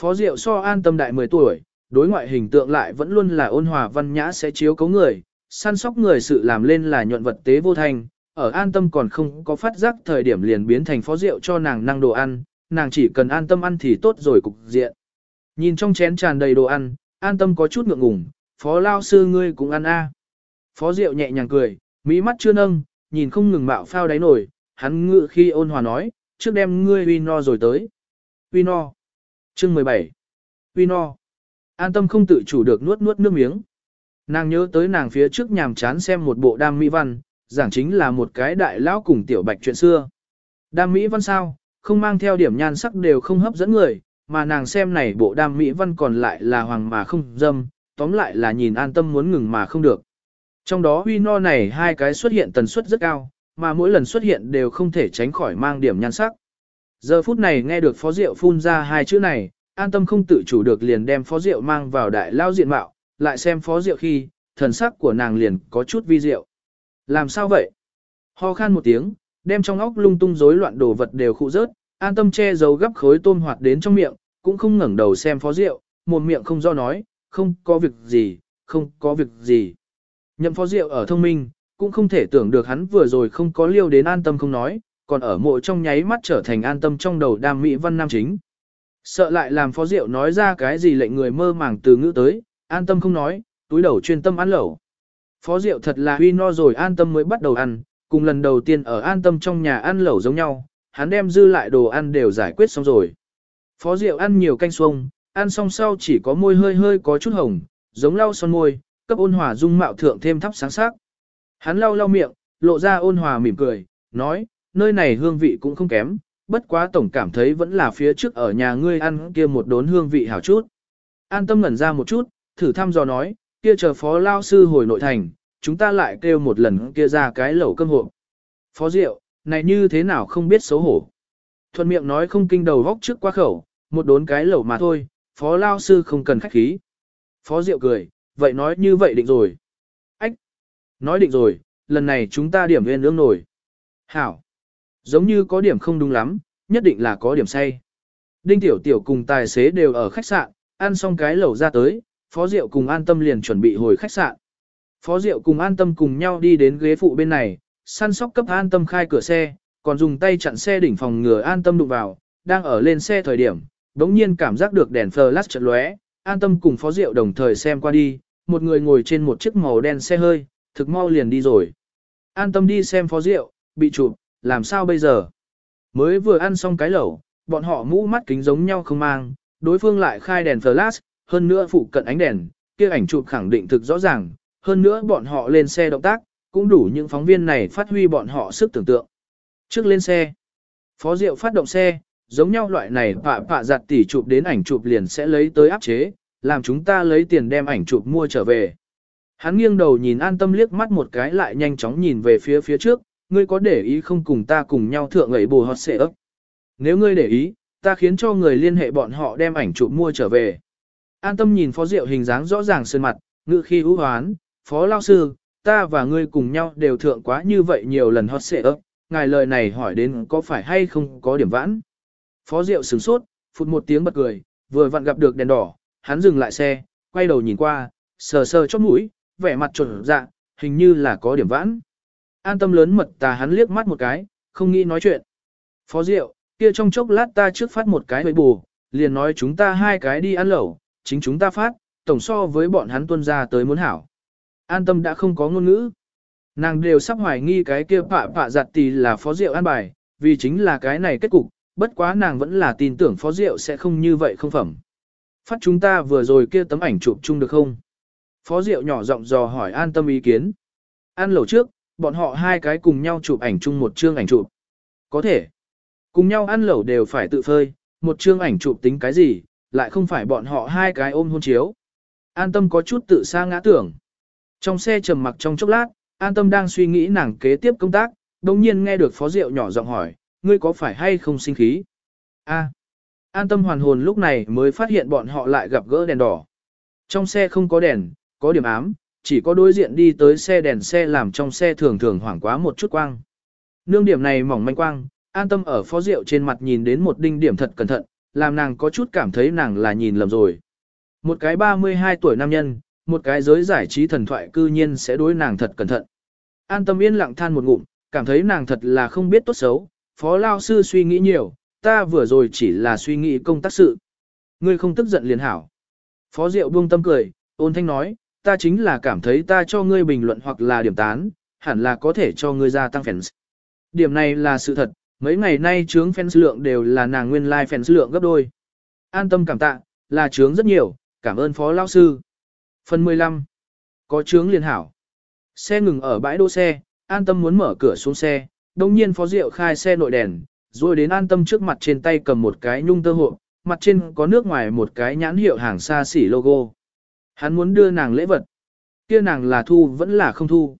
Phó Diệu so an tâm đại 10 tuổi, đối ngoại hình tượng lại vẫn luôn là ôn hòa văn nhã sẽ chiếu cấu người, săn sóc người sự làm lên là nhuận vật tế vô thành, ở an tâm còn không có phát giác thời điểm liền biến thành phó rượu cho nàng năng đồ ăn, nàng chỉ cần an tâm ăn thì tốt rồi cục diện. Nhìn trong chén tràn đầy đồ ăn, an tâm có chút ngượng ngùng, phó lao sư ngươi cũng ăn a. Phó rượu nhẹ nhàng cười, mỹ mắt chưa nâng, nhìn không ngừng mạo phao đáy nổi, hắn ngự khi ôn hòa nói, trước đem ngươi uy no rồi tới. Uy no. Chương 17. Uy no. An tâm không tự chủ được nuốt nuốt nước miếng. Nàng nhớ tới nàng phía trước nhàm chán xem một bộ đam mỹ văn, giảng chính là một cái đại lão cùng tiểu bạch chuyện xưa. Đam mỹ văn sao, không mang theo điểm nhan sắc đều không hấp dẫn người, mà nàng xem này bộ đam mỹ văn còn lại là hoàng mà không dâm, tóm lại là nhìn an tâm muốn ngừng mà không được. Trong đó huy no này hai cái xuất hiện tần suất rất cao, mà mỗi lần xuất hiện đều không thể tránh khỏi mang điểm nhan sắc. Giờ phút này nghe được phó diệu phun ra hai chữ này, an tâm không tự chủ được liền đem phó diệu mang vào đại lao diện mạo, lại xem phó diệu khi, thần sắc của nàng liền có chút vi diệu. Làm sao vậy? Ho khan một tiếng, đem trong óc lung tung rối loạn đồ vật đều khụ rớt, an tâm che giấu gấp khối tôm hoạt đến trong miệng, cũng không ngẩng đầu xem phó diệu, một miệng không do nói, không có việc gì, không có việc gì. Nhậm phó diệu ở thông minh, cũng không thể tưởng được hắn vừa rồi không có liêu đến an tâm không nói, còn ở mộ trong nháy mắt trở thành an tâm trong đầu đam mỹ văn nam chính. Sợ lại làm phó diệu nói ra cái gì lệnh người mơ màng từ ngữ tới, an tâm không nói, túi đầu chuyên tâm ăn lẩu. Phó Diệu thật là huy no rồi an tâm mới bắt đầu ăn, cùng lần đầu tiên ở an tâm trong nhà ăn lẩu giống nhau, hắn đem dư lại đồ ăn đều giải quyết xong rồi. Phó Diệu ăn nhiều canh xuông, ăn xong sau chỉ có môi hơi hơi có chút hồng, giống lau son môi, cấp ôn hòa dung mạo thượng thêm thắp sáng sắc. Hắn lau lau miệng, lộ ra ôn hòa mỉm cười, nói, nơi này hương vị cũng không kém, bất quá tổng cảm thấy vẫn là phía trước ở nhà ngươi ăn kia một đốn hương vị hảo chút. An tâm ngẩn ra một chút, thử thăm dò nói, kia chờ phó lao sư hồi nội thành, chúng ta lại kêu một lần kia ra cái lẩu cơm hộp. Phó Diệu, này như thế nào không biết xấu hổ. Thuận miệng nói không kinh đầu góc trước qua khẩu, một đốn cái lẩu mà thôi, phó lao sư không cần khách khí. Phó Diệu cười, vậy nói như vậy định rồi. Ách! Nói định rồi, lần này chúng ta điểm viên ương nổi. Hảo! Giống như có điểm không đúng lắm, nhất định là có điểm say. Đinh Tiểu Tiểu cùng tài xế đều ở khách sạn, ăn xong cái lẩu ra tới, Phó Diệu cùng an tâm liền chuẩn bị hồi khách sạn. Phó Diệu cùng an tâm cùng nhau đi đến ghế phụ bên này, săn sóc cấp an tâm khai cửa xe, còn dùng tay chặn xe đỉnh phòng ngừa an tâm đụng vào, đang ở lên xe thời điểm, đống nhiên cảm giác được đèn flash chợt lóe, an tâm cùng Phó Diệu đồng thời xem qua đi, một người ngồi trên một chiếc màu đen xe hơi, thực mau liền đi rồi. An tâm đi xem Phó Diệu, bị chụp, làm sao bây giờ? Mới vừa ăn xong cái lẩu, bọn họ mũ mắt kính giống nhau không mang, đối phương lại khai đèn flash, hơn nữa phụ cận ánh đèn, kia ảnh chụp khẳng định thực rõ ràng, hơn nữa bọn họ lên xe động tác, cũng đủ những phóng viên này phát huy bọn họ sức tưởng tượng. Trước lên xe, Phó Diệu phát động xe, giống nhau loại này pạ pạ giặt tỉ chụp đến ảnh chụp liền sẽ lấy tới áp chế, làm chúng ta lấy tiền đem ảnh chụp mua trở về. Hắn nghiêng đầu nhìn an tâm liếc mắt một cái lại nhanh chóng nhìn về phía phía trước, ngươi có để ý không cùng ta cùng nhau thượng ấy bồ hót xệ ấp. Nếu ngươi để ý, ta khiến cho người liên hệ bọn họ đem ảnh chụp mua trở về. An tâm nhìn phó diệu hình dáng rõ ràng sơn mặt, ngự khi hữu hoán, phó lao sư, ta và ngươi cùng nhau đều thượng quá như vậy nhiều lần hot xệ ấp, ngài lời này hỏi đến có phải hay không có điểm vãn. Phó diệu sửng sốt, phụt một tiếng bật cười, vừa vặn gặp được đèn đỏ, hắn dừng lại xe, quay đầu nhìn qua, sờ sờ chót mũi, vẻ mặt trộn dạ, hình như là có điểm vãn. An tâm lớn mật tà hắn liếc mắt một cái, không nghĩ nói chuyện. Phó Diệu, kia trong chốc lát ta trước phát một cái hơi bù, liền nói chúng ta hai cái đi ăn lẩu, chính chúng ta phát, tổng so với bọn hắn tuân ra tới muốn hảo. An tâm đã không có ngôn ngữ. Nàng đều sắp hoài nghi cái kia pạ pạ giặt tì là phó diệu an bài, vì chính là cái này kết cục, bất quá nàng vẫn là tin tưởng phó diệu sẽ không như vậy không phẩm. Phát chúng ta vừa rồi kia tấm ảnh chụp chung được không? Phó diệu nhỏ giọng dò hỏi an tâm ý kiến. Ăn lẩu trước, bọn họ hai cái cùng nhau chụp ảnh chung một chương ảnh chụp. Có thể. Cùng nhau ăn lẩu đều phải tự phơi, một chương ảnh chụp tính cái gì, lại không phải bọn họ hai cái ôm hôn chiếu. An tâm có chút tự sa ngã tưởng. Trong xe trầm mặc trong chốc lát, an tâm đang suy nghĩ nàng kế tiếp công tác, đồng nhiên nghe được phó rượu nhỏ giọng hỏi, ngươi có phải hay không sinh khí? A. An tâm hoàn hồn lúc này mới phát hiện bọn họ lại gặp gỡ đèn đỏ. Trong xe không có đèn, có điểm ám, chỉ có đối diện đi tới xe đèn xe làm trong xe thường thường hoảng quá một chút quang. Nương điểm này mỏng manh quang, an tâm ở phó rượu trên mặt nhìn đến một đinh điểm thật cẩn thận, làm nàng có chút cảm thấy nàng là nhìn lầm rồi. Một cái 32 tuổi nam nhân, một cái giới giải trí thần thoại cư nhiên sẽ đối nàng thật cẩn thận. An tâm yên lặng than một ngụm, cảm thấy nàng thật là không biết tốt xấu, phó lao sư suy nghĩ nhiều, ta vừa rồi chỉ là suy nghĩ công tác sự. Ngươi không tức giận liền hảo. Phó Diệu buông tâm cười, ôn thanh nói, ta chính là cảm thấy ta cho ngươi bình luận hoặc là điểm tán, hẳn là có thể cho ngươi gia tăng fans. Điểm này là sự thật, mấy ngày nay trướng fans lượng đều là nàng nguyên lai like fans lượng gấp đôi. An tâm cảm tạ, là trướng rất nhiều, cảm ơn phó lao sư. Phần 15. Có trướng liền hảo. Xe ngừng ở bãi đỗ xe, an tâm muốn mở cửa xuống xe, đồng nhiên phó diệu khai xe nội đèn, rồi đến an tâm trước mặt trên tay cầm một cái nhung tơ hộ, mặt trên có nước ngoài một cái nhãn hiệu hàng xa xỉ logo. Hắn muốn đưa nàng lễ vật. kia nàng là thu vẫn là không thu.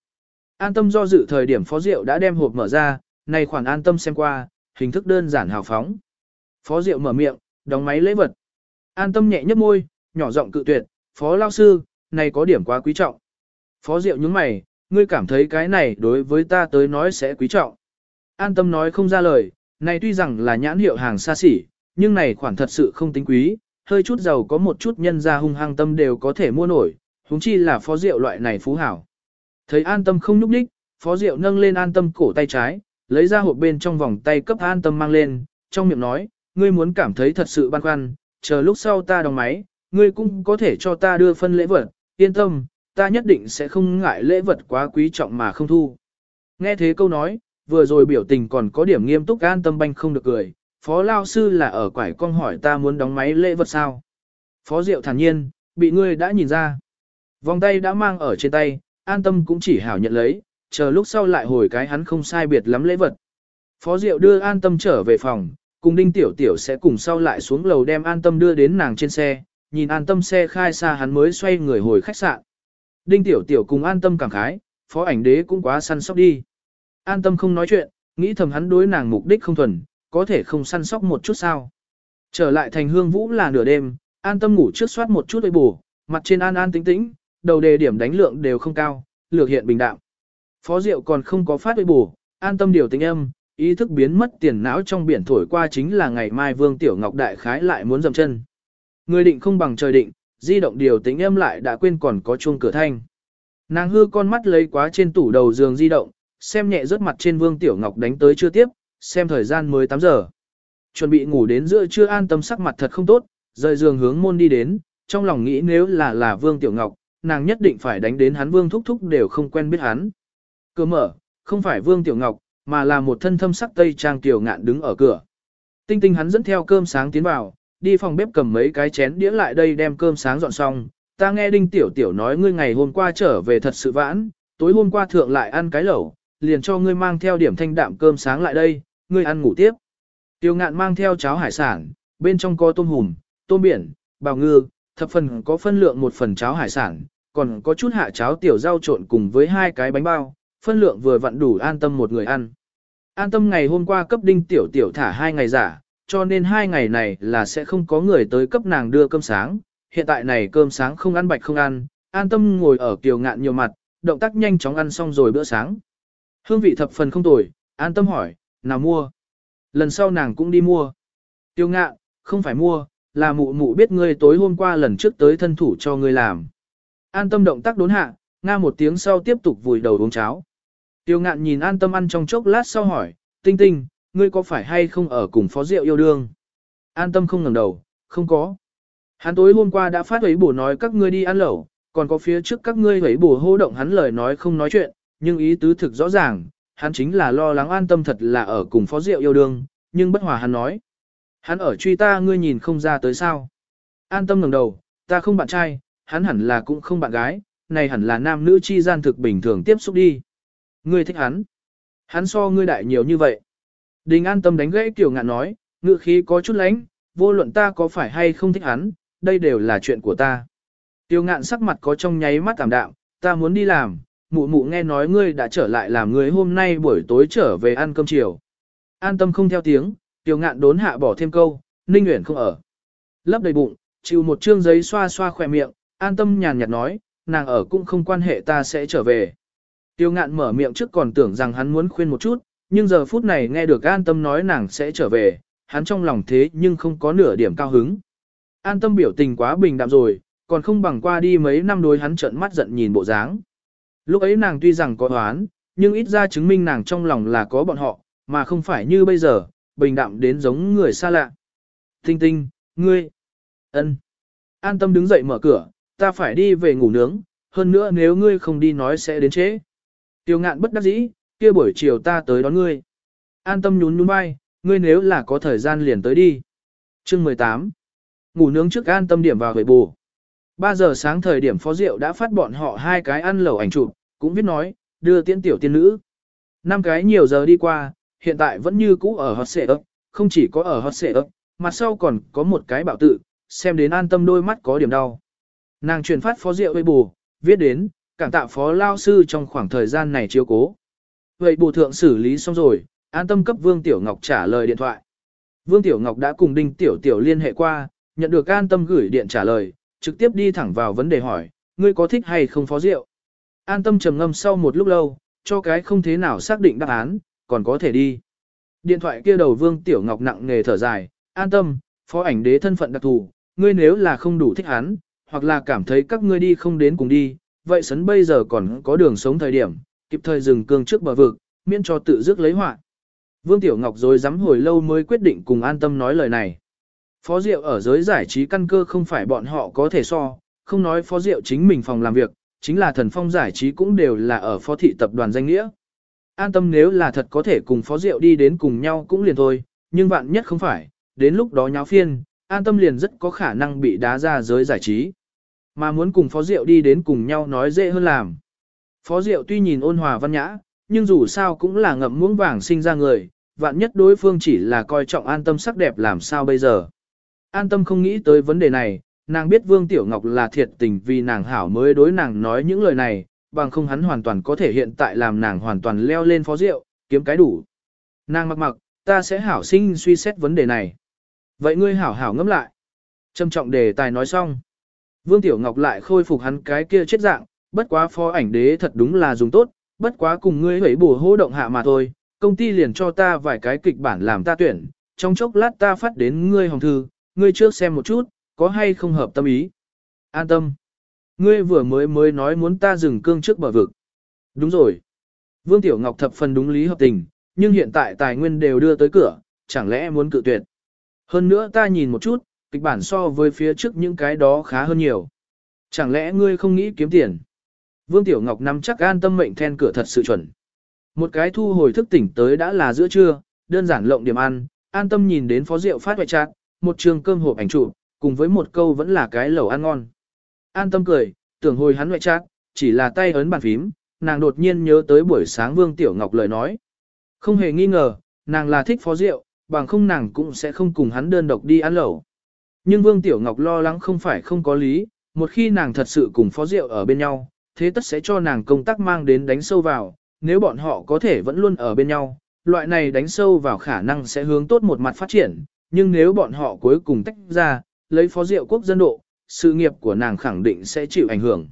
An tâm do dự thời điểm phó diệu đã đem hộp mở ra, này khoản an tâm xem qua, hình thức đơn giản hào phóng. Phó diệu mở miệng, đóng máy lễ vật. An tâm nhẹ nhấp môi, nhỏ giọng cự tuyệt, phó lao sư, này có điểm quá quý trọng. Phó diệu nhướng mày, ngươi cảm thấy cái này đối với ta tới nói sẽ quý trọng. An tâm nói không ra lời, này tuy rằng là nhãn hiệu hàng xa xỉ, nhưng này khoản thật sự không tính quý, hơi chút giàu có một chút nhân ra hung hăng tâm đều có thể mua nổi, huống chi là phó rượu loại này phú hảo. Thấy an tâm không nhúc đích, phó rượu nâng lên an tâm cổ tay trái, lấy ra hộp bên trong vòng tay cấp an tâm mang lên, trong miệng nói, ngươi muốn cảm thấy thật sự băn khoăn, chờ lúc sau ta đóng máy, ngươi cũng có thể cho ta đưa phân lễ vật, yên tâm, ta nhất định sẽ không ngại lễ vật quá quý trọng mà không thu. Nghe thế câu nói, vừa rồi biểu tình còn có điểm nghiêm túc an tâm banh không được cười, phó lao sư là ở quải con hỏi ta muốn đóng máy lễ vật sao. Phó Diệu thản nhiên, bị ngươi đã nhìn ra. Vòng tay đã mang ở trên tay, an tâm cũng chỉ hảo nhận lấy, chờ lúc sau lại hồi cái hắn không sai biệt lắm lễ vật. Phó Diệu đưa an tâm trở về phòng, cùng đinh tiểu tiểu sẽ cùng sau lại xuống lầu đem an tâm đưa đến nàng trên xe, nhìn an tâm xe khai xa hắn mới xoay người hồi khách sạn. Đinh tiểu tiểu cùng an tâm cảm khái, phó ảnh đế cũng quá săn sóc đi. An tâm không nói chuyện, nghĩ thầm hắn đối nàng mục đích không thuần, có thể không săn sóc một chút sao. Trở lại thành hương vũ là nửa đêm, an tâm ngủ trước soát một chút với bù, mặt trên an an tĩnh tĩnh, đầu đề điểm đánh lượng đều không cao, lược hiện bình đạm. Phó Diệu còn không có phát với bù, an tâm điều tính âm, ý thức biến mất tiền não trong biển thổi qua chính là ngày mai Vương Tiểu Ngọc Đại khái lại muốn dầm chân. Người định không bằng trời định, di động điều tính âm lại đã quên còn có chuông cửa thanh. Nàng hư con mắt lấy quá trên tủ đầu giường di động, xem nhẹ rớt mặt trên Vương Tiểu Ngọc đánh tới chưa tiếp, xem thời gian mới 8 giờ. Chuẩn bị ngủ đến giữa trưa an tâm sắc mặt thật không tốt, rời giường hướng môn đi đến, trong lòng nghĩ nếu là là Vương Tiểu Ngọc, nàng nhất định phải đánh đến hắn Vương Thúc Thúc đều không quen biết hắn. Cửa mở, không phải Vương Tiểu Ngọc, mà là một thân thâm sắc tây trang tiểu ngạn đứng ở cửa. Tinh tinh hắn dẫn theo cơm sáng tiến vào, đi phòng bếp cầm mấy cái chén đĩa lại đây đem cơm sáng dọn xong. Ta nghe Đinh Tiểu Tiểu nói ngươi ngày hôm qua trở về thật sự vãn, tối hôm qua thượng lại ăn cái lẩu, liền cho ngươi mang theo điểm thanh đạm cơm sáng lại đây, ngươi ăn ngủ tiếp. Tiêu ngạn mang theo cháo hải sản, bên trong có tôm hùm, tôm biển, bào ngư, thập phần có phân lượng một phần cháo hải sản, còn có chút hạ cháo tiểu rau trộn cùng với hai cái bánh bao, phân lượng vừa vặn đủ an tâm một người ăn. An tâm ngày hôm qua cấp đinh tiểu tiểu thả hai ngày giả, cho nên hai ngày này là sẽ không có người tới cấp nàng đưa cơm sáng. Hiện tại này cơm sáng không ăn bạch không ăn, an tâm ngồi ở kiều ngạn nhiều mặt, động tác nhanh chóng ăn xong rồi bữa sáng. Hương vị thập phần không tồi, an tâm hỏi, nào mua? Lần sau nàng cũng đi mua. Tiêu ngạ, không phải mua, là mụ mụ biết ngươi tối hôm qua lần trước tới thân thủ cho ngươi làm. An tâm động tác đốn hạ, nga một tiếng sau tiếp tục vùi đầu uống cháo. Tiêu ngạn nhìn an tâm ăn trong chốc lát sau hỏi, tinh tinh, ngươi có phải hay không ở cùng phó rượu yêu đương? An tâm không ngẩng đầu, không có. Hắn tối hôm qua đã phát ấy bổ nói các ngươi đi ăn lẩu, còn có phía trước các ngươi ấy bổ hô động hắn lời nói không nói chuyện, nhưng ý tứ thực rõ ràng, hắn chính là lo lắng an tâm thật là ở cùng phó diệu yêu đương, nhưng bất hòa hắn nói. Hắn ở truy ta ngươi nhìn không ra tới sao. An tâm ngẩng đầu, ta không bạn trai, hắn hẳn là cũng không bạn gái, này hẳn là nam nữ chi gian thực bình thường tiếp xúc đi. Ngươi thích hắn. Hắn so ngươi đại nhiều như vậy. Đình an tâm đánh gãy tiểu ngạn nói, ngự khí có chút lánh, vô luận ta có phải hay không thích hắn, đây đều là chuyện của ta. Tiêu ngạn sắc mặt có trong nháy mắt tạm đạm, ta muốn đi làm, mụ mụ nghe nói ngươi đã trở lại làm người hôm nay buổi tối trở về ăn cơm chiều. An tâm không theo tiếng, tiểu ngạn đốn hạ bỏ thêm câu, ninh nguyện không ở. Lấp đầy bụng, chịu một chương giấy xoa xoa khỏe miệng, an tâm nhàn nhạt nói, nàng ở cũng không quan hệ ta sẽ trở về. Tiêu ngạn mở miệng trước còn tưởng rằng hắn muốn khuyên một chút, nhưng giờ phút này nghe được an tâm nói nàng sẽ trở về, hắn trong lòng thế nhưng không có nửa điểm cao hứng. An tâm biểu tình quá bình đạm rồi, còn không bằng qua đi mấy năm đối hắn trợn mắt giận nhìn bộ dáng. Lúc ấy nàng tuy rằng có oán, nhưng ít ra chứng minh nàng trong lòng là có bọn họ, mà không phải như bây giờ, bình đạm đến giống người xa lạ. Tinh tinh, ngươi, ân. An tâm đứng dậy mở cửa, ta phải đi về ngủ nướng, hơn nữa nếu ngươi không đi nói sẽ đến trễ. Tiêu ngạn bất đắc dĩ, kia buổi chiều ta tới đón ngươi. An tâm nhún nhún vai, ngươi nếu là có thời gian liền tới đi. Chương 18 Ngủ nướng trước an tâm điểm vào về bù. 3 giờ sáng thời điểm phó rượu đã phát bọn họ hai cái ăn lẩu ảnh chụp, cũng viết nói, đưa tiễn tiểu tiên nữ. Năm cái nhiều giờ đi qua, hiện tại vẫn như cũ ở hot xệ ấp, không chỉ có ở hot xệ ấp, mặt sau còn có một cái bảo tự, xem đến an tâm đôi mắt có điểm đau. Nàng truyền phát phó rượu bù, viết đến, cảm tạ phó lao sư trong khoảng thời gian này chiếu cố. Vậy bù thượng xử lý xong rồi, an tâm cấp Vương Tiểu Ngọc trả lời điện thoại. Vương Tiểu Ngọc đã cùng Đinh Tiểu Tiểu liên hệ qua, nhận được an tâm gửi điện trả lời, trực tiếp đi thẳng vào vấn đề hỏi, ngươi có thích hay không phó rượu? An tâm trầm ngâm sau một lúc lâu, cho cái không thế nào xác định đáp án, còn có thể đi. Điện thoại kia đầu Vương Tiểu Ngọc nặng nề thở dài, an tâm, phó ảnh đế thân phận đặc thù, ngươi nếu là không đủ thích hắn, hoặc là cảm thấy các ngươi đi không đến cùng đi, vậy sấn bây giờ còn có đường sống thời điểm, kịp thời dừng cương trước bờ vực, miễn cho tự dứt lấy họa. Vương Tiểu Ngọc rồi dám hồi lâu mới quyết định cùng an tâm nói lời này. Phó Diệu ở giới giải trí căn cơ không phải bọn họ có thể so, không nói Phó Diệu chính mình phòng làm việc, chính là thần phong giải trí cũng đều là ở phó thị tập đoàn danh nghĩa. An tâm nếu là thật có thể cùng Phó Diệu đi đến cùng nhau cũng liền thôi, nhưng vạn nhất không phải, đến lúc đó nháo phiên, an tâm liền rất có khả năng bị đá ra giới giải trí. Mà muốn cùng Phó Diệu đi đến cùng nhau nói dễ hơn làm. Phó Diệu tuy nhìn ôn hòa văn nhã, nhưng dù sao cũng là ngậm muỗng vàng sinh ra người, vạn nhất đối phương chỉ là coi trọng an tâm sắc đẹp làm sao bây giờ. An tâm không nghĩ tới vấn đề này, nàng biết Vương Tiểu Ngọc là thiệt tình vì nàng hảo mới đối nàng nói những lời này, bằng không hắn hoàn toàn có thể hiện tại làm nàng hoàn toàn leo lên phó rượu, kiếm cái đủ. Nàng mặc mặc, ta sẽ hảo sinh suy xét vấn đề này. Vậy ngươi hảo hảo ngẫm lại. Trâm trọng đề tài nói xong. Vương Tiểu Ngọc lại khôi phục hắn cái kia chết dạng, bất quá phó ảnh đế thật đúng là dùng tốt, bất quá cùng ngươi hủy bổ hô động hạ mà thôi, công ty liền cho ta vài cái kịch bản làm ta tuyển, trong chốc lát ta phát đến ngươi hồng thư, ngươi trước xem một chút, có hay không hợp tâm ý. An tâm. Ngươi vừa mới mới nói muốn ta dừng cương trước bờ vực. Đúng rồi. Vương Tiểu Ngọc thập phần đúng lý hợp tình, nhưng hiện tại tài nguyên đều đưa tới cửa, chẳng lẽ muốn cự tuyệt. Hơn nữa ta nhìn một chút, kịch bản so với phía trước những cái đó khá hơn nhiều. Chẳng lẽ ngươi không nghĩ kiếm tiền? Vương Tiểu Ngọc nắm chắc an tâm mệnh then cửa thật sự chuẩn. Một cái thu hồi thức tỉnh tới đã là giữa trưa, đơn giản lộng điểm ăn, an tâm nhìn đến phó rượu phát hoại trạng, một trường cơm hộp ảnh chụp, cùng với một câu vẫn là cái lẩu ăn ngon. An tâm cười, tưởng hồi hắn ngoại trát, chỉ là tay ấn bàn phím, nàng đột nhiên nhớ tới buổi sáng Vương Tiểu Ngọc lời nói. Không hề nghi ngờ, nàng là thích phó rượu, bằng không nàng cũng sẽ không cùng hắn đơn độc đi ăn lẩu. Nhưng Vương Tiểu Ngọc lo lắng không phải không có lý, một khi nàng thật sự cùng phó rượu ở bên nhau, thế tất sẽ cho nàng công tác mang đến đánh sâu vào, nếu bọn họ có thể vẫn luôn ở bên nhau, loại này đánh sâu vào khả năng sẽ hướng tốt một mặt phát triển, nhưng nếu bọn họ cuối cùng tách ra, lấy phó diệu quốc dân độ, sự nghiệp của nàng khẳng định sẽ chịu ảnh hưởng.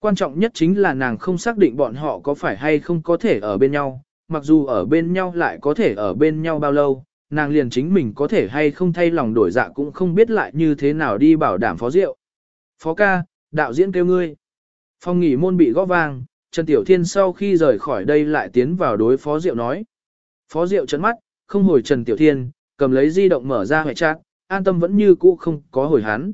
Quan trọng nhất chính là nàng không xác định bọn họ có phải hay không có thể ở bên nhau, mặc dù ở bên nhau lại có thể ở bên nhau bao lâu, nàng liền chính mình có thể hay không thay lòng đổi dạ cũng không biết lại như thế nào đi bảo đảm phó diệu. Phó ca, đạo diễn kêu ngươi. Phong nghỉ môn bị gõ vang, Trần Tiểu Thiên sau khi rời khỏi đây lại tiến vào đối phó diệu nói. Phó diệu chấn mắt, không hồi Trần Tiểu Thiên, cầm lấy di động mở ra hệ chat, an tâm vẫn như cũ không có hồi hắn.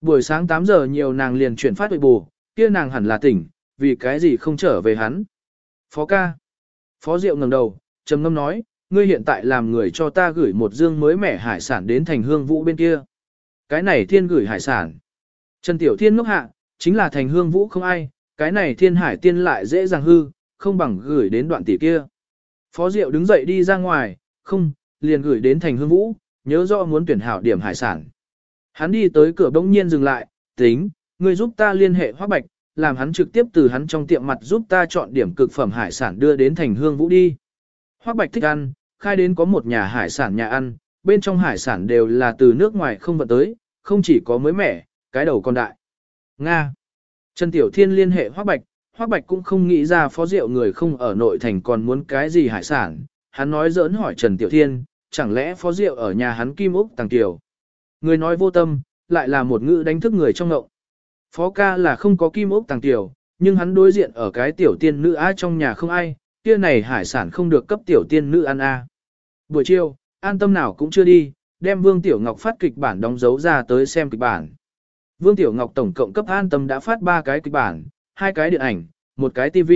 Buổi sáng 8 giờ nhiều nàng liền chuyển phát huệ bù, kia nàng hẳn là tỉnh, vì cái gì không trở về hắn. Phó ca. Phó Diệu ngẩng đầu, trầm ngâm nói, ngươi hiện tại làm người cho ta gửi một dương mới mẻ hải sản đến thành hương vũ bên kia. Cái này thiên gửi hải sản. Trần Tiểu Thiên ngốc hạ, chính là thành hương vũ không ai, cái này thiên hải tiên lại dễ dàng hư, không bằng gửi đến đoạn tỷ kia. Phó Diệu đứng dậy đi ra ngoài, không, liền gửi đến thành hương vũ, nhớ rõ muốn tuyển hảo điểm hải sản. Hắn đi tới cửa bỗng nhiên dừng lại, tính, ngươi giúp ta liên hệ hoác bạch, làm hắn trực tiếp từ hắn trong tiệm mặt giúp ta chọn điểm cực phẩm hải sản đưa đến thành hương vũ đi. Hoác bạch thích ăn, khai đến có một nhà hải sản nhà ăn, bên trong hải sản đều là từ nước ngoài không vận tới, không chỉ có mới mẻ, cái đầu còn đại. Nga. Trần Tiểu Thiên liên hệ Hoác Bạch, Hoác Bạch cũng không nghĩ ra phó rượu người không ở nội thành còn muốn cái gì hải sản. Hắn nói giỡn hỏi Trần Tiểu Thiên, chẳng lẽ phó rượu ở nhà hắn kim úc tàng tiểu. Người nói vô tâm, lại là một ngữ đánh thức người trong ngộng. Phó ca là không có kim úc tàng tiểu, nhưng hắn đối diện ở cái tiểu tiên nữ á trong nhà không ai, kia này hải sản không được cấp tiểu tiên nữ ăn a. Buổi chiều, an tâm nào cũng chưa đi, đem Vương Tiểu Ngọc phát kịch bản đóng dấu ra tới xem kịch bản. Vương Tiểu Ngọc tổng cộng cấp an tâm đã phát 3 cái kịch bản, hai cái điện ảnh, một cái TV.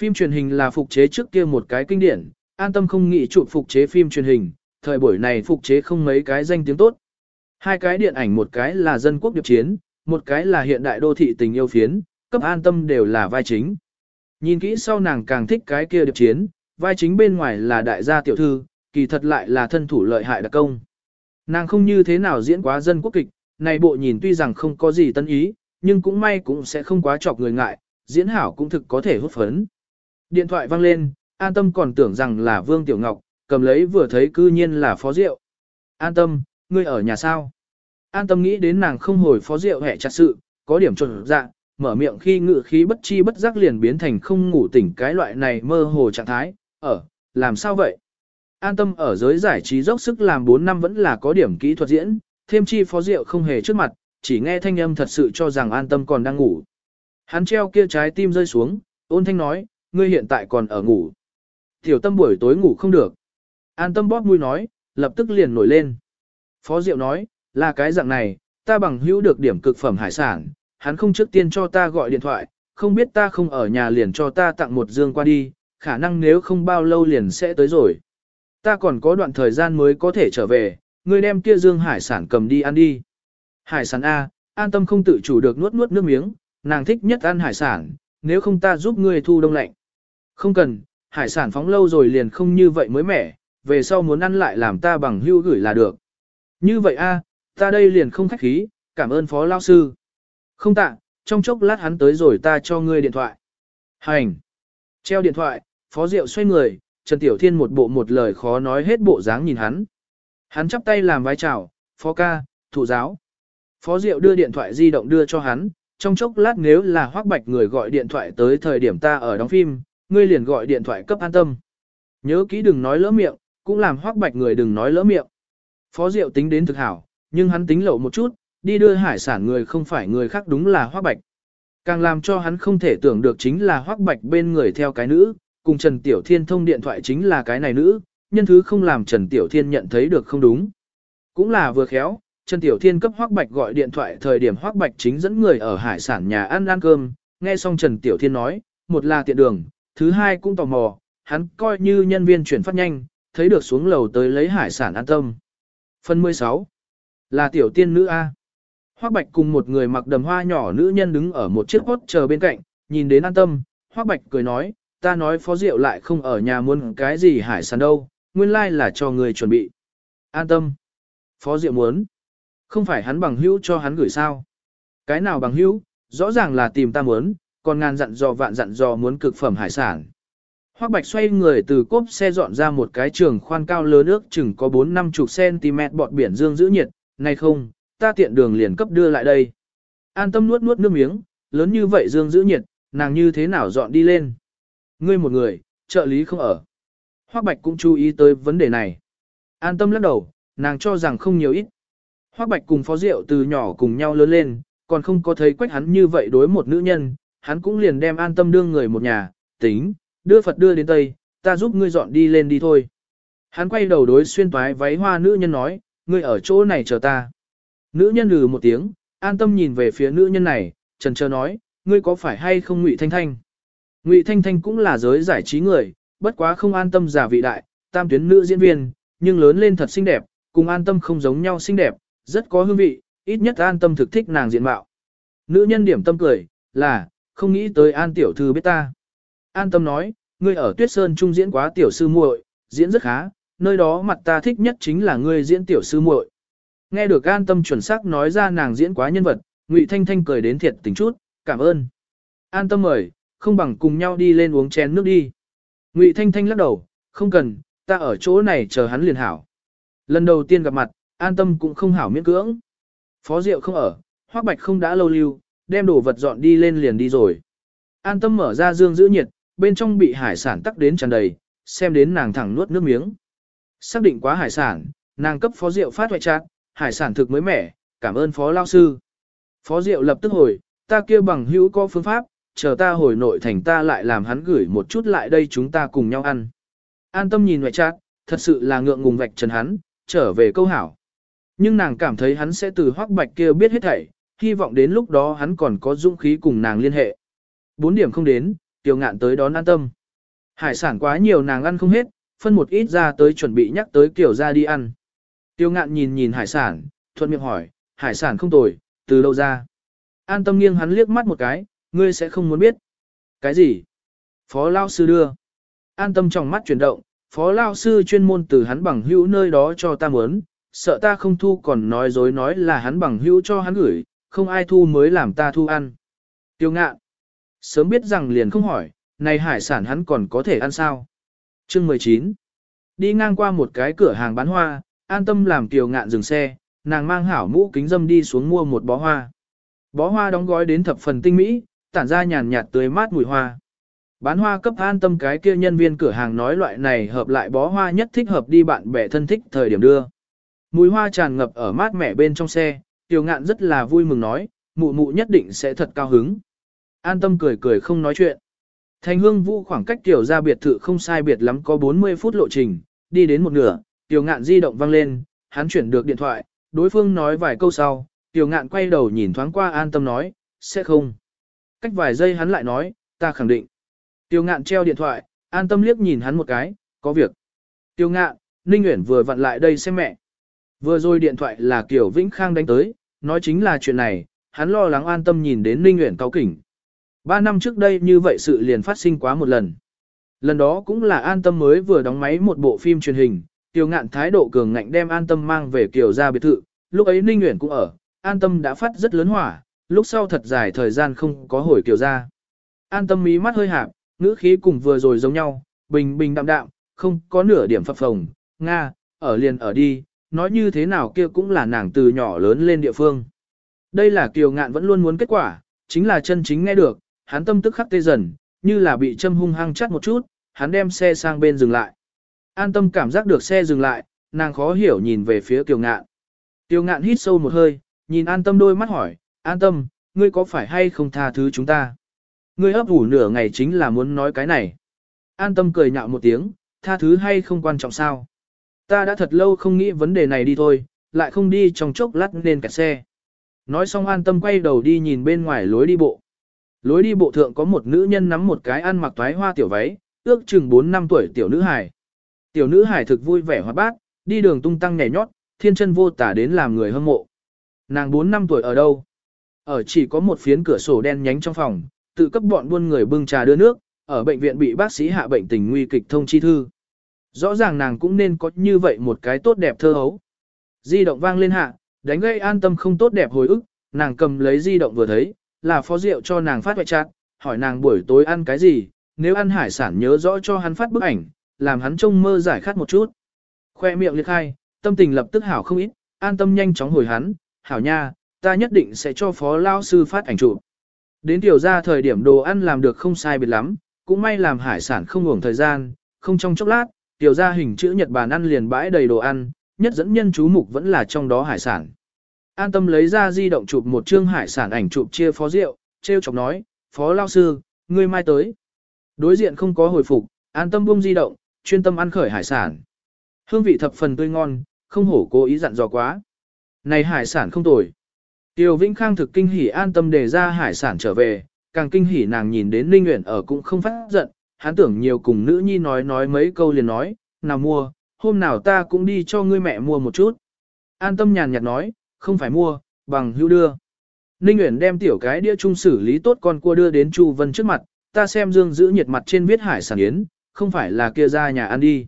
Phim truyền hình là phục chế trước kia một cái kinh điển, an tâm không nghĩ chụp phục chế phim truyền hình, thời buổi này phục chế không mấy cái danh tiếng tốt. Hai cái điện ảnh một cái là dân quốc điệp chiến, một cái là hiện đại đô thị tình yêu phiến, cấp an tâm đều là vai chính. Nhìn kỹ sau nàng càng thích cái kia điệp chiến, vai chính bên ngoài là đại gia tiểu thư, kỳ thật lại là thân thủ lợi hại đặc công. Nàng không như thế nào diễn quá dân quốc kịch, này bộ nhìn tuy rằng không có gì tân ý, nhưng cũng may cũng sẽ không quá chọc người ngại, diễn hảo cũng thực có thể hút phấn. Điện thoại vang lên, an tâm còn tưởng rằng là Vương Tiểu Ngọc, cầm lấy vừa thấy cư nhiên là phó rượu. An tâm, ngươi ở nhà sao? An tâm nghĩ đến nàng không hồi phó rượu hẹ chặt sự, có điểm trộn dạ, mở miệng khi ngự khí bất chi bất giác liền biến thành không ngủ tỉnh cái loại này mơ hồ trạng thái, ở, làm sao vậy? An tâm ở giới giải trí dốc sức làm 4 năm vẫn là có điểm kỹ thuật diễn, thêm chi phó rượu không hề trước mặt, chỉ nghe thanh âm thật sự cho rằng an tâm còn đang ngủ. Hắn treo kia trái tim rơi xuống, ôn thanh nói, ngươi hiện tại còn ở ngủ. Tiểu tâm buổi tối ngủ không được. An tâm bóp mũi nói, lập tức liền nổi lên. Phó Diệu nói, là cái dạng này, ta bằng hữu được điểm cực phẩm hải sản, hắn không trước tiên cho ta gọi điện thoại, không biết ta không ở nhà liền cho ta tặng một dương qua đi, khả năng nếu không bao lâu liền sẽ tới rồi. Ta còn có đoạn thời gian mới có thể trở về, ngươi đem kia dương hải sản cầm đi ăn đi. Hải sản A, an tâm không tự chủ được nuốt nuốt nước miếng, nàng thích nhất ăn hải sản, nếu không ta giúp ngươi thu đông lạnh. Không cần, hải sản phóng lâu rồi liền không như vậy mới mẻ, về sau muốn ăn lại làm ta bằng hưu gửi là được. Như vậy a, ta đây liền không khách khí, cảm ơn phó lao sư. Không tạ, trong chốc lát hắn tới rồi ta cho ngươi điện thoại. Hành. Treo điện thoại, phó diệu xoay người, Trần Tiểu Thiên một bộ một lời khó nói hết bộ dáng nhìn hắn. Hắn chắp tay làm vai chào, phó ca, thủ giáo. Phó Diệu đưa điện thoại di động đưa cho hắn, trong chốc lát nếu là hoác bạch người gọi điện thoại tới thời điểm ta ở đóng phim, ngươi liền gọi điện thoại cấp an tâm. Nhớ kỹ đừng nói lỡ miệng, cũng làm hoác bạch người đừng nói lỡ miệng. Phó Diệu tính đến thực hảo, nhưng hắn tính lậu một chút, đi đưa hải sản người không phải người khác đúng là hoác bạch. Càng làm cho hắn không thể tưởng được chính là hoác bạch bên người theo cái nữ, cùng Trần Tiểu Thiên thông điện thoại chính là cái này nữ, nhân thứ không làm Trần Tiểu Thiên nhận thấy được không đúng. Cũng là vừa khéo, Trần Tiểu Thiên cấp Hoắc Bạch gọi điện thoại thời điểm Hoắc Bạch chính dẫn người ở hải sản nhà ăn ăn cơm, nghe xong Trần Tiểu Thiên nói, một là tiện đường, thứ hai cũng tò mò, hắn coi như nhân viên chuyển phát nhanh, thấy được xuống lầu tới lấy hải sản an tâm. Phần 16 là Tiểu Tiên nữ A. Hoắc Bạch cùng một người mặc đầm hoa nhỏ nữ nhân đứng ở một chiếc hốt chờ bên cạnh, nhìn đến an tâm, Hoắc Bạch cười nói, ta nói phó diệu lại không ở nhà muốn cái gì hải sản đâu, nguyên lai là cho người chuẩn bị. An tâm. Phó diệu muốn. Không phải hắn bằng hữu cho hắn gửi sao. Cái nào bằng hữu, rõ ràng là tìm ta muốn, còn ngàn dặn dò vạn dặn dò muốn cực phẩm hải sản. Hoắc Bạch xoay người từ cốp xe dọn ra một cái trường khoan cao lớn ước chừng có 4 năm chục cm bọt biển dương giữ nhiệt, này không, ta tiện đường liền cấp đưa lại đây. An tâm nuốt nuốt nước miếng, lớn như vậy dương giữ nhiệt, nàng như thế nào dọn đi lên. Ngươi một người, trợ lý không ở. Hoắc Bạch cũng chú ý tới vấn đề này. An tâm lắc đầu, nàng cho rằng không nhiều ít. Hoắc Bạch cùng Phó Diệu từ nhỏ cùng nhau lớn lên, còn không có thấy quách hắn như vậy đối một nữ nhân, hắn cũng liền đem an tâm đương người một nhà, tính, đưa Phật đưa đến Tây, ta giúp ngươi dọn đi lên đi thôi. Hắn quay đầu đối xuyên toái váy hoa nữ nhân nói, ngươi ở chỗ này chờ ta. Nữ nhân lừ một tiếng, an tâm nhìn về phía nữ nhân này, trần chờ nói, ngươi có phải hay không ngụy thanh thanh. Ngụy thanh thanh cũng là giới giải trí người, bất quá không an tâm giả vị đại, tam tuyến nữ diễn viên, nhưng lớn lên thật xinh đẹp, cùng an tâm không giống nhau xinh đẹp, rất có hương vị, ít nhất an tâm thực thích nàng diện mạo. Nữ nhân điểm tâm cười, là, không nghĩ tới an tiểu thư biết ta. An tâm nói, ngươi ở tuyết sơn trung diễn quá tiểu sư muội, diễn rất khá, nơi đó mặt ta thích nhất chính là ngươi diễn tiểu sư muội. Nghe được an tâm chuẩn xác nói ra nàng diễn quá nhân vật, Ngụy Thanh Thanh cười đến thiệt tình chút, cảm ơn. An tâm mời, không bằng cùng nhau đi lên uống chén nước đi. Ngụy Thanh Thanh lắc đầu, không cần, ta ở chỗ này chờ hắn liền hảo. Lần đầu tiên gặp mặt, an tâm cũng không hảo miễn cưỡng. Phó Diệu không ở, Hoắc Bạch không đã lâu lưu, đem đồ vật dọn đi lên liền đi rồi. An tâm mở ra dương giữ nhiệt, bên trong bị hải sản tắc đến tràn đầy, xem đến nàng thẳng nuốt nước miếng. Xác định quá hải sản, nàng cấp phó rượu phát hoại chát, hải sản thực mới mẻ, cảm ơn phó lao sư. Phó rượu lập tức hồi, ta kia bằng hữu có phương pháp, chờ ta hồi nội thành ta lại làm hắn gửi một chút lại đây chúng ta cùng nhau ăn. An tâm nhìn ngoại chát, thật sự là ngượng ngùng vạch trần hắn, trở về câu hảo. Nhưng nàng cảm thấy hắn sẽ từ hoắc bạch kia biết hết thảy, hy vọng đến lúc đó hắn còn có dũng khí cùng nàng liên hệ. Bốn điểm không đến, tiểu ngạn tới đón an tâm. Hải sản quá nhiều nàng ăn không hết, phân một ít ra tới chuẩn bị nhắc tới kiểu ra đi ăn. Tiêu ngạn nhìn nhìn hải sản, thuận miệng hỏi, hải sản không tồi, từ đâu ra? An tâm nghiêng hắn liếc mắt một cái, ngươi sẽ không muốn biết. Cái gì? Phó Lao Sư đưa. An tâm trong mắt chuyển động, Phó Lao Sư chuyên môn từ hắn bằng hữu nơi đó cho ta muốn, sợ ta không thu còn nói dối nói là hắn bằng hữu cho hắn gửi, không ai thu mới làm ta thu ăn. Tiêu ngạn. Sớm biết rằng liền không hỏi, này hải sản hắn còn có thể ăn sao? Chương 19. Đi ngang qua một cái cửa hàng bán hoa, an tâm làm Tiêu ngạn dừng xe, nàng mang hảo mũ kính dâm đi xuống mua một bó hoa. Bó hoa đóng gói đến thập phần tinh mỹ, tản ra nhàn nhạt tươi mát mùi hoa. Bán hoa cấp an tâm cái kia nhân viên cửa hàng nói loại này hợp lại bó hoa nhất thích hợp đi bạn bè thân thích thời điểm đưa. Mùi hoa tràn ngập ở mát mẻ bên trong xe, Tiểu ngạn rất là vui mừng nói, mụ mụ nhất định sẽ thật cao hứng. An tâm cười cười không nói chuyện. Thành hương vũ khoảng cách tiểu ra biệt thự không sai biệt lắm có 40 phút lộ trình, đi đến một nửa, tiểu ngạn di động vang lên, hắn chuyển được điện thoại, đối phương nói vài câu sau, tiểu ngạn quay đầu nhìn thoáng qua an tâm nói, sẽ không. Cách vài giây hắn lại nói, ta khẳng định. Tiểu ngạn treo điện thoại, an tâm liếc nhìn hắn một cái, có việc. Tiểu ngạn, Ninh Nguyễn vừa vặn lại đây xem mẹ. Vừa rồi điện thoại là Kiều Vĩnh Khang đánh tới, nói chính là chuyện này, hắn lo lắng an tâm nhìn đến Ninh Nguyễn cao kỉnh. Ba năm trước đây như vậy sự liền phát sinh quá một lần. Lần đó cũng là an tâm mới vừa đóng máy một bộ phim truyền hình, Tiêu ngạn thái độ cường ngạnh đem an tâm mang về Kiều ra biệt thự, lúc ấy Ninh Nguyễn cũng ở, an tâm đã phát rất lớn hỏa, lúc sau thật dài thời gian không có hồi Kiều ra. An tâm mí mắt hơi hạp, ngữ khí cùng vừa rồi giống nhau, bình bình đạm đạm, không có nửa điểm phập phồng, Nga, ở liền ở đi, nói như thế nào kia cũng là nàng từ nhỏ lớn lên địa phương. Đây là kiều ngạn vẫn luôn muốn kết quả, chính là chân chính nghe được, hắn tâm tức khắc tê dần, như là bị châm hung hăng chắt một chút, hắn đem xe sang bên dừng lại. An tâm cảm giác được xe dừng lại, nàng khó hiểu nhìn về phía kiều ngạn. Kiều ngạn hít sâu một hơi, nhìn an tâm đôi mắt hỏi, an tâm, ngươi có phải hay không tha thứ chúng ta? Ngươi ấp ủ nửa ngày chính là muốn nói cái này. An tâm cười nhạo một tiếng, tha thứ hay không quan trọng sao? Ta đã thật lâu không nghĩ vấn đề này đi thôi, lại không đi trong chốc lát nên kẹt xe. Nói xong an tâm quay đầu đi nhìn bên ngoài lối đi bộ. Lối đi bộ thượng có một nữ nhân nắm một cái ăn mặc toái hoa tiểu váy, ước chừng 4 năm tuổi tiểu nữ hài. Tiểu nữ hài thực vui vẻ hoạt bát, đi đường tung tăng nhảy nhót, thiên chân vô tả đến làm người hâm mộ. Nàng 4 năm tuổi ở đâu? Ở chỉ có một phiến cửa sổ đen nhánh trong phòng, tự cấp bọn buôn người bưng trà đưa nước, ở bệnh viện bị bác sĩ hạ bệnh tình nguy kịch thông chi thư. Rõ ràng nàng cũng nên có như vậy một cái tốt đẹp thơ hấu. Di động vang lên hạ, đánh gây an tâm không tốt đẹp hồi ức, nàng cầm lấy di động vừa thấy, là phó rượu cho nàng phát hoại chặt, hỏi nàng buổi tối ăn cái gì, nếu ăn hải sản nhớ rõ cho hắn phát bức ảnh, làm hắn trông mơ giải khát một chút. Khoe miệng liệt khai, tâm tình lập tức hảo không ít, an tâm nhanh chóng hồi hắn, hảo nha, ta nhất định sẽ cho phó lao sư phát ảnh chụp. Đến tiểu ra thời điểm đồ ăn làm được không sai biệt lắm, cũng may làm hải sản không ngủng thời gian, không trong chốc lát, tiểu gia hình chữ nhật bản ăn liền bãi đầy đồ ăn, nhất dẫn nhân chú mục vẫn là trong đó hải sản. An tâm lấy ra di động chụp một chương hải sản ảnh chụp chia phó rượu, treo chọc nói, phó lao sư, ngươi mai tới. Đối diện không có hồi phục, an tâm buông di động, chuyên tâm ăn khởi hải sản. Hương vị thập phần tươi ngon, không hổ cố ý dặn dò quá. Này hải sản không tồi. Tiêu Vĩnh Khang thực kinh hỉ an tâm đề ra hải sản trở về, càng kinh hỉ nàng nhìn đến Ninh Nguyễn ở cũng không phát giận, hắn tưởng nhiều cùng nữ nhi nói nói mấy câu liền nói, nào mua, hôm nào ta cũng đi cho ngươi mẹ mua một chút. An tâm nhàn nhạt nói, không phải mua, bằng hữu đưa. Ninh uyển đem tiểu cái đĩa trung xử lý tốt con cua đưa đến Chu Vân trước mặt, ta xem dương giữ nhiệt mặt trên viết hải sản yến, không phải là kia ra nhà ăn đi.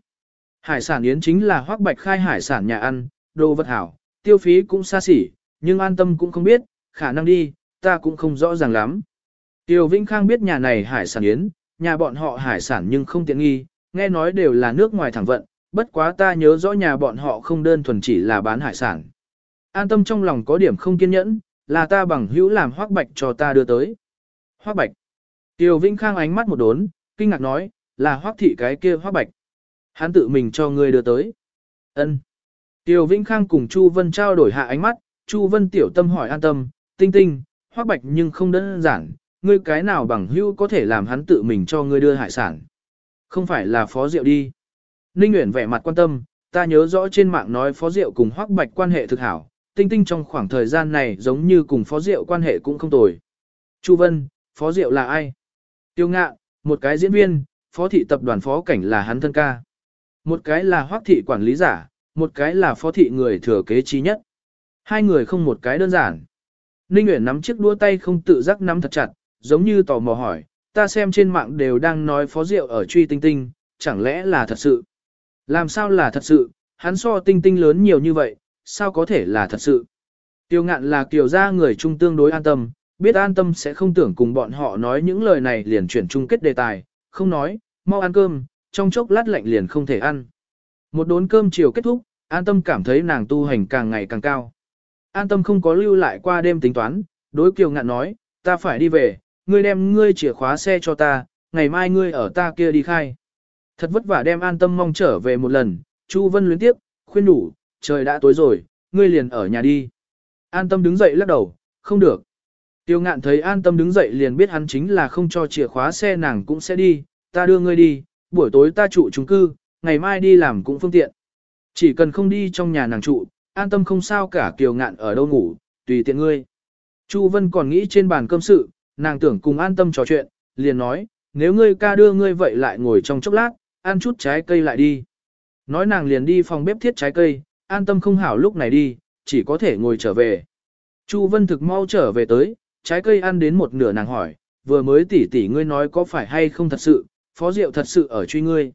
Hải sản yến chính là hoác bạch khai hải sản nhà ăn, đồ vật hảo, tiêu phí cũng xa xỉ, nhưng an tâm cũng không biết, khả năng đi, ta cũng không rõ ràng lắm. Tiêu Vĩnh Khang biết nhà này hải sản yến, nhà bọn họ hải sản nhưng không tiện nghi, nghe nói đều là nước ngoài thẳng vận, bất quá ta nhớ rõ nhà bọn họ không đơn thuần chỉ là bán hải sản. An tâm trong lòng có điểm không kiên nhẫn, là ta bằng hữu làm hoác bạch cho ta đưa tới. Hoác bạch. Tiêu Vĩnh Khang ánh mắt một đốn, kinh ngạc nói, là hoác thị cái kia hoác bạch. Hắn tự mình cho ngươi đưa tới. Ân. Tiêu Vĩnh Khang cùng Chu Vân trao đổi hạ ánh mắt, Chu Vân tiểu tâm hỏi an tâm, tinh tinh, hoác bạch nhưng không đơn giản, ngươi cái nào bằng hữu có thể làm hắn tự mình cho ngươi đưa hải sản. Không phải là phó diệu đi. Ninh Nguyễn vẻ mặt quan tâm, ta nhớ rõ trên mạng nói phó diệu cùng Hoắc bạch quan hệ thực hảo, tinh tinh trong khoảng thời gian này giống như cùng phó diệu quan hệ cũng không tồi. Chu Vân, phó diệu là ai? Tiêu ngạ, một cái diễn viên, phó thị tập đoàn phó cảnh là hắn thân ca. Một cái là Hoắc thị quản lý giả, một cái là phó thị người thừa kế trí nhất. Hai người không một cái đơn giản. Ninh Nguyễn nắm chiếc đua tay không tự giác nắm thật chặt, giống như tò mò hỏi, ta xem trên mạng đều đang nói phó diệu ở truy tinh tinh, chẳng lẽ là thật sự? Làm sao là thật sự, hắn so tinh tinh lớn nhiều như vậy, sao có thể là thật sự? Tiêu ngạn là kiều gia người trung tương đối an tâm, biết an tâm sẽ không tưởng cùng bọn họ nói những lời này liền chuyển chung kết đề tài, không nói, mau ăn cơm, trong chốc lát lạnh liền không thể ăn. Một đốn cơm chiều kết thúc, an tâm cảm thấy nàng tu hành càng ngày càng cao. An tâm không có lưu lại qua đêm tính toán, đối kiều ngạn nói, ta phải đi về, ngươi đem ngươi chìa khóa xe cho ta, ngày mai ngươi ở ta kia đi khai. Thật vất vả đem an tâm mong trở về một lần, Chu Vân luyến tiếp, khuyên đủ, trời đã tối rồi, ngươi liền ở nhà đi. An tâm đứng dậy lắc đầu, không được. Tiêu ngạn thấy an tâm đứng dậy liền biết hắn chính là không cho chìa khóa xe nàng cũng sẽ đi, ta đưa ngươi đi, buổi tối ta trụ chung cư, ngày mai đi làm cũng phương tiện. Chỉ cần không đi trong nhà nàng trụ, an tâm không sao cả kiều ngạn ở đâu ngủ, tùy tiện ngươi. Chu Vân còn nghĩ trên bàn cơm sự, nàng tưởng cùng an tâm trò chuyện, liền nói, nếu ngươi ca đưa ngươi vậy lại ngồi trong chốc lát, ăn chút trái cây lại đi. Nói nàng liền đi phòng bếp thiết trái cây, an tâm không hảo lúc này đi, chỉ có thể ngồi trở về. Chu Vân thực mau trở về tới, trái cây ăn đến một nửa nàng hỏi, vừa mới tỉ tỉ ngươi nói có phải hay không thật sự, phó diệu thật sự ở truy ngươi.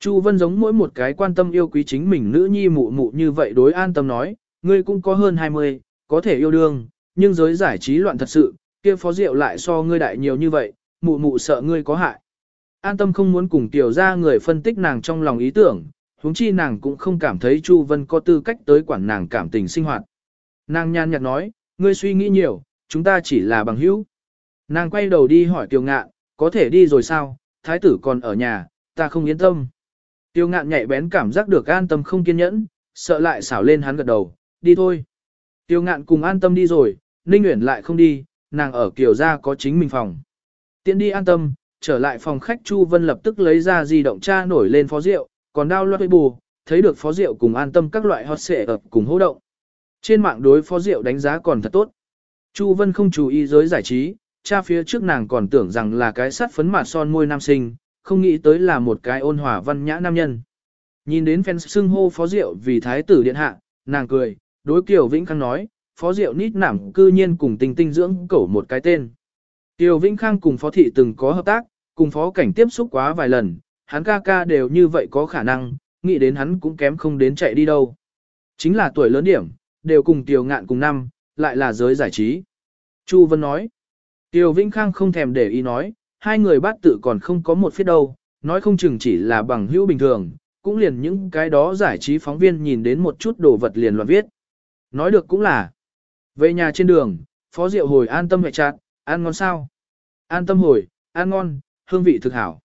Chu Vân giống mỗi một cái quan tâm yêu quý chính mình nữ nhi mụ mụ như vậy đối an tâm nói, ngươi cũng có hơn 20, có thể yêu đương, nhưng giới giải trí loạn thật sự, kia phó rượu lại so ngươi đại nhiều như vậy, mụ mụ sợ ngươi có hại. An tâm không muốn cùng tiểu ra người phân tích nàng trong lòng ý tưởng, huống chi nàng cũng không cảm thấy Chu Vân có tư cách tới quản nàng cảm tình sinh hoạt. Nàng nhàn nhạt nói, ngươi suy nghĩ nhiều, chúng ta chỉ là bằng hữu. Nàng quay đầu đi hỏi Tiêu Ngạn, có thể đi rồi sao, thái tử còn ở nhà, ta không yên tâm. Tiêu Ngạn nhạy bén cảm giác được an tâm không kiên nhẫn, sợ lại xảo lên hắn gật đầu, đi thôi. Tiêu Ngạn cùng an tâm đi rồi, Ninh Uyển lại không đi, nàng ở Kiều gia có chính mình phòng. Tiến đi an tâm, trở lại phòng khách Chu Vân lập tức lấy ra di động tra nổi lên phó rượu, còn đao loạt bù, thấy được phó rượu cùng an tâm các loại hot xệ ập cùng hô động. Trên mạng đối phó rượu đánh giá còn thật tốt. Chu Vân không chú ý giới giải trí, cha phía trước nàng còn tưởng rằng là cái sắt phấn mạt son môi nam sinh, không nghĩ tới là một cái ôn hòa văn nhã nam nhân. Nhìn đến fans xưng hô phó rượu vì thái tử điện hạ, nàng cười, đối Kiều Vĩnh Khang nói, phó Diệu nít nảm cư nhiên cùng tình tinh dưỡng cẩu một cái tên. Tiêu Vĩnh Khang cùng phó thị từng có hợp tác, cùng phó cảnh tiếp xúc quá vài lần, hắn ca ca đều như vậy có khả năng, nghĩ đến hắn cũng kém không đến chạy đi đâu. Chính là tuổi lớn điểm, đều cùng Tiêu Ngạn cùng năm, lại là giới giải trí. Chu Vân nói, Tiêu Vĩnh Khang không thèm để ý nói, hai người bát tự còn không có một phía đâu, nói không chừng chỉ là bằng hữu bình thường, cũng liền những cái đó giải trí phóng viên nhìn đến một chút đồ vật liền loạn viết. Nói được cũng là, về nhà trên đường, Phó Diệu hồi an tâm mẹ chặt, ăn ngon sao? An tâm hồi, ăn ngon, hương vị thực hảo.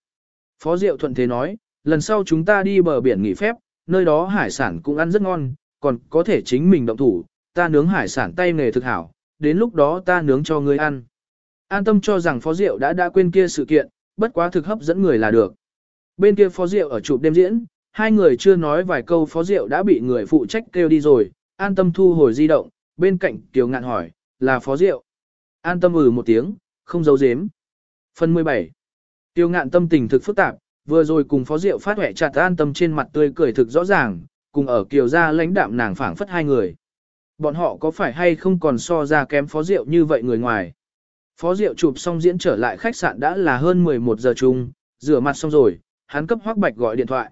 Phó Diệu thuận thế nói, lần sau chúng ta đi bờ biển nghỉ phép, nơi đó hải sản cũng ăn rất ngon, còn có thể chính mình động thủ, ta nướng hải sản tay nghề thực hảo, đến lúc đó ta nướng cho ngươi ăn. An tâm cho rằng Phó Diệu đã đã quên kia sự kiện, bất quá thực hấp dẫn người là được. Bên kia Phó Diệu ở chụp đêm diễn, hai người chưa nói vài câu Phó Diệu đã bị người phụ trách kêu đi rồi, an tâm thu hồi di động, bên cạnh Kiều Ngạn hỏi, là Phó Diệu. An tâm ừ một tiếng, không giấu giếm. Phần 17. Tiêu ngạn tâm tình thực phức tạp, vừa rồi cùng Phó Diệu phát huệ chặt an tâm trên mặt tươi cười thực rõ ràng, cùng ở Kiều gia lãnh đạm nàng phảng phất hai người. Bọn họ có phải hay không còn so ra kém Phó Diệu như vậy người ngoài. Phó Diệu chụp xong diễn trở lại khách sạn đã là hơn 11 giờ chung, rửa mặt xong rồi, hắn cấp Hoắc Bạch gọi điện thoại.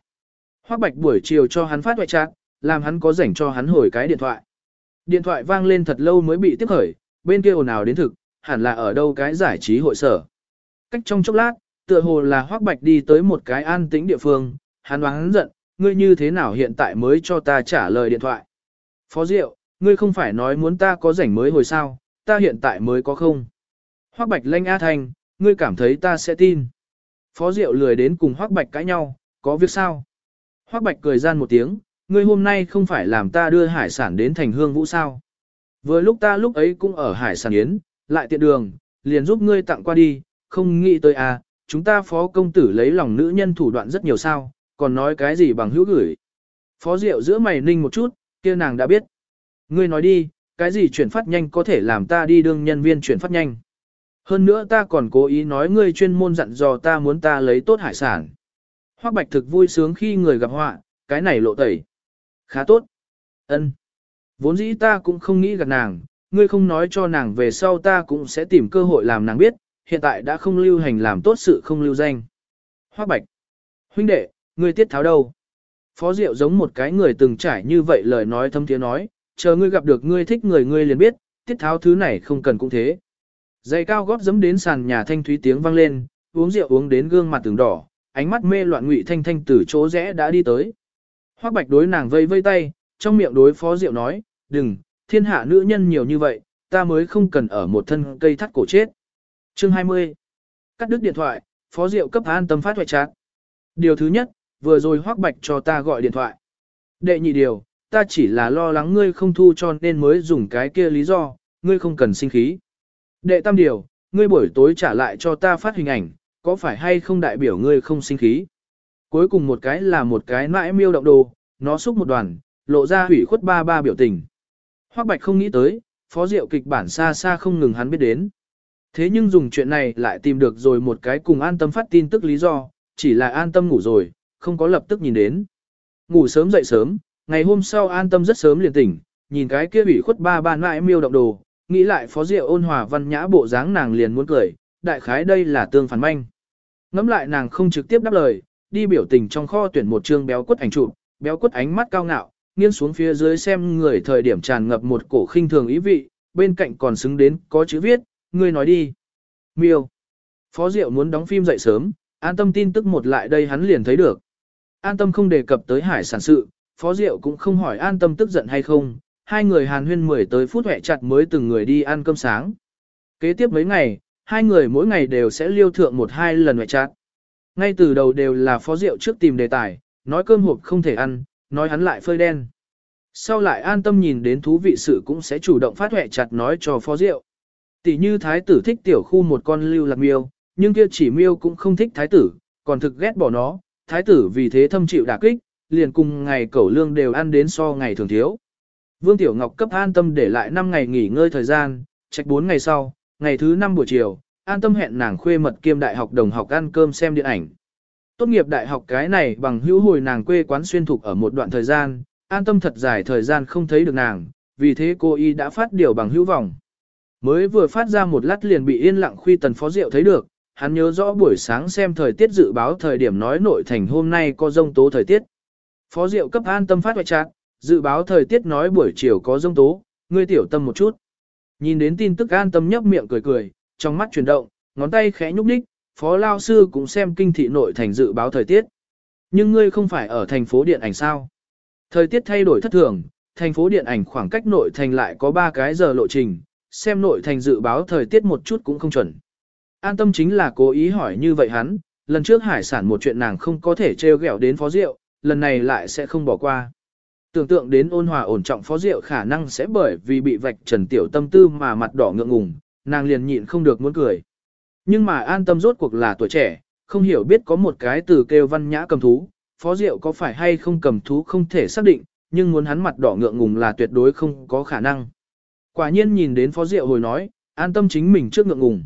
Hoắc Bạch buổi chiều cho hắn phát hoại chặt, làm hắn có rảnh cho hắn hồi cái điện thoại. Điện thoại vang lên thật lâu mới bị tiếp khởi, bên kia ồn ào đến thực, hẳn là ở đâu cái giải trí hội sở. Cách trong chốc lát, tựa hồ là Hoắc Bạch đi tới một cái an tĩnh địa phương, hắn hắn giận, ngươi như thế nào hiện tại mới cho ta trả lời điện thoại. Phó Diệu, ngươi không phải nói muốn ta có rảnh mới hồi sao, ta hiện tại mới có không. Hoắc Bạch lanh A Thanh, ngươi cảm thấy ta sẽ tin. Phó Diệu lười đến cùng Hoắc Bạch cãi nhau, có việc sao? Hoắc Bạch cười gian một tiếng, ngươi hôm nay không phải làm ta đưa hải sản đến thành hương vũ sao. Vừa lúc ta lúc ấy cũng ở hải sản yến, lại tiện đường, liền giúp ngươi tặng qua đi, không nghĩ tới à, chúng ta phó công tử lấy lòng nữ nhân thủ đoạn rất nhiều sao, còn nói cái gì bằng hữu gửi. Phó Diệu giữa mày ninh một chút, kia nàng đã biết. Ngươi nói đi, cái gì chuyển phát nhanh có thể làm ta đi đương nhân viên chuyển phát nhanh. Hơn nữa ta còn cố ý nói ngươi chuyên môn dặn dò ta muốn ta lấy tốt hải sản. Hoắc Bạch thực vui sướng khi người gặp họa, cái này lộ tẩy. Khá tốt. Ân. Vốn dĩ ta cũng không nghĩ gặp nàng, ngươi không nói cho nàng về sau ta cũng sẽ tìm cơ hội làm nàng biết, hiện tại đã không lưu hành làm tốt sự không lưu danh. Hoác Bạch. Huynh đệ, ngươi tiết tháo đâu? Phó Diệu giống một cái người từng trải như vậy lời nói thâm tiếng nói, chờ ngươi gặp được ngươi thích người ngươi liền biết, tiết tháo thứ này không cần cũng thế. Giày cao gót dẫm đến sàn nhà thanh thúy tiếng vang lên, uống rượu uống đến gương mặt từng đỏ, ánh mắt mê loạn ngụy thanh thanh từ chỗ rẽ đã đi tới. Hoắc Bạch đối nàng vây vây tay, trong miệng đối phó Diệu nói, đừng, thiên hạ nữ nhân nhiều như vậy, ta mới không cần ở một thân cây thắt cổ chết. Chương 20 Cắt đứt điện thoại, phó Diệu cấp an tâm phát hoại chát. Điều thứ nhất, vừa rồi Hoắc Bạch cho ta gọi điện thoại. Đệ nhị điều, ta chỉ là lo lắng ngươi không thu cho nên mới dùng cái kia lý do, ngươi không cần sinh khí. Đệ tam điều, ngươi buổi tối trả lại cho ta phát hình ảnh, có phải hay không đại biểu ngươi không sinh khí. Cuối cùng một cái là một cái mãi miêu động đồ, nó xúc một đoàn, lộ ra hủy khuất ba ba biểu tình. Hoắc Bạch không nghĩ tới, phó diệu kịch bản xa xa không ngừng hắn biết đến. Thế nhưng dùng chuyện này lại tìm được rồi một cái cùng an tâm phát tin tức lý do, chỉ là an tâm ngủ rồi, không có lập tức nhìn đến. Ngủ sớm dậy sớm, ngày hôm sau an tâm rất sớm liền tỉnh, nhìn cái kia bị khuất ba ba mãi miêu động đồ, nghĩ lại phó diệu ôn hòa văn nhã bộ dáng nàng liền muốn cười, đại khái đây là tương phản manh. Ngắm lại nàng không trực tiếp đáp lời, đi biểu tình trong kho tuyển một chương béo quất ảnh chụp, béo quất ánh mắt cao ngạo, nghiêng xuống phía dưới xem người thời điểm tràn ngập một cổ khinh thường ý vị, bên cạnh còn xứng đến có chữ viết, ngươi nói đi. Miêu. Phó Diệu muốn đóng phim dậy sớm, an tâm tin tức một lại đây hắn liền thấy được. An tâm không đề cập tới hải sản sự, Phó Diệu cũng không hỏi an tâm tức giận hay không, hai người hàn huyên mười tới phút hẹ chặt mới từng người đi ăn cơm sáng. Kế tiếp mấy ngày, hai người mỗi ngày đều sẽ liêu thượng một hai lần hẹ chặt. Ngay từ đầu đều là Phó rượu trước tìm đề tài, nói cơm hộp không thể ăn, nói hắn lại phơi đen. Sau lại an tâm nhìn đến thú vị sự cũng sẽ chủ động phát huệ chặt nói cho phó rượu. Tỷ như thái tử thích tiểu khu một con lưu lạc miêu, nhưng kia chỉ miêu cũng không thích thái tử, còn thực ghét bỏ nó, thái tử vì thế thâm chịu đả kích, liền cùng ngày cẩu lương đều ăn đến so ngày thường thiếu. Vương Tiểu Ngọc cấp an tâm để lại 5 ngày nghỉ ngơi thời gian, trách 4 ngày sau, ngày thứ 5 buổi chiều, an tâm hẹn nàng khuê mật kiêm đại học đồng học ăn cơm xem điện ảnh. Tốt nghiệp đại học cái này bằng hữu hồi nàng quê quán xuyên thục ở một đoạn thời gian, an tâm thật dài thời gian không thấy được nàng, vì thế cô y đã phát điều bằng hữu vọng. Mới vừa phát ra một lát liền bị yên lặng khuy tần phó diệu thấy được, hắn nhớ rõ buổi sáng xem thời tiết dự báo thời điểm nói nội thành hôm nay có rông tố thời tiết. Phó diệu cấp an tâm phát hoại chặt, dự báo thời tiết nói buổi chiều có rông tố, ngươi tiểu tâm một chút. Nhìn đến tin tức an tâm nhấp miệng cười cười, trong mắt chuyển động, ngón tay khẽ nhúc đích, phó lao sư cũng xem kinh thị nội thành dự báo thời tiết. Nhưng ngươi không phải ở thành phố điện ảnh sao? Thời tiết thay đổi thất thường, thành phố điện ảnh khoảng cách nội thành lại có 3 cái giờ lộ trình, xem nội thành dự báo thời tiết một chút cũng không chuẩn. An tâm chính là cố ý hỏi như vậy hắn, lần trước hải sản một chuyện nàng không có thể treo gẹo đến phó rượu, lần này lại sẽ không bỏ qua. Tưởng tượng đến ôn hòa ổn trọng phó rượu khả năng sẽ bởi vì bị vạch trần tiểu tâm tư mà mặt đỏ ngượng ngùng, nàng liền nhịn không được muốn cười. Nhưng mà an tâm rốt cuộc là tuổi trẻ, không hiểu biết có một cái từ kêu văn nhã cầm thú, phó diệu có phải hay không cầm thú không thể xác định, nhưng muốn hắn mặt đỏ ngượng ngùng là tuyệt đối không có khả năng. Quả nhiên nhìn đến phó diệu hồi nói, an tâm chính mình trước ngượng ngùng.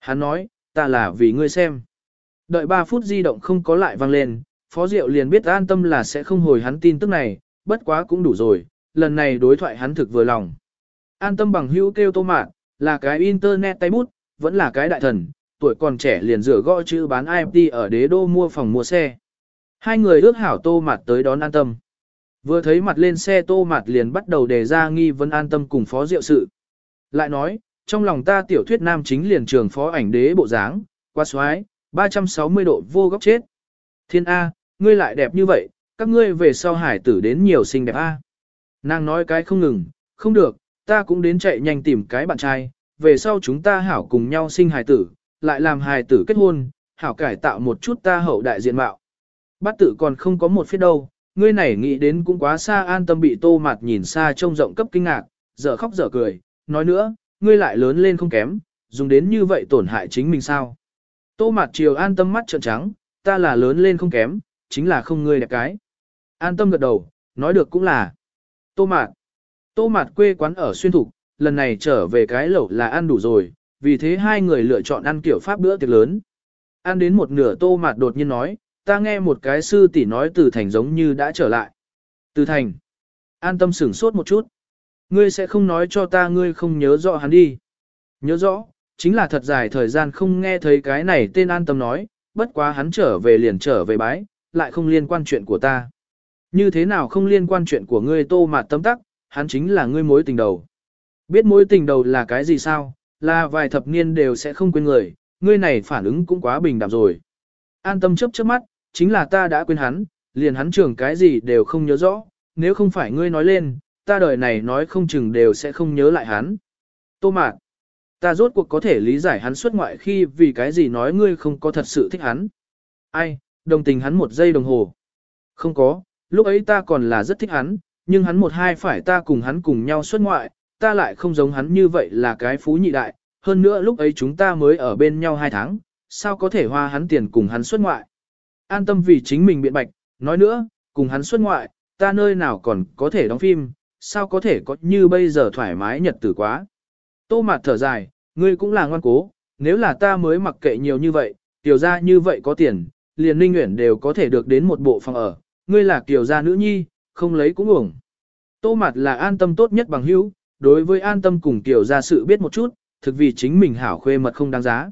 Hắn nói, ta là vì ngươi xem. Đợi 3 phút di động không có lại vang lên, phó diệu liền biết an tâm là sẽ không hồi hắn tin tức này, bất quá cũng đủ rồi, lần này đối thoại hắn thực vừa lòng. An tâm bằng hữu kêu tô mạn, là cái internet tay bút, vẫn là cái đại thần, tuổi còn trẻ liền rửa gõ chữ bán IMT ở đế đô mua phòng mua xe. Hai người ước hảo tô mặt tới đón an tâm. Vừa thấy mặt lên xe tô mặt liền bắt đầu đề ra nghi vấn an tâm cùng phó diệu sự. Lại nói, trong lòng ta tiểu thuyết nam chính liền trường phó ảnh đế bộ dáng, qua xoái, 360 độ vô góc chết. Thiên A, ngươi lại đẹp như vậy, các ngươi về sau hải tử đến nhiều xinh đẹp A. Nàng nói cái không ngừng, không được, ta cũng đến chạy nhanh tìm cái bạn trai, về sau chúng ta hảo cùng nhau sinh hài tử, lại làm hài tử kết hôn, hảo cải tạo một chút ta hậu đại diện mạo. Bát tử còn không có một phía đâu, ngươi này nghĩ đến cũng quá xa an tâm bị tô mặt nhìn xa trông rộng cấp kinh ngạc, dở khóc dở cười, nói nữa, ngươi lại lớn lên không kém, dùng đến như vậy tổn hại chính mình sao. Tô mặt chiều an tâm mắt trợn trắng, ta là lớn lên không kém, chính là không ngươi đẹp cái. An tâm gật đầu, nói được cũng là. Tô mạt. Tô mạt quê quán ở xuyên thục, lần này trở về cái lẩu là ăn đủ rồi, vì thế hai người lựa chọn ăn kiểu pháp bữa tiệc lớn. Ăn đến một nửa tô mạt đột nhiên nói, ta nghe một cái sư tỷ nói từ thành giống như đã trở lại. Từ thành. An tâm sửng sốt một chút. Ngươi sẽ không nói cho ta ngươi không nhớ rõ hắn đi. Nhớ rõ, chính là thật dài thời gian không nghe thấy cái này tên an tâm nói, bất quá hắn trở về liền trở về bái, lại không liên quan chuyện của ta. Như thế nào không liên quan chuyện của ngươi tô mạt tâm tắc, hắn chính là ngươi mối tình đầu. Biết mối tình đầu là cái gì sao, là vài thập niên đều sẽ không quên người, ngươi này phản ứng cũng quá bình đạm rồi. An tâm chấp chớp mắt, chính là ta đã quên hắn, liền hắn trưởng cái gì đều không nhớ rõ, nếu không phải ngươi nói lên, ta đời này nói không chừng đều sẽ không nhớ lại hắn. Tô mạc, ta rốt cuộc có thể lý giải hắn xuất ngoại khi vì cái gì nói ngươi không có thật sự thích hắn. Ai, đồng tình hắn một giây đồng hồ. Không có, lúc ấy ta còn là rất thích hắn, nhưng hắn một hai phải ta cùng hắn cùng nhau xuất ngoại, ta lại không giống hắn như vậy là cái phú nhị đại, hơn nữa lúc ấy chúng ta mới ở bên nhau hai tháng, sao có thể hoa hắn tiền cùng hắn xuất ngoại. An tâm vì chính mình biện bạch, nói nữa, cùng hắn xuất ngoại, ta nơi nào còn có thể đóng phim, sao có thể có như bây giờ thoải mái nhật tử quá. Tô mạt thở dài, ngươi cũng là ngoan cố, nếu là ta mới mặc kệ nhiều như vậy, tiểu ra như vậy có tiền, liền ninh nguyện đều có thể được đến một bộ phòng ở, ngươi là tiểu gia nữ nhi, không lấy cũng uổng. Tô mặt là an tâm tốt nhất bằng hữu, đối với an tâm cùng tiểu gia sự biết một chút, thực vì chính mình hảo khuê mật không đáng giá.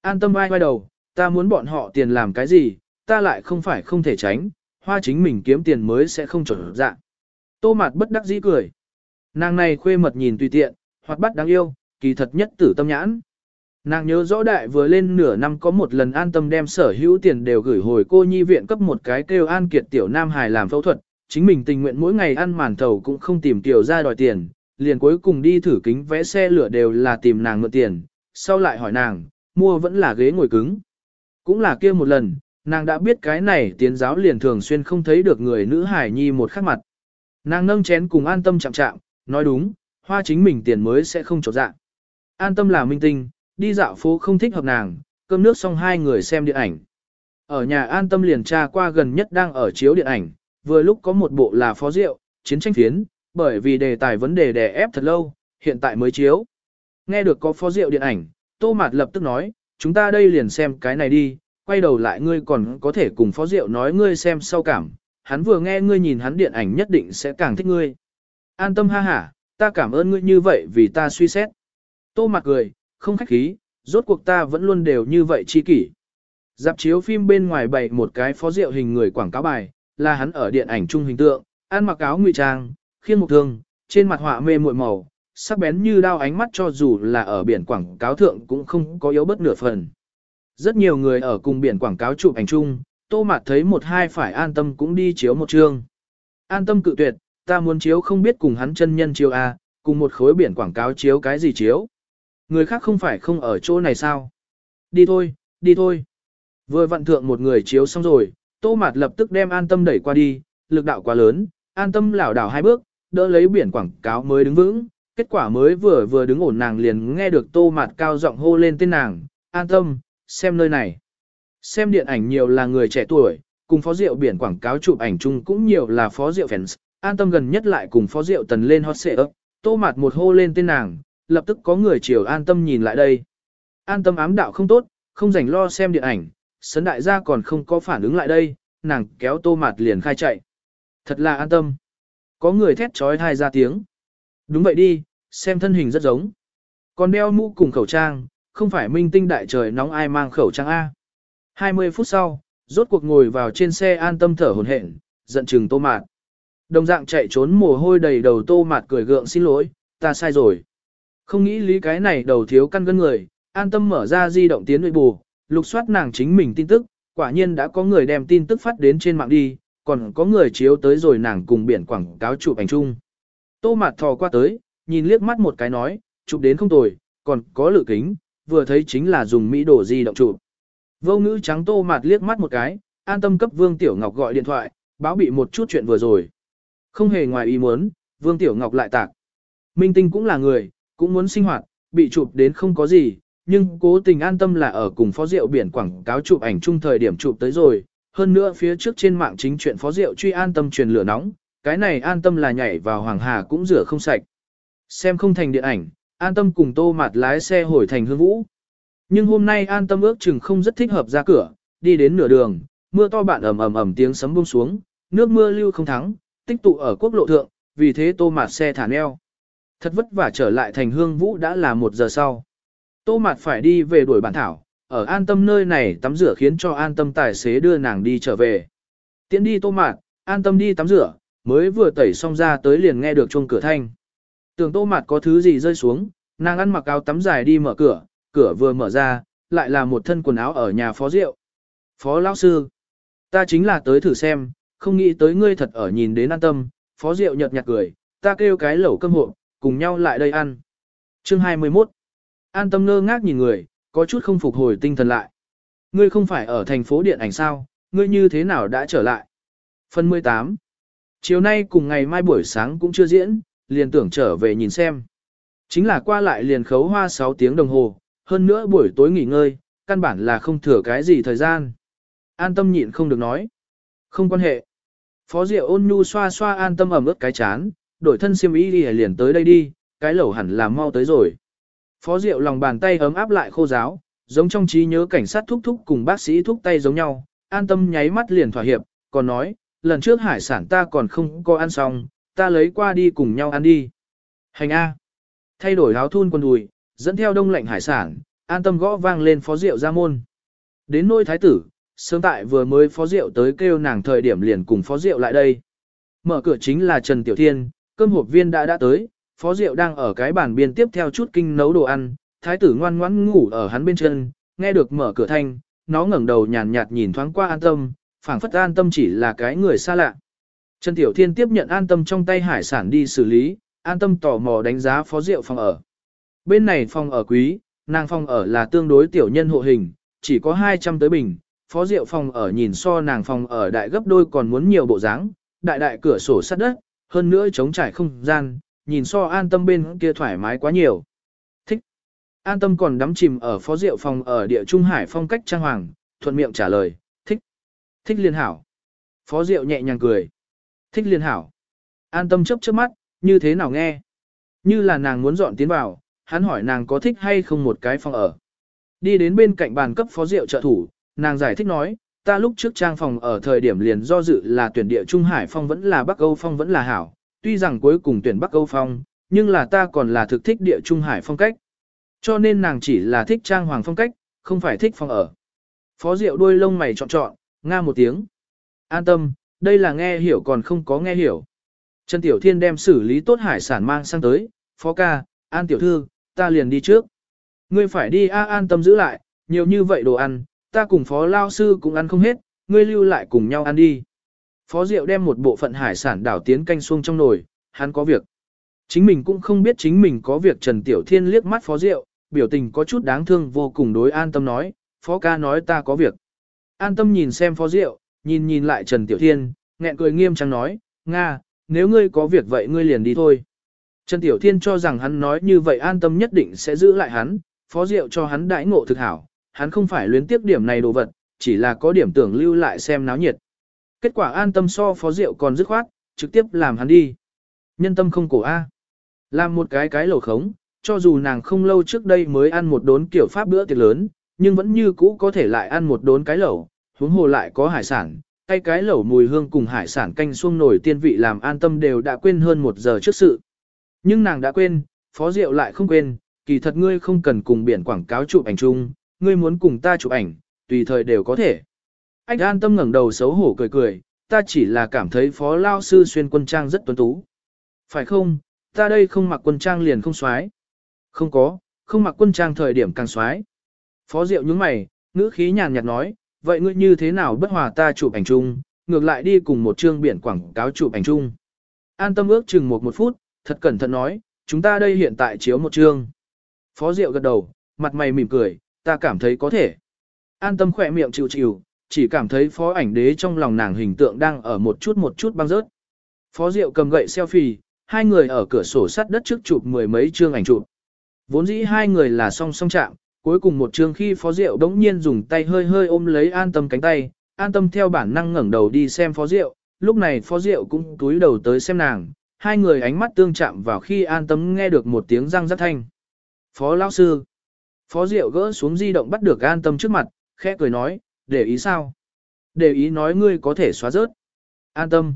An tâm vai vai đầu, ta muốn bọn họ tiền làm cái gì, ta lại không phải không thể tránh, hoa chính mình kiếm tiền mới sẽ không trở dạng. Tô mặt bất đắc dĩ cười. Nàng này khuê mật nhìn tùy tiện, hoặc bắt đáng yêu, kỳ thật nhất tử tâm nhãn. Nàng nhớ rõ đại vừa lên nửa năm có một lần an tâm đem sở hữu tiền đều gửi hồi cô nhi viện cấp một cái kêu an kiệt tiểu nam hài làm phẫu thuật, chính mình tình nguyện mỗi ngày ăn màn thầu cũng không tìm tiểu ra đòi tiền, liền cuối cùng đi thử kính vẽ xe lửa đều là tìm nàng mượn tiền, sau lại hỏi nàng, mua vẫn là ghế ngồi cứng. Cũng là kia một lần, nàng đã biết cái này tiến giáo liền thường xuyên không thấy được người nữ hải nhi một khắc mặt. Nàng nâng chén cùng an tâm chạm chạm, nói đúng, hoa chính mình tiền mới sẽ không trọt dạ. An tâm là minh tinh, đi dạo phố không thích hợp nàng, cơm nước xong hai người xem điện ảnh. Ở nhà an tâm liền tra qua gần nhất đang ở chiếu điện ảnh, vừa lúc có một bộ là phó rượu, chiến tranh phiến, bởi vì đề tài vấn đề đè ép thật lâu, hiện tại mới chiếu. Nghe được có phó rượu điện ảnh, Tô Mạt lập tức nói, chúng ta đây liền xem cái này đi, quay đầu lại ngươi còn có thể cùng phó rượu nói ngươi xem sau cảm, hắn vừa nghe ngươi nhìn hắn điện ảnh nhất định sẽ càng thích ngươi. An tâm ha hả, ta cảm ơn ngươi như vậy vì ta suy xét. Tô Mạt cười, không khách khí, rốt cuộc ta vẫn luôn đều như vậy chi kỷ. Dạp chiếu phim bên ngoài bày một cái phó rượu hình người quảng cáo bài, là hắn ở điện ảnh trung hình tượng, ăn mặc áo ngụy trang, khiên một thương, trên mặt họa mê muội màu, sắc bén như đao ánh mắt cho dù là ở biển quảng cáo thượng cũng không có yếu bất nửa phần. Rất nhiều người ở cùng biển quảng cáo chụp ảnh chung, tô mặt thấy một hai phải an tâm cũng đi chiếu một chương. An tâm cự tuyệt, ta muốn chiếu không biết cùng hắn chân nhân chiếu A, cùng một khối biển quảng cáo chiếu cái gì chiếu. Người khác không phải không ở chỗ này sao? Đi thôi, đi thôi. Vừa vặn thượng một người chiếu xong rồi, tô mạt lập tức đem an tâm đẩy qua đi, lực đạo quá lớn, an tâm lảo đảo hai bước, đỡ lấy biển quảng cáo mới đứng vững. Kết quả mới vừa vừa đứng ổn nàng liền nghe được tô mạt cao giọng hô lên tên nàng, an tâm, xem nơi này. Xem điện ảnh nhiều là người trẻ tuổi, cùng phó rượu biển quảng cáo chụp ảnh chung cũng nhiều là phó rượu fans, an tâm gần nhất lại cùng phó rượu tần lên hot xệ ấp, tô mạt một hô lên tên nàng, lập tức có người chiều an tâm nhìn lại đây. An tâm ám đạo không tốt, không rảnh lo xem điện ảnh, sấn đại gia còn không có phản ứng lại đây, nàng kéo tô mạt liền khai chạy. Thật là an tâm. Có người thét trói thai ra tiếng. Đúng vậy đi, xem thân hình rất giống. Còn đeo mũ cùng khẩu trang, không phải minh tinh đại trời nóng ai mang khẩu trang A. 20 phút sau, rốt cuộc ngồi vào trên xe an tâm thở hồn hển, giận chừng tô mạt. Đồng dạng chạy trốn mồ hôi đầy đầu tô mạt cười gượng xin lỗi, ta sai rồi. Không nghĩ lý cái này đầu thiếu căn gân người, an tâm mở ra di động tiến nội bù, lục soát nàng chính mình tin tức, quả nhiên đã có người đem tin tức phát đến trên mạng đi, còn có người chiếu tới rồi nàng cùng biển quảng cáo chụp ảnh chung. Tô mạt thò qua tới, nhìn liếc mắt một cái nói, chụp đến không tồi, còn có lự kính, vừa thấy chính là dùng mỹ đồ di động chụp. Vô ngữ trắng tô mạt liếc mắt một cái, an tâm cấp Vương Tiểu Ngọc gọi điện thoại, báo bị một chút chuyện vừa rồi. Không hề ngoài ý muốn, Vương Tiểu Ngọc lại tạc. Minh Tinh cũng là người, cũng muốn sinh hoạt, bị chụp đến không có gì, nhưng cố tình an tâm là ở cùng phó rượu biển quảng cáo chụp ảnh chung thời điểm chụp tới rồi. Hơn nữa phía trước trên mạng chính chuyện phó rượu truy an tâm truyền lửa nóng, cái này an tâm là nhảy vào Hoàng Hà cũng rửa không sạch. Xem không thành điện ảnh, an tâm cùng tô mặt lái xe hồi thành hương vũ. Nhưng hôm nay an tâm ước chừng không rất thích hợp ra cửa, đi đến nửa đường, mưa to bạn ầm ầm ầm tiếng sấm buông xuống, nước mưa lưu không thắng, tích tụ ở quốc lộ thượng, vì thế tô mạt xe thả neo. Thật vất vả trở lại thành hương vũ đã là một giờ sau. Tô mạt phải đi về đuổi bản thảo, ở an tâm nơi này tắm rửa khiến cho an tâm tài xế đưa nàng đi trở về. Tiến đi tô mạt, an tâm đi tắm rửa, mới vừa tẩy xong ra tới liền nghe được chuông cửa thanh. Tưởng tô mạt có thứ gì rơi xuống, nàng ăn mặc áo tắm dài đi mở cửa, cửa vừa mở ra, lại là một thân quần áo ở nhà phó rượu. Phó lão sư, ta chính là tới thử xem, không nghĩ tới ngươi thật ở nhìn đến an tâm, phó rượu nhợt nhạt cười, ta kêu cái lẩu cơm hộ, cùng nhau lại đây ăn. Chương 21 An tâm ngơ ngác nhìn người, có chút không phục hồi tinh thần lại. Ngươi không phải ở thành phố điện ảnh sao, ngươi như thế nào đã trở lại? Phần 18 Chiều nay cùng ngày mai buổi sáng cũng chưa diễn, liền tưởng trở về nhìn xem. Chính là qua lại liền khấu hoa 6 tiếng đồng hồ, hơn nữa buổi tối nghỉ ngơi, căn bản là không thừa cái gì thời gian. An tâm nhịn không được nói. Không quan hệ. Phó Diệu ôn nhu xoa xoa an tâm ẩm ướt cái chán, đổi thân siêm ý đi liền tới đây đi, cái lẩu hẳn là mau tới rồi. Phó Diệu lòng bàn tay ấm áp lại khô giáo, giống trong trí nhớ cảnh sát thúc thúc cùng bác sĩ thúc tay giống nhau, an tâm nháy mắt liền thỏa hiệp, còn nói, lần trước hải sản ta còn không có ăn xong, ta lấy qua đi cùng nhau ăn đi. Hành A. Thay đổi áo thun quần đùi, dẫn theo đông lạnh hải sản, an tâm gõ vang lên phó rượu ra môn. Đến nôi thái tử, sớm tại vừa mới phó rượu tới kêu nàng thời điểm liền cùng phó rượu lại đây. Mở cửa chính là Trần Tiểu Thiên, cơm hộp viên đã đã tới, phó Diệu đang ở cái bàn biên tiếp theo chút kinh nấu đồ ăn, thái tử ngoan ngoãn ngủ ở hắn bên chân, nghe được mở cửa thanh, nó ngẩng đầu nhàn nhạt nhìn thoáng qua an tâm, phảng phất an tâm chỉ là cái người xa lạ. Trần Tiểu Thiên tiếp nhận an tâm trong tay hải sản đi xử lý, an tâm tò mò đánh giá phó Diệu phòng ở. Bên này phòng ở quý, nàng phòng ở là tương đối tiểu nhân hộ hình, chỉ có 200 tới bình, phó Diệu phòng ở nhìn so nàng phòng ở đại gấp đôi còn muốn nhiều bộ dáng, đại đại cửa sổ sắt đất, hơn nữa chống trải không gian, nhìn so an tâm bên kia thoải mái quá nhiều. Thích. An tâm còn đắm chìm ở phó rượu phòng ở địa Trung Hải phong cách trang hoàng, thuận miệng trả lời, thích. Thích liên hảo. Phó rượu nhẹ nhàng cười. Thích liên hảo. An tâm chớp chớp mắt, như thế nào nghe? Như là nàng muốn dọn tiến vào, hắn hỏi nàng có thích hay không một cái phòng ở. Đi đến bên cạnh bàn cấp phó rượu trợ thủ, nàng giải thích nói, ta lúc trước trang phòng ở thời điểm liền do dự là tuyển địa Trung Hải phong vẫn là Bắc Âu phong vẫn là hảo, tuy rằng cuối cùng tuyển Bắc Âu phong, nhưng là ta còn là thực thích địa Trung Hải phong cách. Cho nên nàng chỉ là thích trang hoàng phong cách, không phải thích phong ở. Phó Diệu đuôi lông mày chọn chọn, nga một tiếng. An tâm, đây là nghe hiểu còn không có nghe hiểu. Trần Tiểu Thiên đem xử lý tốt hải sản mang sang tới, Phó ca, An Tiểu Thư, ta liền đi trước. Ngươi phải đi a an tâm giữ lại, nhiều như vậy đồ ăn, ta cùng phó lao sư cũng ăn không hết, ngươi lưu lại cùng nhau ăn đi. Phó Diệu đem một bộ phận hải sản đảo tiến canh xuông trong nồi, hắn có việc. Chính mình cũng không biết chính mình có việc Trần Tiểu Thiên liếc mắt Phó Diệu, biểu tình có chút đáng thương vô cùng đối an tâm nói, Phó ca nói ta có việc. An tâm nhìn xem Phó Diệu, nhìn nhìn lại Trần Tiểu Thiên, nghẹn cười nghiêm trang nói, Nga, nếu ngươi có việc vậy ngươi liền đi thôi. Trần Tiểu Thiên cho rằng hắn nói như vậy an tâm nhất định sẽ giữ lại hắn, Phó Diệu cho hắn đãi ngộ thực hảo, hắn không phải luyến tiếc điểm này đồ vật, chỉ là có điểm tưởng lưu lại xem náo nhiệt. Kết quả an tâm so phó rượu còn dứt khoát, trực tiếp làm hắn đi. Nhân tâm không cổ A. Làm một cái cái lẩu khống, cho dù nàng không lâu trước đây mới ăn một đốn kiểu pháp bữa tiệc lớn, nhưng vẫn như cũ có thể lại ăn một đốn cái lẩu, huống hồ lại có hải sản, tay cái lẩu mùi hương cùng hải sản canh xuông nổi tiên vị làm an tâm đều đã quên hơn một giờ trước sự. Nhưng nàng đã quên, phó rượu lại không quên, kỳ thật ngươi không cần cùng biển quảng cáo chụp ảnh chung, ngươi muốn cùng ta chụp ảnh, tùy thời đều có thể. Ách an tâm ngẩng đầu xấu hổ cười cười, ta chỉ là cảm thấy phó lao sư xuyên quân trang rất tuấn tú. Phải không, ta đây không mặc quân trang liền không xoái. Không có, không mặc quân trang thời điểm càng xoái. Phó Diệu nhướng mày, ngữ khí nhàn nhạt nói, vậy ngươi như thế nào bất hòa ta chụp ảnh chung, ngược lại đi cùng một chương biển quảng cáo chụp ảnh chung. An tâm ước chừng một một phút, thật cẩn thận nói, chúng ta đây hiện tại chiếu một chương. Phó Diệu gật đầu, mặt mày mỉm cười, ta cảm thấy có thể. An tâm khỏe miệng chịu chịu, chỉ cảm thấy phó ảnh đế trong lòng nàng hình tượng đang ở một chút một chút băng rớt. Phó Diệu cầm gậy selfie, hai người ở cửa sổ sắt đất trước chụp mười mấy chương ảnh chụp. Vốn dĩ hai người là song song chạm, cuối cùng một chương khi Phó Diệu đống nhiên dùng tay hơi hơi ôm lấy an tâm cánh tay, an tâm theo bản năng ngẩng đầu đi xem Phó Diệu, lúc này Phó Diệu cũng túi đầu tới xem nàng, hai người ánh mắt tương chạm vào khi an tâm nghe được một tiếng răng rắc thanh. Phó lão sư. Phó Diệu gỡ xuống di động bắt được an tâm trước mặt, khẽ cười nói, để ý sao? Để ý nói ngươi có thể xóa rớt. An tâm.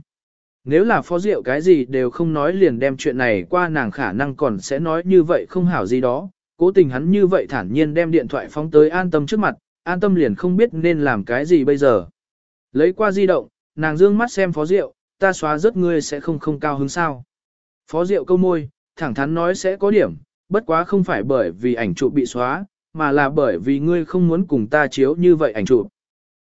Nếu là phó diệu cái gì đều không nói liền đem chuyện này qua nàng khả năng còn sẽ nói như vậy không hảo gì đó, cố tình hắn như vậy thản nhiên đem điện thoại phóng tới an tâm trước mặt, an tâm liền không biết nên làm cái gì bây giờ. Lấy qua di động, nàng dương mắt xem phó diệu, ta xóa rớt ngươi sẽ không không cao hứng sao. Phó diệu câu môi, thẳng thắn nói sẽ có điểm, bất quá không phải bởi vì ảnh chụp bị xóa, mà là bởi vì ngươi không muốn cùng ta chiếu như vậy ảnh chụp.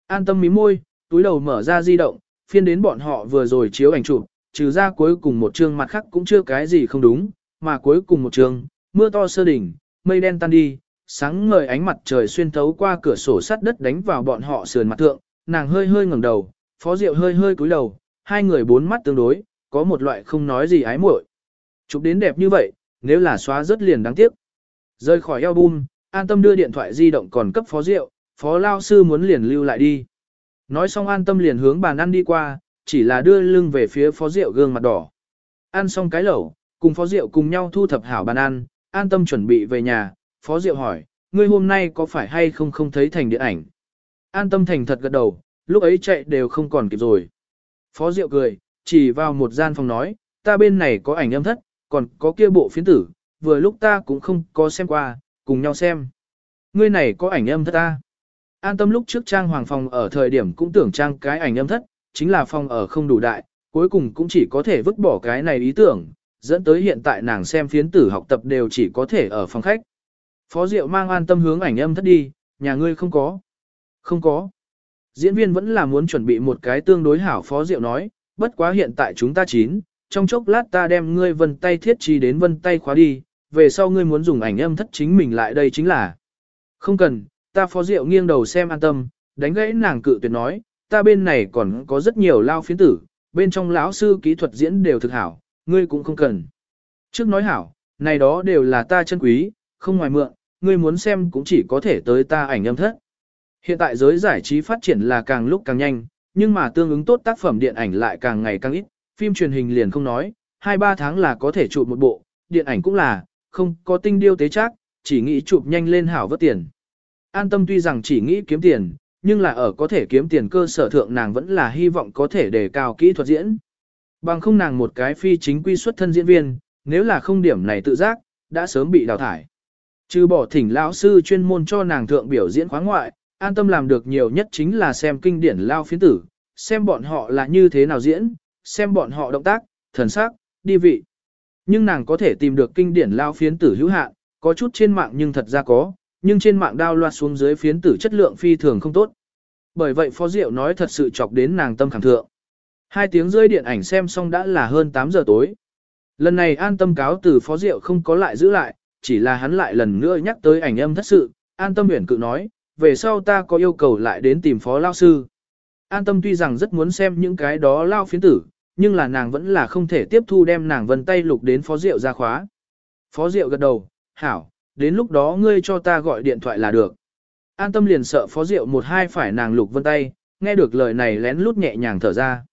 An tâm mí môi, túi đầu mở ra di động, phiên đến bọn họ vừa rồi chiếu ảnh chụp, trừ ra cuối cùng một chương mặt khác cũng chưa cái gì không đúng, mà cuối cùng một chương, mưa to sơ đỉnh, mây đen tan đi, sáng ngời ánh mặt trời xuyên thấu qua cửa sổ sắt đất đánh vào bọn họ sườn mặt thượng, nàng hơi hơi ngẩng đầu, phó diệu hơi hơi cúi đầu, hai người bốn mắt tương đối, có một loại không nói gì ái muội. Chụp đến đẹp như vậy, nếu là xóa rất liền đáng tiếc. Rơi khỏi album, an tâm đưa điện thoại di động còn cấp phó diệu, phó lao sư muốn liền lưu lại đi. Nói xong an tâm liền hướng bàn ăn đi qua, chỉ là đưa lưng về phía phó rượu gương mặt đỏ. Ăn xong cái lẩu, cùng phó rượu cùng nhau thu thập hảo bàn ăn, an tâm chuẩn bị về nhà, phó rượu hỏi, ngươi hôm nay có phải hay không không thấy thành điện ảnh? An tâm thành thật gật đầu, lúc ấy chạy đều không còn kịp rồi. Phó rượu cười, chỉ vào một gian phòng nói, ta bên này có ảnh âm thất, còn có kia bộ phiến tử, vừa lúc ta cũng không có xem qua, cùng nhau xem. Ngươi này có ảnh âm thất ta. An tâm lúc trước trang hoàng phòng ở thời điểm cũng tưởng trang cái ảnh âm thất, chính là phòng ở không đủ đại, cuối cùng cũng chỉ có thể vứt bỏ cái này ý tưởng, dẫn tới hiện tại nàng xem phiến tử học tập đều chỉ có thể ở phòng khách. Phó Diệu mang an tâm hướng ảnh âm thất đi, nhà ngươi không có. Không có. Diễn viên vẫn là muốn chuẩn bị một cái tương đối hảo Phó Diệu nói, bất quá hiện tại chúng ta chín, trong chốc lát ta đem ngươi vân tay thiết trí đến vân tay khóa đi, về sau ngươi muốn dùng ảnh âm thất chính mình lại đây chính là. Không cần, Ta phó rượu nghiêng đầu xem an tâm, đánh gãy nàng cự tuyệt nói, ta bên này còn có rất nhiều lao phiến tử, bên trong lão sư kỹ thuật diễn đều thực hảo, ngươi cũng không cần. Trước nói hảo, này đó đều là ta chân quý, không ngoài mượn, ngươi muốn xem cũng chỉ có thể tới ta ảnh âm thất. Hiện tại giới giải trí phát triển là càng lúc càng nhanh, nhưng mà tương ứng tốt tác phẩm điện ảnh lại càng ngày càng ít, phim truyền hình liền không nói, 2-3 tháng là có thể chụp một bộ, điện ảnh cũng là, không có tinh điêu tế chắc, chỉ nghĩ chụp nhanh lên hảo vất tiền. An tâm tuy rằng chỉ nghĩ kiếm tiền, nhưng là ở có thể kiếm tiền cơ sở thượng nàng vẫn là hy vọng có thể đề cao kỹ thuật diễn. Bằng không nàng một cái phi chính quy xuất thân diễn viên, nếu là không điểm này tự giác, đã sớm bị đào thải. Trừ bỏ thỉnh lão sư chuyên môn cho nàng thượng biểu diễn khoáng ngoại, an tâm làm được nhiều nhất chính là xem kinh điển lao phiến tử, xem bọn họ là như thế nào diễn, xem bọn họ động tác, thần sắc, đi vị. Nhưng nàng có thể tìm được kinh điển lao phiến tử hữu hạn, có chút trên mạng nhưng thật ra có, nhưng trên mạng đao loạt xuống dưới phiến tử chất lượng phi thường không tốt. Bởi vậy Phó Diệu nói thật sự chọc đến nàng tâm khảm thượng. Hai tiếng rơi điện ảnh xem xong đã là hơn 8 giờ tối. Lần này an tâm cáo từ Phó Diệu không có lại giữ lại, chỉ là hắn lại lần nữa nhắc tới ảnh âm thất sự, an tâm huyền cự nói, về sau ta có yêu cầu lại đến tìm Phó Lao Sư. An tâm tuy rằng rất muốn xem những cái đó lao phiến tử, nhưng là nàng vẫn là không thể tiếp thu đem nàng vân tay lục đến Phó Diệu ra khóa. Phó Diệu gật đầu, hảo, đến lúc đó ngươi cho ta gọi điện thoại là được. An tâm liền sợ phó diệu một hai phải nàng lục vân tay, nghe được lời này lén lút nhẹ nhàng thở ra.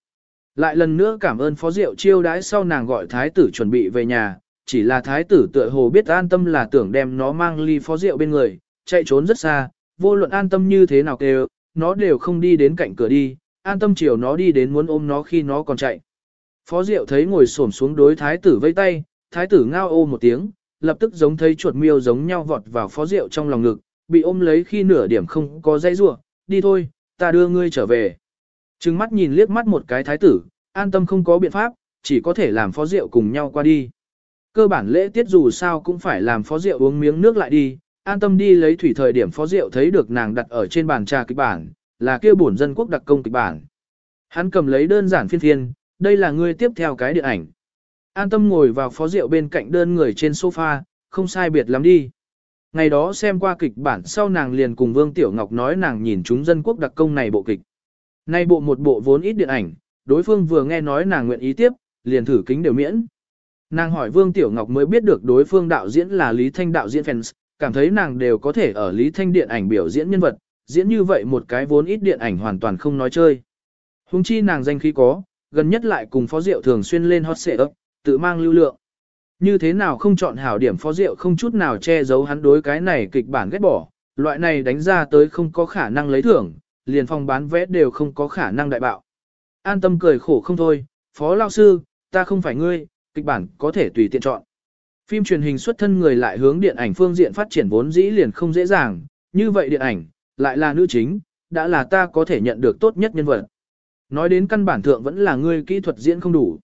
Lại lần nữa cảm ơn phó diệu chiêu đãi sau nàng gọi thái tử chuẩn bị về nhà, chỉ là thái tử tựa hồ biết an tâm là tưởng đem nó mang ly phó diệu bên người, chạy trốn rất xa, vô luận an tâm như thế nào kêu, nó đều không đi đến cạnh cửa đi, an tâm chiều nó đi đến muốn ôm nó khi nó còn chạy. Phó diệu thấy ngồi xổm xuống đối thái tử vây tay, thái tử ngao ô một tiếng, lập tức giống thấy chuột miêu giống nhau vọt vào phó rượu trong lòng ngực, bị ôm lấy khi nửa điểm không có dây rua, đi thôi, ta đưa ngươi trở về. Trừng mắt nhìn liếc mắt một cái thái tử, an tâm không có biện pháp, chỉ có thể làm phó rượu cùng nhau qua đi. Cơ bản lễ tiết dù sao cũng phải làm phó rượu uống miếng nước lại đi, an tâm đi lấy thủy thời điểm phó rượu thấy được nàng đặt ở trên bàn trà kịch bản, là kia bổn dân quốc đặc công kịch bản. Hắn cầm lấy đơn giản phiên phiên, đây là ngươi tiếp theo cái điện ảnh. An tâm ngồi vào phó rượu bên cạnh đơn người trên sofa, không sai biệt lắm đi. Ngày đó xem qua kịch bản sau nàng liền cùng Vương Tiểu Ngọc nói nàng nhìn chúng dân quốc đặc công này bộ kịch. Nay bộ một bộ vốn ít điện ảnh, đối phương vừa nghe nói nàng nguyện ý tiếp, liền thử kính đều miễn. Nàng hỏi Vương Tiểu Ngọc mới biết được đối phương đạo diễn là Lý Thanh đạo diễn fans, cảm thấy nàng đều có thể ở Lý Thanh điện ảnh biểu diễn nhân vật, diễn như vậy một cái vốn ít điện ảnh hoàn toàn không nói chơi. Hùng chi nàng danh khí có, gần nhất lại cùng phó diệu thường xuyên lên hot xệ ấp, tự mang lưu lượng. Như thế nào không chọn hảo điểm phó diệu không chút nào che giấu hắn đối cái này kịch bản ghét bỏ, loại này đánh ra tới không có khả năng lấy thưởng, liền phòng bán vé đều không có khả năng đại bạo. An tâm cười khổ không thôi, phó lao sư, ta không phải ngươi, kịch bản có thể tùy tiện chọn. Phim truyền hình xuất thân người lại hướng điện ảnh phương diện phát triển vốn dĩ liền không dễ dàng, như vậy điện ảnh, lại là nữ chính, đã là ta có thể nhận được tốt nhất nhân vật. Nói đến căn bản thượng vẫn là ngươi kỹ thuật diễn không đủ.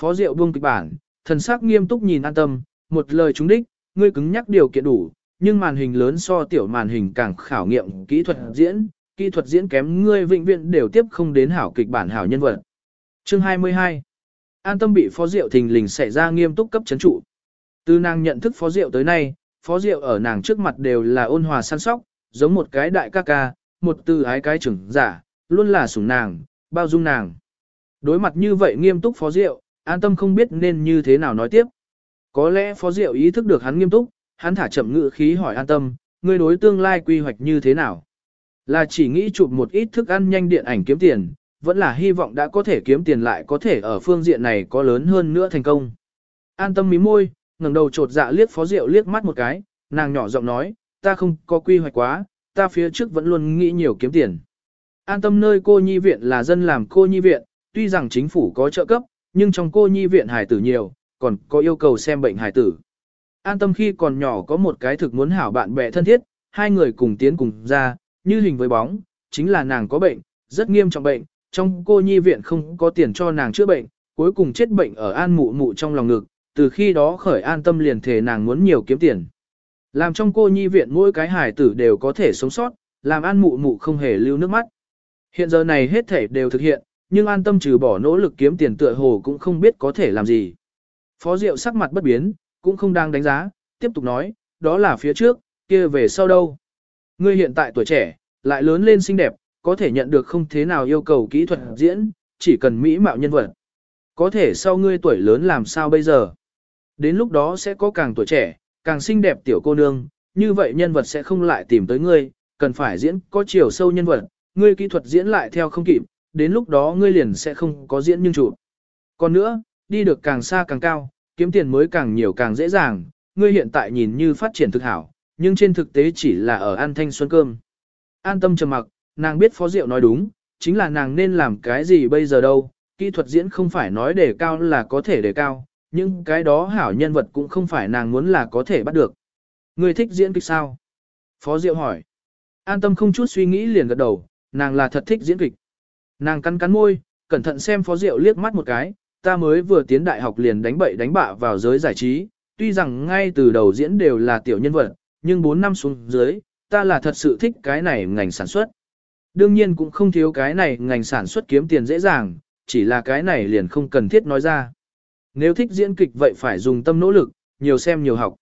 Phó Diệu buông kịch bản, thần sắc nghiêm túc nhìn an tâm, một lời trúng đích, ngươi cứng nhắc điều kiện đủ, nhưng màn hình lớn so tiểu màn hình càng khảo nghiệm kỹ thuật diễn, kỹ thuật diễn kém ngươi vĩnh viễn đều tiếp không đến hảo kịch bản hảo nhân vật. Chương 22 An tâm bị Phó Diệu thình lình xảy ra nghiêm túc cấp chấn trụ. Từ nàng nhận thức Phó Diệu tới nay, Phó Diệu ở nàng trước mặt đều là ôn hòa săn sóc, giống một cái đại ca ca, một từ ái cái trưởng giả, luôn là sủng nàng, bao dung nàng. Đối mặt như vậy nghiêm túc Phó Diệu, an tâm không biết nên như thế nào nói tiếp. Có lẽ Phó Diệu ý thức được hắn nghiêm túc, hắn thả chậm ngự khí hỏi an tâm, ngươi đối tương lai quy hoạch như thế nào? Là chỉ nghĩ chụp một ít thức ăn nhanh điện ảnh kiếm tiền, vẫn là hy vọng đã có thể kiếm tiền lại có thể ở phương diện này có lớn hơn nữa thành công. An tâm mí môi, ngẩng đầu trột dạ liếc Phó Diệu liếc mắt một cái, nàng nhỏ giọng nói, ta không có quy hoạch quá, ta phía trước vẫn luôn nghĩ nhiều kiếm tiền. An tâm nơi cô nhi viện là dân làm cô nhi viện, tuy rằng chính phủ có trợ cấp, nhưng trong cô nhi viện hài tử nhiều, còn có yêu cầu xem bệnh hài tử. An tâm khi còn nhỏ có một cái thực muốn hảo bạn bè thân thiết, hai người cùng tiến cùng ra, như hình với bóng, chính là nàng có bệnh, rất nghiêm trọng bệnh, trong cô nhi viện không có tiền cho nàng chữa bệnh, cuối cùng chết bệnh ở an mụ mụ trong lòng ngực, từ khi đó khởi an tâm liền thề nàng muốn nhiều kiếm tiền. Làm trong cô nhi viện mỗi cái hài tử đều có thể sống sót, làm an mụ mụ không hề lưu nước mắt. Hiện giờ này hết thể đều thực hiện, nhưng an tâm trừ bỏ nỗ lực kiếm tiền tựa hồ cũng không biết có thể làm gì. Phó Diệu sắc mặt bất biến, cũng không đang đánh giá, tiếp tục nói, đó là phía trước, kia về sau đâu. Ngươi hiện tại tuổi trẻ, lại lớn lên xinh đẹp, có thể nhận được không thế nào yêu cầu kỹ thuật diễn, chỉ cần mỹ mạo nhân vật. Có thể sau ngươi tuổi lớn làm sao bây giờ? Đến lúc đó sẽ có càng tuổi trẻ, càng xinh đẹp tiểu cô nương, như vậy nhân vật sẽ không lại tìm tới ngươi, cần phải diễn có chiều sâu nhân vật, ngươi kỹ thuật diễn lại theo không kịp, đến lúc đó ngươi liền sẽ không có diễn nhưng chủ. Còn nữa, đi được càng xa càng cao, kiếm tiền mới càng nhiều càng dễ dàng, ngươi hiện tại nhìn như phát triển thực hảo, nhưng trên thực tế chỉ là ở ăn thanh xuân cơm. An tâm trầm mặc, nàng biết Phó Diệu nói đúng, chính là nàng nên làm cái gì bây giờ đâu, kỹ thuật diễn không phải nói đề cao là có thể đề cao, nhưng cái đó hảo nhân vật cũng không phải nàng muốn là có thể bắt được. Ngươi thích diễn kịch sao? Phó Diệu hỏi. An tâm không chút suy nghĩ liền gật đầu, nàng là thật thích diễn kịch. Nàng cắn cắn môi, cẩn thận xem Phó Diệu liếc mắt một cái, ta mới vừa tiến đại học liền đánh bậy đánh bạ vào giới giải trí, tuy rằng ngay từ đầu diễn đều là tiểu nhân vật, nhưng 4 năm xuống dưới, ta là thật sự thích cái này ngành sản xuất. Đương nhiên cũng không thiếu cái này ngành sản xuất kiếm tiền dễ dàng, chỉ là cái này liền không cần thiết nói ra. Nếu thích diễn kịch vậy phải dùng tâm nỗ lực, nhiều xem nhiều học.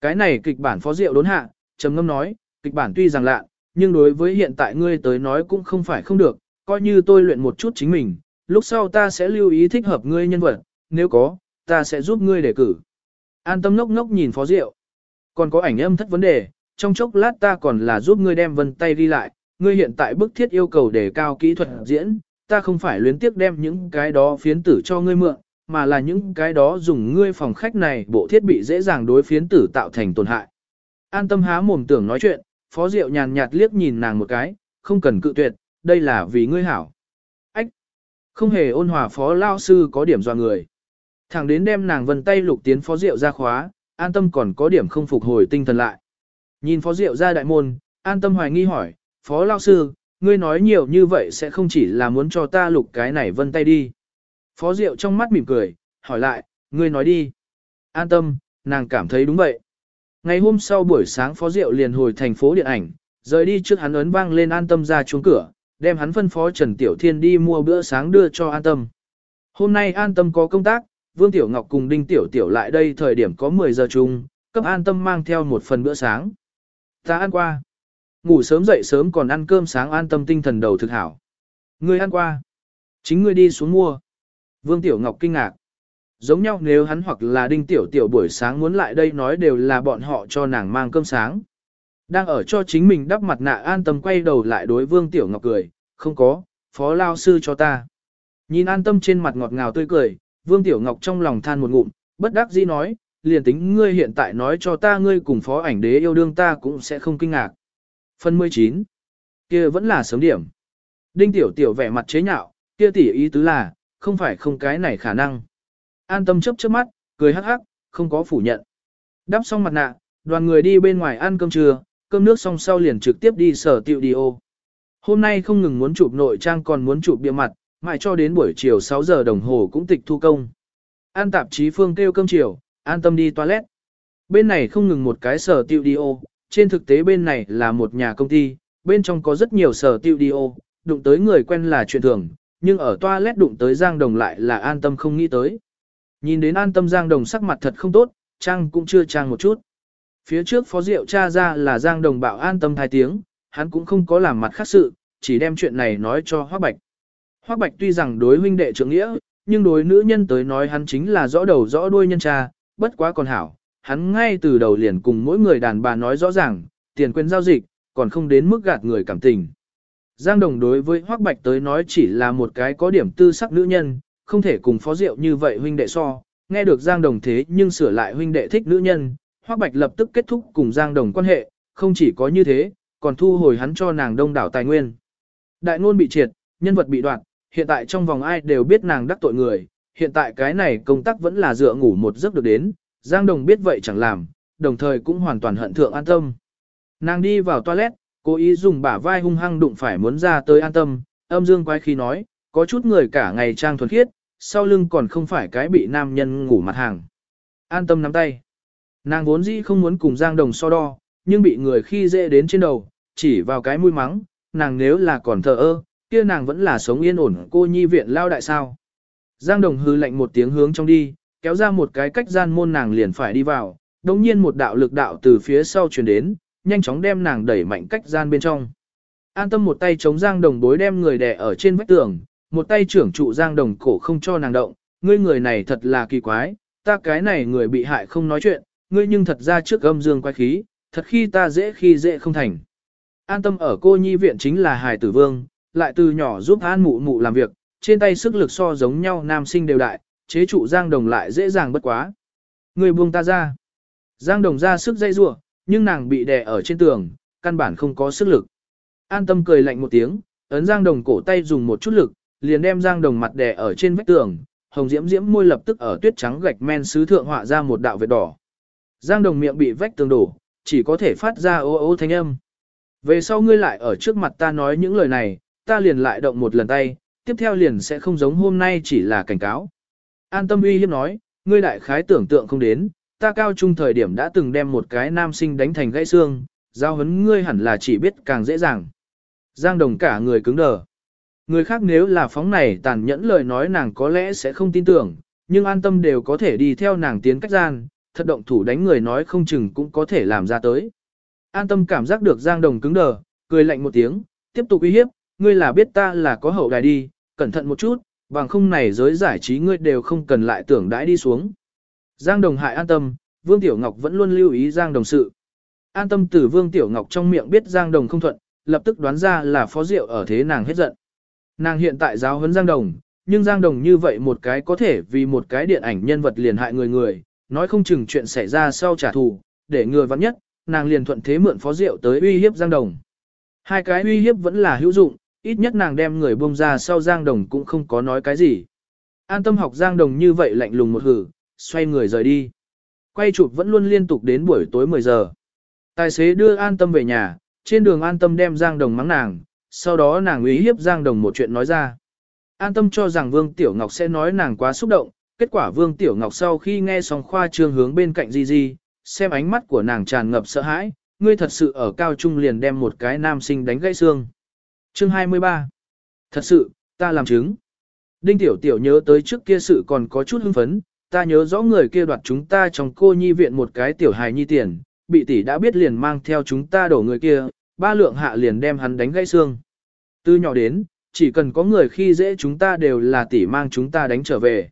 Cái này kịch bản phó diệu đốn hạ, trầm ngâm nói, kịch bản tuy rằng lạ, nhưng đối với hiện tại ngươi tới nói cũng không phải không được, coi như tôi luyện một chút chính mình, lúc sau ta sẽ lưu ý thích hợp ngươi nhân vật, nếu có, ta sẽ giúp ngươi đề cử. An tâm ngốc ngốc nhìn phó diệu. Còn có ảnh âm thất vấn đề, trong chốc lát ta còn là giúp ngươi đem vân tay đi lại, ngươi hiện tại bức thiết yêu cầu đề cao kỹ thuật diễn, ta không phải luyến tiếc đem những cái đó phiến tử cho ngươi mượn, mà là những cái đó dùng ngươi phòng khách này bộ thiết bị dễ dàng đối phiến tử tạo thành tổn hại. An tâm há mồm tưởng nói chuyện, phó diệu nhàn nhạt liếc nhìn nàng một cái, không cần cự tuyệt, đây là vì ngươi hảo. Ách! Không hề ôn hòa phó lao sư có điểm dò người. Thẳng đến đem nàng vân tay lục tiến phó diệu ra khóa, an tâm còn có điểm không phục hồi tinh thần lại. Nhìn phó diệu ra đại môn, an tâm hoài nghi hỏi, phó lao sư, ngươi nói nhiều như vậy sẽ không chỉ là muốn cho ta lục cái này vân tay đi. Phó diệu trong mắt mỉm cười, hỏi lại, ngươi nói đi. An tâm, nàng cảm thấy đúng vậy. Ngày hôm sau buổi sáng phó diệu liền hồi thành phố điện ảnh, rời đi trước hắn ấn vang lên an tâm ra chuông cửa, đem hắn phân phó Trần Tiểu Thiên đi mua bữa sáng đưa cho an tâm. Hôm nay an tâm có công tác, Vương Tiểu Ngọc cùng Đinh Tiểu Tiểu lại đây thời điểm có 10 giờ chung, cấp an tâm mang theo một phần bữa sáng. Ta ăn qua. Ngủ sớm dậy sớm còn ăn cơm sáng an tâm tinh thần đầu thực hảo. Ngươi ăn qua. Chính ngươi đi xuống mua. Vương Tiểu Ngọc kinh ngạc. Giống nhau nếu hắn hoặc là đinh tiểu tiểu buổi sáng muốn lại đây nói đều là bọn họ cho nàng mang cơm sáng. Đang ở cho chính mình đắp mặt nạ an tâm quay đầu lại đối Vương Tiểu Ngọc cười, không có, phó lao sư cho ta. Nhìn an tâm trên mặt ngọt ngào tươi cười, Vương Tiểu Ngọc trong lòng than một ngụm, bất đắc dĩ nói, liền tính ngươi hiện tại nói cho ta ngươi cùng phó ảnh đế yêu đương ta cũng sẽ không kinh ngạc. Phần 19. kia vẫn là sớm điểm. Đinh Tiểu Tiểu vẻ mặt chế nhạo, kia tỉ ý tứ là, không phải không cái này khả năng. An tâm chấp chớp mắt, cười hắc hắc, không có phủ nhận. Đắp xong mặt nạ, đoàn người đi bên ngoài ăn cơm trưa, cơm nước xong sau liền trực tiếp đi sở tiệu đi ô. Hôm nay không ngừng muốn chụp nội trang còn muốn chụp bìa mặt, mãi cho đến buổi chiều 6 giờ đồng hồ cũng tịch thu công. An tạp chí phương kêu cơm chiều, an tâm đi toilet. Bên này không ngừng một cái sở tiệu đi ô, trên thực tế bên này là một nhà công ty, bên trong có rất nhiều sở tiệu đi ô, đụng tới người quen là chuyện thường, nhưng ở toilet đụng tới Giang Đồng lại là an tâm không nghĩ tới. Nhìn đến an tâm Giang Đồng sắc mặt thật không tốt, trang cũng chưa trang một chút. Phía trước phó diệu cha ra là Giang Đồng bảo an tâm thai tiếng, hắn cũng không có làm mặt khác sự, chỉ đem chuyện này nói cho Hoác Bạch. Hoác Bạch tuy rằng đối huynh đệ trưởng nghĩa, nhưng đối nữ nhân tới nói hắn chính là rõ đầu rõ đuôi nhân cha, bất quá còn hảo. Hắn ngay từ đầu liền cùng mỗi người đàn bà nói rõ ràng, tiền quyền giao dịch, còn không đến mức gạt người cảm tình. Giang Đồng đối với Hoác Bạch tới nói chỉ là một cái có điểm tư sắc nữ nhân, không thể cùng phó diệu như vậy huynh đệ so. Nghe được Giang Đồng thế nhưng sửa lại huynh đệ thích nữ nhân, Hoắc Bạch lập tức kết thúc cùng Giang Đồng quan hệ, không chỉ có như thế, còn thu hồi hắn cho nàng đông đảo tài nguyên. Đại ngôn bị triệt, nhân vật bị đoạt, hiện tại trong vòng ai đều biết nàng đắc tội người, hiện tại cái này công tác vẫn là dựa ngủ một giấc được đến, Giang Đồng biết vậy chẳng làm, đồng thời cũng hoàn toàn hận thượng an tâm. Nàng đi vào toilet, cố ý dùng bả vai hung hăng đụng phải muốn ra tới an tâm, âm dương quái khí nói, có chút người cả ngày trang thuần khiết, sau lưng còn không phải cái bị nam nhân ngủ mặt hàng. An tâm nắm tay. Nàng vốn dĩ không muốn cùng Giang Đồng so đo, nhưng bị người khi dễ đến trên đầu, chỉ vào cái mũi mắng, nàng nếu là còn thờ ơ, kia nàng vẫn là sống yên ổn cô nhi viện lao đại sao. Giang Đồng hư lạnh một tiếng hướng trong đi, kéo ra một cái cách gian môn nàng liền phải đi vào, đồng nhiên một đạo lực đạo từ phía sau truyền đến, nhanh chóng đem nàng đẩy mạnh cách gian bên trong. An tâm một tay chống Giang Đồng bối đem người đè ở trên vách tường, một tay trưởng trụ Giang Đồng cổ không cho nàng động, ngươi người này thật là kỳ quái, ta cái này người bị hại không nói chuyện, ngươi nhưng thật ra trước âm dương quái khí, thật khi ta dễ khi dễ không thành. An tâm ở cô nhi viện chính là hài tử vương, lại từ nhỏ giúp an mụ mụ làm việc, trên tay sức lực so giống nhau nam sinh đều đại, chế trụ Giang Đồng lại dễ dàng bất quá. Người buông ta ra. Giang Đồng ra sức dây rua, nhưng nàng bị đè ở trên tường, căn bản không có sức lực. An tâm cười lạnh một tiếng, ấn Giang Đồng cổ tay dùng một chút lực, liền đem Giang Đồng mặt đè ở trên vách tường, hồng diễm diễm môi lập tức ở tuyết trắng gạch men sứ thượng họa ra một đạo vệt đỏ. Giang Đồng miệng bị vách tường đổ, chỉ có thể phát ra ô ô thanh âm. Về sau ngươi lại ở trước mặt ta nói những lời này, ta liền lại động một lần tay, tiếp theo liền sẽ không giống hôm nay chỉ là cảnh cáo. An tâm uy hiếp nói, ngươi đại khái tưởng tượng không đến, ta cao trung thời điểm đã từng đem một cái nam sinh đánh thành gãy xương, giao hấn ngươi hẳn là chỉ biết càng dễ dàng. Giang đồng cả người cứng đờ. Người khác nếu là phóng này tàn nhẫn lời nói nàng có lẽ sẽ không tin tưởng, nhưng an tâm đều có thể đi theo nàng tiến cách gian, thật động thủ đánh người nói không chừng cũng có thể làm ra tới. An tâm cảm giác được Giang Đồng cứng đờ, cười lạnh một tiếng, tiếp tục uy hiếp, ngươi là biết ta là có hậu đài đi, cẩn thận một chút, bằng không này giới giải trí ngươi đều không cần lại tưởng đãi đi xuống. Giang Đồng hại an tâm, Vương Tiểu Ngọc vẫn luôn lưu ý Giang Đồng sự. An tâm từ Vương Tiểu Ngọc trong miệng biết Giang Đồng không thuận, lập tức đoán ra là phó diệu ở thế nàng hết giận. Nàng hiện tại giáo huấn Giang Đồng, nhưng Giang Đồng như vậy một cái có thể vì một cái điện ảnh nhân vật liền hại người người, nói không chừng chuyện xảy ra sau trả thù, để người vắn nhất, nàng liền thuận thế mượn phó rượu tới uy hiếp Giang Đồng. Hai cái uy hiếp vẫn là hữu dụng, ít nhất nàng đem người buông ra sau Giang Đồng cũng không có nói cái gì. An tâm học Giang Đồng như vậy lạnh lùng một hử, xoay người rời đi. Quay chụp vẫn luôn liên tục đến buổi tối 10 giờ. Tài xế đưa An tâm về nhà, trên đường An tâm đem Giang Đồng mắng nàng, sau đó nàng uy hiếp Giang Đồng một chuyện nói ra. An tâm cho rằng Vương Tiểu Ngọc sẽ nói nàng quá xúc động, kết quả Vương Tiểu Ngọc sau khi nghe xong khoa trương hướng bên cạnh Di Di, xem ánh mắt của nàng tràn ngập sợ hãi, ngươi thật sự ở cao trung liền đem một cái nam sinh đánh gãy xương. Chương 23 Thật sự, ta làm chứng. Đinh Tiểu Tiểu nhớ tới trước kia sự còn có chút hưng phấn, ta nhớ rõ người kia đoạt chúng ta trong cô nhi viện một cái tiểu hài nhi tiền, bị tỷ đã biết liền mang theo chúng ta đổ người kia, ba lượng hạ liền đem hắn đánh gãy xương. Từ nhỏ đến, chỉ cần có người khi dễ chúng ta đều là tỷ mang chúng ta đánh trở về.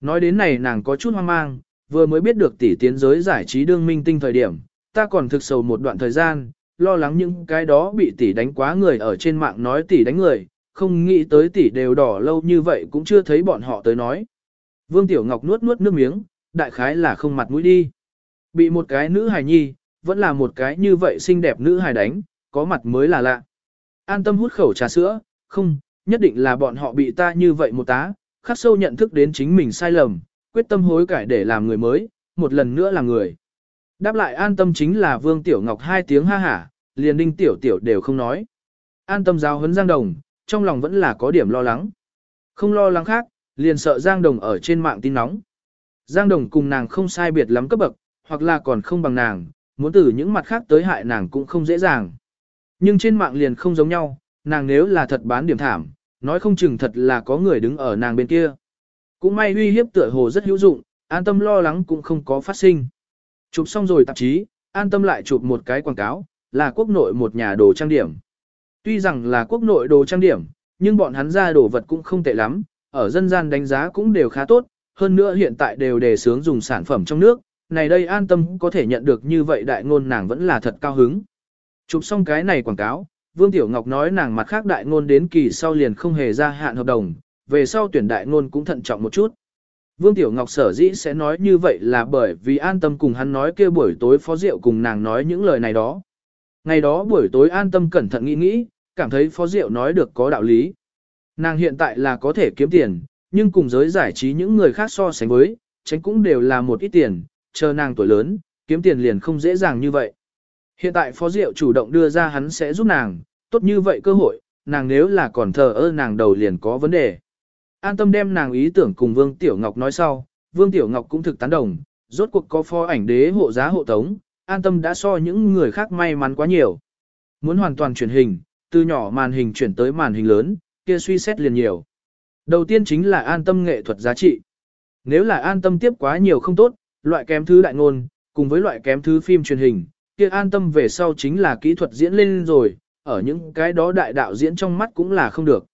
Nói đến này nàng có chút hoang mang, vừa mới biết được tỷ tiến giới giải trí đương minh tinh thời điểm, ta còn thực sầu một đoạn thời gian, lo lắng những cái đó bị tỷ đánh quá người ở trên mạng nói tỷ đánh người, không nghĩ tới tỷ đều đỏ lâu như vậy cũng chưa thấy bọn họ tới nói. Vương Tiểu Ngọc nuốt nuốt nước miếng, đại khái là không mặt mũi đi. Bị một cái nữ hài nhi, vẫn là một cái như vậy xinh đẹp nữ hài đánh, có mặt mới là lạ. An tâm hút khẩu trà sữa, không, nhất định là bọn họ bị ta như vậy một tá, khắc sâu nhận thức đến chính mình sai lầm, quyết tâm hối cải để làm người mới, một lần nữa là người. Đáp lại an tâm chính là Vương Tiểu Ngọc hai tiếng ha hả, liền đinh tiểu tiểu đều không nói. An tâm giáo huấn Giang Đồng, trong lòng vẫn là có điểm lo lắng. Không lo lắng khác, liền sợ Giang Đồng ở trên mạng tin nóng. Giang Đồng cùng nàng không sai biệt lắm cấp bậc, hoặc là còn không bằng nàng, muốn từ những mặt khác tới hại nàng cũng không dễ dàng. Nhưng trên mạng liền không giống nhau, nàng nếu là thật bán điểm thảm, nói không chừng thật là có người đứng ở nàng bên kia. Cũng may uy hiếp tựa hồ rất hữu dụng, an tâm lo lắng cũng không có phát sinh. Chụp xong rồi tạp chí, an tâm lại chụp một cái quảng cáo, là quốc nội một nhà đồ trang điểm. Tuy rằng là quốc nội đồ trang điểm, nhưng bọn hắn ra đồ vật cũng không tệ lắm, ở dân gian đánh giá cũng đều khá tốt, hơn nữa hiện tại đều đề sướng dùng sản phẩm trong nước, này đây an tâm có thể nhận được như vậy đại ngôn nàng vẫn là thật cao hứng. Chụp xong cái này quảng cáo, Vương Tiểu Ngọc nói nàng mặt khác đại ngôn đến kỳ sau liền không hề ra hạn hợp đồng, về sau tuyển đại ngôn cũng thận trọng một chút. Vương Tiểu Ngọc sở dĩ sẽ nói như vậy là bởi vì an tâm cùng hắn nói kia buổi tối phó diệu cùng nàng nói những lời này đó. Ngày đó buổi tối an tâm cẩn thận nghĩ nghĩ, cảm thấy phó diệu nói được có đạo lý. Nàng hiện tại là có thể kiếm tiền, nhưng cùng giới giải trí những người khác so sánh với, tránh cũng đều là một ít tiền, chờ nàng tuổi lớn, kiếm tiền liền không dễ dàng như vậy. Hiện tại phó diệu chủ động đưa ra hắn sẽ giúp nàng, tốt như vậy cơ hội, nàng nếu là còn thờ ơ nàng đầu liền có vấn đề. An tâm đem nàng ý tưởng cùng Vương Tiểu Ngọc nói sau, Vương Tiểu Ngọc cũng thực tán đồng, rốt cuộc có phó ảnh đế hộ giá hộ tống, an tâm đã so những người khác may mắn quá nhiều. Muốn hoàn toàn chuyển hình, từ nhỏ màn hình chuyển tới màn hình lớn, kia suy xét liền nhiều. Đầu tiên chính là an tâm nghệ thuật giá trị. Nếu là an tâm tiếp quá nhiều không tốt, loại kém thứ đại ngôn, cùng với loại kém thứ phim truyền hình, kia an tâm về sau chính là kỹ thuật diễn lên rồi, ở những cái đó đại đạo diễn trong mắt cũng là không được.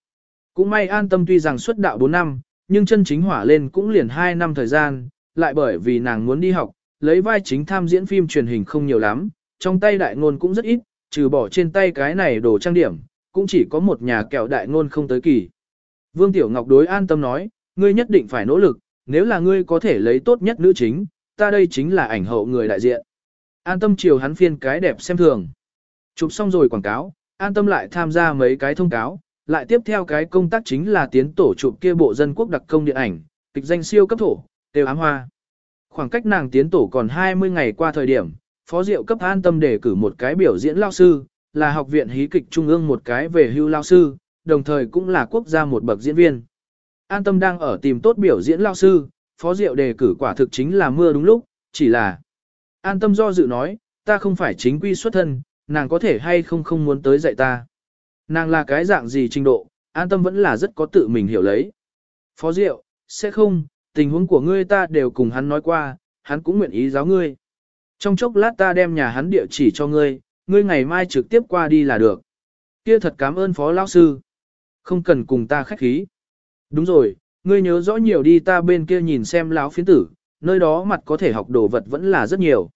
Cũng may an tâm tuy rằng xuất đạo 4 năm, nhưng chân chính hỏa lên cũng liền 2 năm thời gian, lại bởi vì nàng muốn đi học, lấy vai chính tham diễn phim truyền hình không nhiều lắm, trong tay đại ngôn cũng rất ít, trừ bỏ trên tay cái này đồ trang điểm, cũng chỉ có một nhà kẹo đại ngôn không tới kỳ. Vương Tiểu Ngọc đối an tâm nói, ngươi nhất định phải nỗ lực, nếu là ngươi có thể lấy tốt nhất nữ chính, ta đây chính là ảnh hậu người đại diện. An tâm chiều hắn phiên cái đẹp xem thường. Chụp xong rồi quảng cáo, an tâm lại tham gia mấy cái thông cáo, lại tiếp theo cái công tác chính là tiến tổ chụp kia bộ dân quốc đặc công điện ảnh, kịch danh siêu cấp thổ, đều ám hoa. Khoảng cách nàng tiến tổ còn 20 ngày qua thời điểm, phó diệu cấp an tâm để cử một cái biểu diễn lao sư, là học viện hí kịch trung ương một cái về hưu lao sư, đồng thời cũng là quốc gia một bậc diễn viên. An tâm đang ở tìm tốt biểu diễn lao sư, phó diệu đề cử quả thực chính là mưa đúng lúc, chỉ là an tâm do dự nói, ta không phải chính quy xuất thân, nàng có thể hay không không muốn tới dạy ta. Nàng là cái dạng gì trình độ, an tâm vẫn là rất có tự mình hiểu lấy. Phó diệu, sẽ không, tình huống của ngươi ta đều cùng hắn nói qua, hắn cũng nguyện ý giáo ngươi. Trong chốc lát ta đem nhà hắn địa chỉ cho ngươi, ngươi ngày mai trực tiếp qua đi là được. Kia thật cảm ơn phó lão sư. Không cần cùng ta khách khí. Đúng rồi, ngươi nhớ rõ nhiều đi ta bên kia nhìn xem lão phiến tử, nơi đó mặt có thể học đồ vật vẫn là rất nhiều.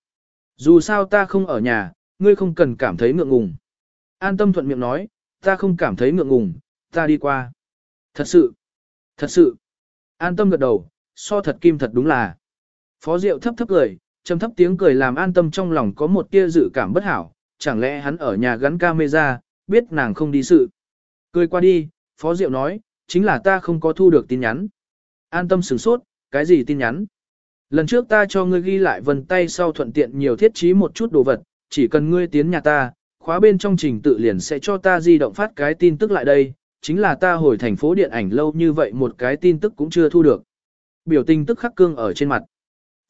Dù sao ta không ở nhà, ngươi không cần cảm thấy ngượng ngùng. An tâm thuận miệng nói, ta không cảm thấy ngượng ngùng, ta đi qua. Thật sự, thật sự. An tâm gật đầu, so thật kim thật đúng là. Phó Diệu thấp thấp cười, trầm thấp tiếng cười làm an tâm trong lòng có một tia dự cảm bất hảo, chẳng lẽ hắn ở nhà gắn camera, biết nàng không đi sự. Cười qua đi, Phó Diệu nói, chính là ta không có thu được tin nhắn. An tâm sửng sốt, cái gì tin nhắn? Lần trước ta cho ngươi ghi lại vân tay sau thuận tiện nhiều thiết trí một chút đồ vật, chỉ cần ngươi tiến nhà ta, khóa bên trong trình tự liền sẽ cho ta di động phát cái tin tức lại đây, chính là ta hồi thành phố điện ảnh lâu như vậy một cái tin tức cũng chưa thu được. Biểu tình tức khắc cương ở trên mặt.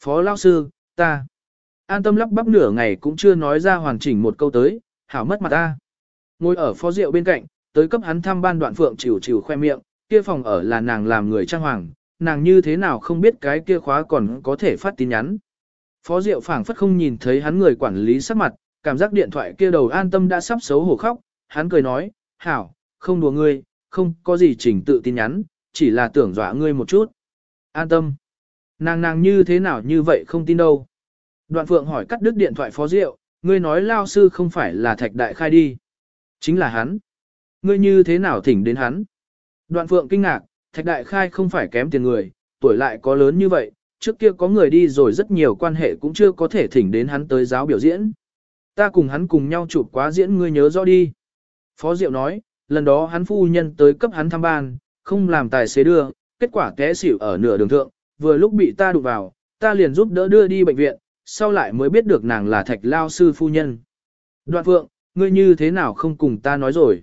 Phó lao sư, ta. An tâm lắp bắp nửa ngày cũng chưa nói ra hoàn chỉnh một câu tới, hảo mất mặt ta. Ngồi ở phó rượu bên cạnh, tới cấp hắn thăm ban đoạn phượng chịu chịu khoe miệng, kia phòng ở là nàng làm người trang hoàng, nàng như thế nào không biết cái kia khóa còn có thể phát tin nhắn. Phó Diệu phảng phất không nhìn thấy hắn người quản lý sắc mặt, cảm giác điện thoại kia đầu an tâm đã sắp xấu hổ khóc, hắn cười nói, hảo, không đùa ngươi, không có gì chỉnh tự tin nhắn, chỉ là tưởng dọa ngươi một chút. An tâm. Nàng nàng như thế nào như vậy không tin đâu. Đoạn phượng hỏi cắt đứt điện thoại phó Diệu, ngươi nói lao sư không phải là thạch đại khai đi. Chính là hắn. Ngươi như thế nào thỉnh đến hắn? Đoạn phượng kinh ngạc, thạch đại khai không phải kém tiền người, tuổi lại có lớn như vậy, trước kia có người đi rồi rất nhiều quan hệ cũng chưa có thể thỉnh đến hắn tới giáo biểu diễn. Ta cùng hắn cùng nhau chụp quá diễn ngươi nhớ rõ đi. Phó Diệu nói, lần đó hắn phu nhân tới cấp hắn thăm ban, không làm tài xế đưa, kết quả té xỉu ở nửa đường thượng, vừa lúc bị ta đụng vào, ta liền giúp đỡ đưa đi bệnh viện, sau lại mới biết được nàng là thạch lao sư phu nhân. Đoạn phượng, ngươi như thế nào không cùng ta nói rồi.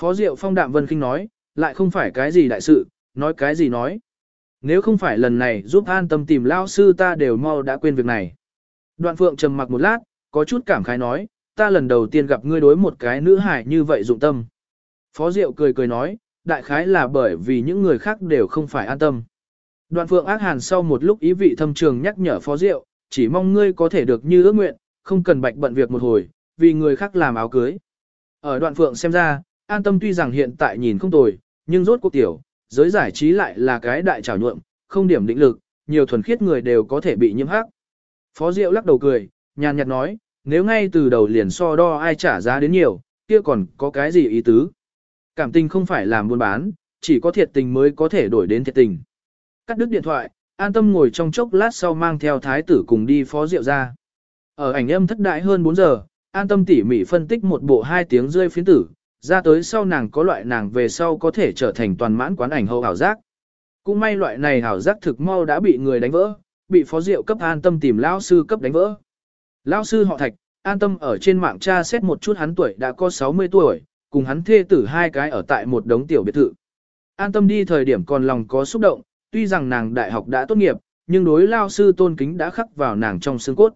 Phó Diệu Phong Đạm Vân Kinh nói, lại không phải cái gì đại sự, nói cái gì nói. Nếu không phải lần này giúp an tâm tìm lao sư ta đều mau đã quên việc này. Đoạn phượng trầm mặc một lát, có chút cảm khái nói, ta lần đầu tiên gặp ngươi đối một cái nữ hải như vậy dụng tâm. Phó Diệu cười cười nói, đại khái là bởi vì những người khác đều không phải an tâm. Đoạn phượng ác hàn sau một lúc ý vị thâm trường nhắc nhở Phó Diệu, chỉ mong ngươi có thể được như ước nguyện, không cần bạch bận việc một hồi, vì người khác làm áo cưới. Ở đoạn phượng xem ra, an tâm tuy rằng hiện tại nhìn không tồi, nhưng rốt cuộc tiểu, giới giải trí lại là cái đại trào nhuộm, không điểm định lực, nhiều thuần khiết người đều có thể bị nhiễm hắc. Phó Diệu lắc đầu cười, nhàn nhạt nói, nếu ngay từ đầu liền so đo ai trả giá đến nhiều, kia còn có cái gì ý tứ. Cảm tình không phải làm buôn bán, chỉ có thiệt tình mới có thể đổi đến thiệt tình. Cắt đứt điện thoại, an tâm ngồi trong chốc lát sau mang theo thái tử cùng đi phó rượu ra. Ở ảnh âm thất đại hơn 4 giờ, an tâm tỉ mỉ phân tích một bộ hai tiếng rơi phiến tử, ra tới sau nàng có loại nàng về sau có thể trở thành toàn mãn quán ảnh hậu ảo giác. Cũng may loại này ảo giác thực mau đã bị người đánh vỡ, bị phó rượu cấp an tâm tìm lão sư cấp đánh vỡ. Lão sư họ thạch, an tâm ở trên mạng tra xét một chút hắn tuổi đã có 60 tuổi, cùng hắn thê tử hai cái ở tại một đống tiểu biệt thự. An tâm đi thời điểm còn lòng có xúc động, tuy rằng nàng đại học đã tốt nghiệp, nhưng đối lao sư tôn kính đã khắc vào nàng trong xương cốt.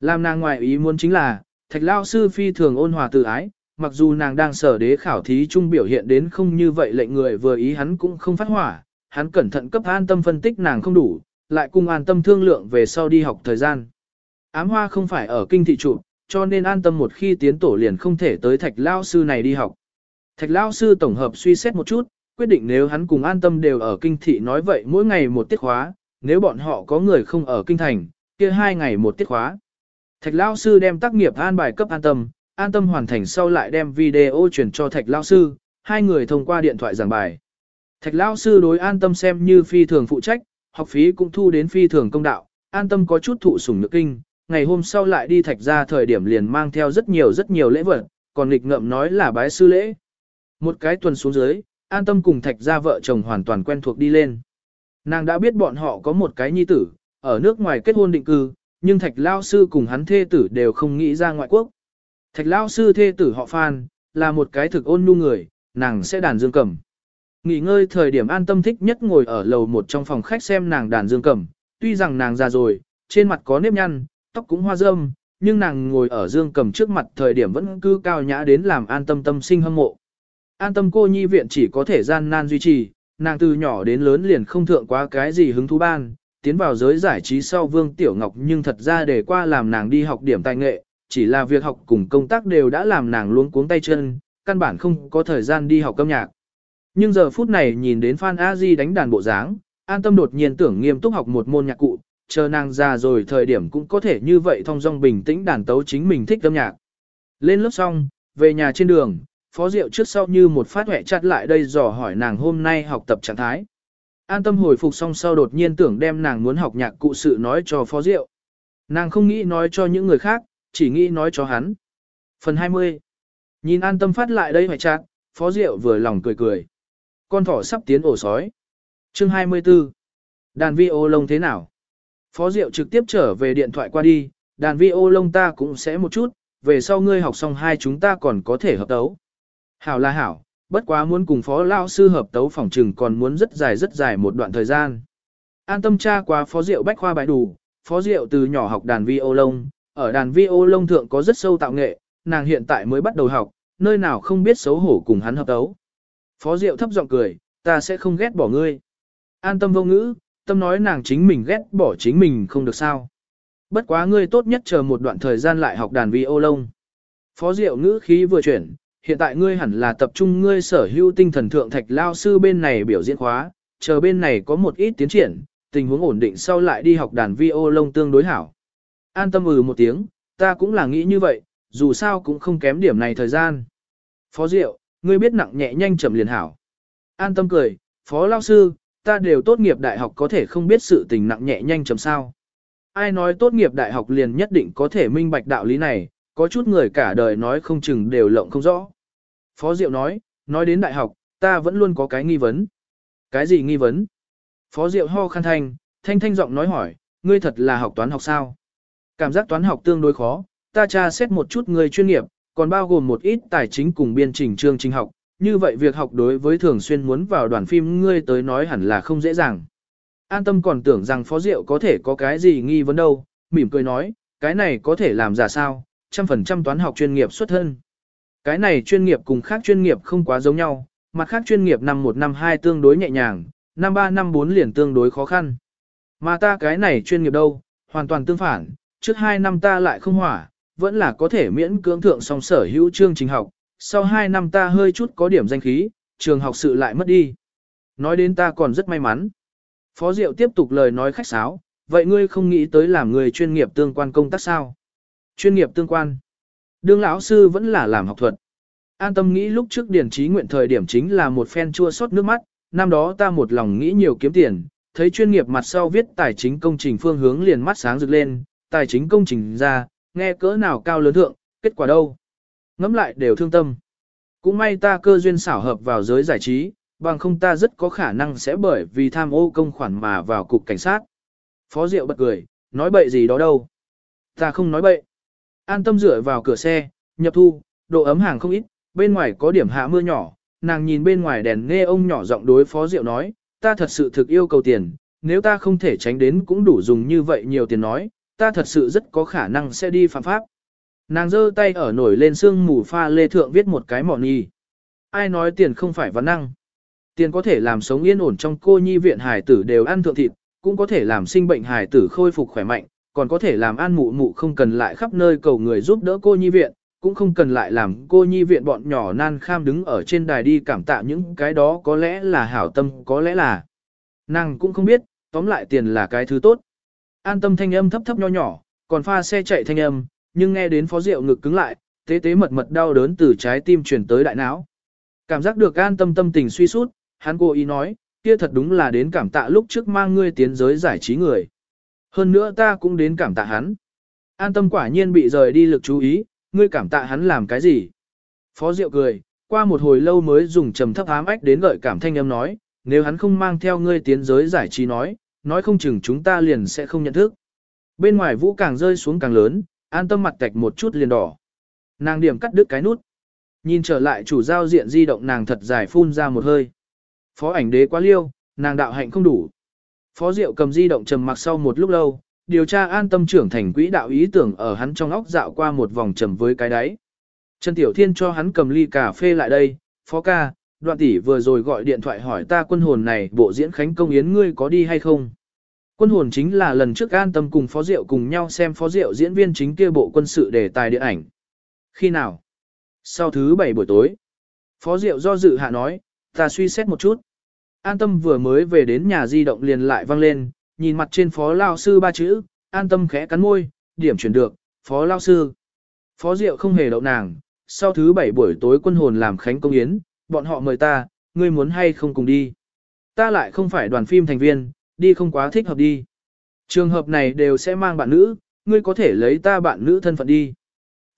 Làm nàng ngoại ý muốn chính là, thạch lao sư phi thường ôn hòa tự ái, mặc dù nàng đang sở đế khảo thí trung biểu hiện đến không như vậy lệnh người vừa ý hắn cũng không phát hỏa, hắn cẩn thận cấp an tâm phân tích nàng không đủ, lại cùng an tâm thương lượng về sau đi học thời gian. Ám hoa không phải ở kinh thị trụ, cho nên an tâm một khi tiến tổ liền không thể tới thạch lao sư này đi học. Thạch lao sư tổng hợp suy xét một chút, quyết định nếu hắn cùng an tâm đều ở kinh thị nói vậy mỗi ngày một tiết khóa, nếu bọn họ có người không ở kinh thành, kia hai ngày một tiết khóa. Thạch lao sư đem tác nghiệp an bài cấp an tâm, an tâm hoàn thành sau lại đem video truyền cho thạch lao sư, hai người thông qua điện thoại giảng bài. Thạch lao sư đối an tâm xem như phi thường phụ trách, học phí cũng thu đến phi thường công đạo, an tâm có chút thụ sủng nước kinh, ngày hôm sau lại đi thạch ra thời điểm liền mang theo rất nhiều rất nhiều lễ vật, còn nghịch ngậm nói là bái sư lễ. Một cái tuần xuống dưới, an tâm cùng thạch ra vợ chồng hoàn toàn quen thuộc đi lên. Nàng đã biết bọn họ có một cái nhi tử, ở nước ngoài kết hôn định cư, nhưng thạch lao sư cùng hắn thê tử đều không nghĩ ra ngoại quốc. Thạch lao sư thê tử họ Phan, là một cái thực ôn nhu người, nàng sẽ đàn dương cầm. Nghỉ ngơi thời điểm an tâm thích nhất ngồi ở lầu một trong phòng khách xem nàng đàn dương cầm, tuy rằng nàng già rồi, trên mặt có nếp nhăn, tóc cũng hoa râm, nhưng nàng ngồi ở dương cầm trước mặt thời điểm vẫn cứ cao nhã đến làm an tâm tâm sinh hâm mộ. An tâm cô nhi viện chỉ có thể gian nan duy trì, nàng từ nhỏ đến lớn liền không thượng quá cái gì hứng thú ban, tiến vào giới giải trí sau Vương Tiểu Ngọc nhưng thật ra để qua làm nàng đi học điểm tài nghệ, chỉ là việc học cùng công tác đều đã làm nàng luống cuống tay chân, căn bản không có thời gian đi học âm nhạc. Nhưng giờ phút này nhìn đến Phan A Di đánh đàn bộ dáng, an tâm đột nhiên tưởng nghiêm túc học một môn nhạc cụ, chờ nàng già rồi thời điểm cũng có thể như vậy thong dong bình tĩnh đàn tấu chính mình thích âm nhạc. Lên lớp xong, về nhà trên đường, Phó Diệu trước sau như một phát hệ chặt lại đây dò hỏi nàng hôm nay học tập trạng thái. An tâm hồi phục xong sau đột nhiên tưởng đem nàng muốn học nhạc cụ sự nói cho Phó Diệu. Nàng không nghĩ nói cho những người khác, chỉ nghĩ nói cho hắn. Phần 20 Nhìn an tâm phát lại đây hoài chặt, Phó Diệu vừa lòng cười cười. Con thỏ sắp tiến ổ sói. Chương 24 Đàn vi ô lông thế nào? Phó Diệu trực tiếp trở về điện thoại qua đi, đàn vi ô lông ta cũng sẽ một chút, về sau ngươi học xong hai chúng ta còn có thể hợp tấu. Hảo là hảo, bất quá muốn cùng phó lao sư hợp tấu phòng trừng còn muốn rất dài rất dài một đoạn thời gian. An tâm tra qua phó Diệu bách khoa bài đủ, phó Diệu từ nhỏ học đàn vi ô lông, ở đàn vi ô lông thượng có rất sâu tạo nghệ, nàng hiện tại mới bắt đầu học, nơi nào không biết xấu hổ cùng hắn hợp tấu. Phó Diệu thấp giọng cười, ta sẽ không ghét bỏ ngươi. An tâm vô ngữ, tâm nói nàng chính mình ghét bỏ chính mình không được sao. Bất quá ngươi tốt nhất chờ một đoạn thời gian lại học đàn vi ô lông. Phó Diệu ngữ khí vừa chuyển, hiện tại ngươi hẳn là tập trung ngươi sở hữu tinh thần thượng thạch lao sư bên này biểu diễn khóa, chờ bên này có một ít tiến triển, tình huống ổn định sau lại đi học đàn vi ô lông tương đối hảo. An tâm ừ một tiếng, ta cũng là nghĩ như vậy, dù sao cũng không kém điểm này thời gian. Phó Diệu, ngươi biết nặng nhẹ nhanh chậm liền hảo. An tâm cười, Phó Lao Sư, ta đều tốt nghiệp đại học có thể không biết sự tình nặng nhẹ nhanh chậm sao. Ai nói tốt nghiệp đại học liền nhất định có thể minh bạch đạo lý này, có chút người cả đời nói không chừng đều lộng không rõ. Phó Diệu nói, nói đến đại học, ta vẫn luôn có cái nghi vấn. Cái gì nghi vấn? Phó Diệu ho khăn thanh, thanh thanh giọng nói hỏi, ngươi thật là học toán học sao? Cảm giác toán học tương đối khó, ta tra xét một chút người chuyên nghiệp, còn bao gồm một ít tài chính cùng biên trình chương trình học, như vậy việc học đối với thường xuyên muốn vào đoàn phim ngươi tới nói hẳn là không dễ dàng. An tâm còn tưởng rằng Phó Diệu có thể có cái gì nghi vấn đâu, mỉm cười nói, cái này có thể làm giả sao, trăm phần trăm toán học chuyên nghiệp xuất thân. Cái này chuyên nghiệp cùng khác chuyên nghiệp không quá giống nhau, mặt khác chuyên nghiệp năm 1 năm 2 tương đối nhẹ nhàng, năm 3 năm 4 liền tương đối khó khăn. Mà ta cái này chuyên nghiệp đâu, hoàn toàn tương phản, trước 2 năm ta lại không hỏa, vẫn là có thể miễn cưỡng thượng song sở hữu chương trình học, sau 2 năm ta hơi chút có điểm danh khí, trường học sự lại mất đi. Nói đến ta còn rất may mắn. Phó Diệu tiếp tục lời nói khách sáo, vậy ngươi không nghĩ tới làm người chuyên nghiệp tương quan công tác sao? Chuyên nghiệp tương quan. Đương lão sư vẫn là làm học thuật. An tâm nghĩ lúc trước điển trí nguyện thời điểm chính là một phen chua xót nước mắt, năm đó ta một lòng nghĩ nhiều kiếm tiền, thấy chuyên nghiệp mặt sau viết tài chính công trình phương hướng liền mắt sáng rực lên, tài chính công trình ra, nghe cỡ nào cao lớn thượng, kết quả đâu. Ngắm lại đều thương tâm. Cũng may ta cơ duyên xảo hợp vào giới giải trí, bằng không ta rất có khả năng sẽ bởi vì tham ô công khoản mà vào cục cảnh sát. Phó Diệu bật cười, nói bậy gì đó đâu. Ta không nói bậy. An tâm dựa vào cửa xe, nhập thu, độ ấm hàng không ít, bên ngoài có điểm hạ mưa nhỏ, nàng nhìn bên ngoài đèn nghe ông nhỏ giọng đối Phó Diệu nói, ta thật sự thực yêu cầu tiền, nếu ta không thể tránh đến cũng đủ dùng như vậy nhiều tiền nói, ta thật sự rất có khả năng sẽ đi phạm pháp. Nàng giơ tay ở nổi lên xương mù pha lê thượng viết một cái mỏ nhi. Ai nói tiền không phải văn năng. Tiền có thể làm sống yên ổn trong cô nhi viện hải tử đều ăn thượng thịt, cũng có thể làm sinh bệnh hải tử khôi phục khỏe mạnh, còn có thể làm an mụ mụ không cần lại khắp nơi cầu người giúp đỡ cô nhi viện, cũng không cần lại làm cô nhi viện bọn nhỏ nan kham đứng ở trên đài đi cảm tạ những cái đó có lẽ là hảo tâm, có lẽ là nàng cũng không biết, tóm lại tiền là cái thứ tốt. An tâm thanh âm thấp thấp nho nhỏ, còn pha xe chạy thanh âm, nhưng nghe đến phó rượu ngực cứng lại, tế tế mật mật đau đớn từ trái tim chuyển tới đại não. Cảm giác được an tâm tâm tình suy sút, hắn cố ý nói, kia thật đúng là đến cảm tạ lúc trước mang ngươi tiến giới giải trí người. Hơn nữa ta cũng đến cảm tạ hắn. An tâm quả nhiên bị rời đi lực chú ý, ngươi cảm tạ hắn làm cái gì? Phó Diệu cười, qua một hồi lâu mới dùng trầm thấp ám ách đến gợi cảm thanh âm nói, nếu hắn không mang theo ngươi tiến giới giải trí nói, nói không chừng chúng ta liền sẽ không nhận thức. Bên ngoài vũ càng rơi xuống càng lớn, an tâm mặt tạch một chút liền đỏ. Nàng điểm cắt đứt cái nút. Nhìn trở lại chủ giao diện di động nàng thật dài phun ra một hơi. Phó ảnh đế quá liêu, nàng đạo hạnh không đủ. Phó Diệu cầm di động trầm mặc sau một lúc lâu, điều tra an tâm trưởng thành quỹ đạo ý tưởng ở hắn trong óc dạo qua một vòng trầm với cái đáy. Trần Tiểu Thiên cho hắn cầm ly cà phê lại đây, Phó ca, đoạn tỷ vừa rồi gọi điện thoại hỏi ta quân hồn này bộ diễn khánh công yến ngươi có đi hay không. Quân hồn chính là lần trước an tâm cùng Phó Diệu cùng nhau xem Phó Diệu diễn viên chính kia bộ quân sự đề tài điện ảnh. Khi nào? Sau thứ bảy buổi tối. Phó Diệu do dự hạ nói, ta suy xét một chút. An tâm vừa mới về đến nhà di động liền lại vang lên, nhìn mặt trên phó lao sư ba chữ, an tâm khẽ cắn môi, điểm chuyển được, phó lao sư. Phó Diệu không hề đậu nàng, sau thứ bảy buổi tối quân hồn làm khánh công yến, bọn họ mời ta, ngươi muốn hay không cùng đi. Ta lại không phải đoàn phim thành viên, đi không quá thích hợp đi. Trường hợp này đều sẽ mang bạn nữ, ngươi có thể lấy ta bạn nữ thân phận đi.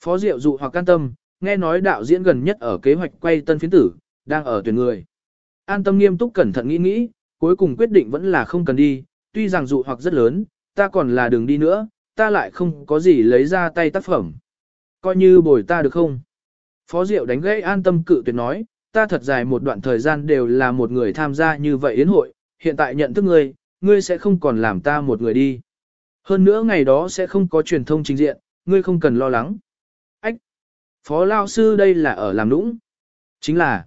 Phó Diệu dụ hoặc can tâm, nghe nói đạo diễn gần nhất ở kế hoạch quay tân phiến tử, đang ở tuyển người. An tâm nghiêm túc cẩn thận nghĩ nghĩ, cuối cùng quyết định vẫn là không cần đi, tuy rằng dụ hoặc rất lớn, ta còn là đường đi nữa, ta lại không có gì lấy ra tay tác phẩm. Coi như bồi ta được không? Phó Diệu đánh gãy an tâm cự tuyệt nói, ta thật dài một đoạn thời gian đều là một người tham gia như vậy yến hội, hiện tại nhận thức ngươi, ngươi sẽ không còn làm ta một người đi. Hơn nữa ngày đó sẽ không có truyền thông trình diện, ngươi không cần lo lắng. Ách! Phó Lao Sư đây là ở làm nũng. Chính là,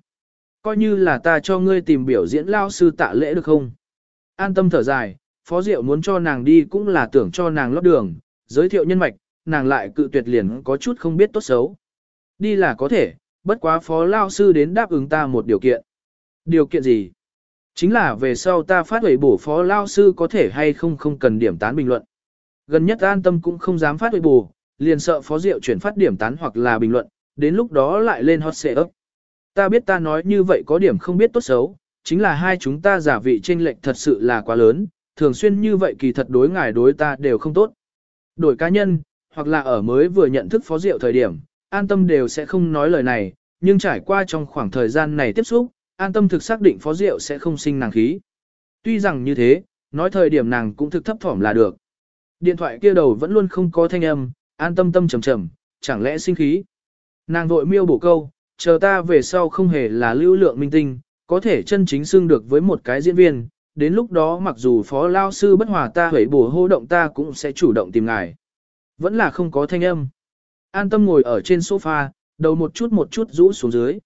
coi như là ta cho ngươi tìm biểu diễn Lao Sư tạ lễ được không? An tâm thở dài, Phó Diệu muốn cho nàng đi cũng là tưởng cho nàng lót đường, giới thiệu nhân mạch, nàng lại cự tuyệt liền có chút không biết tốt xấu. Đi là có thể, bất quá phó lao sư đến đáp ứng ta một điều kiện. Điều kiện gì? Chính là về sau ta phát huệ bổ phó lao sư có thể hay không không cần điểm tán bình luận. Gần nhất an tâm cũng không dám phát huệ bổ, liền sợ phó diệu chuyển phát điểm tán hoặc là bình luận, đến lúc đó lại lên hot ấp. Ta biết ta nói như vậy có điểm không biết tốt xấu, chính là hai chúng ta giả vị chênh lệch thật sự là quá lớn, thường xuyên như vậy kỳ thật đối ngài đối ta đều không tốt. Đổi cá nhân, hoặc là ở mới vừa nhận thức phó diệu thời điểm, an tâm đều sẽ không nói lời này, nhưng trải qua trong khoảng thời gian này tiếp xúc, an tâm thực xác định phó diệu sẽ không sinh nàng khí. Tuy rằng như thế, nói thời điểm nàng cũng thực thấp thỏm là được. Điện thoại kia đầu vẫn luôn không có thanh âm, an tâm tâm trầm trầm, chẳng lẽ sinh khí. Nàng vội miêu bổ câu, chờ ta về sau không hề là lưu lượng minh tinh, có thể chân chính xưng được với một cái diễn viên, đến lúc đó mặc dù phó lao sư bất hòa ta hủy bổ hô động ta cũng sẽ chủ động tìm ngài. Vẫn là không có thanh âm. An tâm ngồi ở trên sofa, đầu một chút một chút rũ xuống dưới.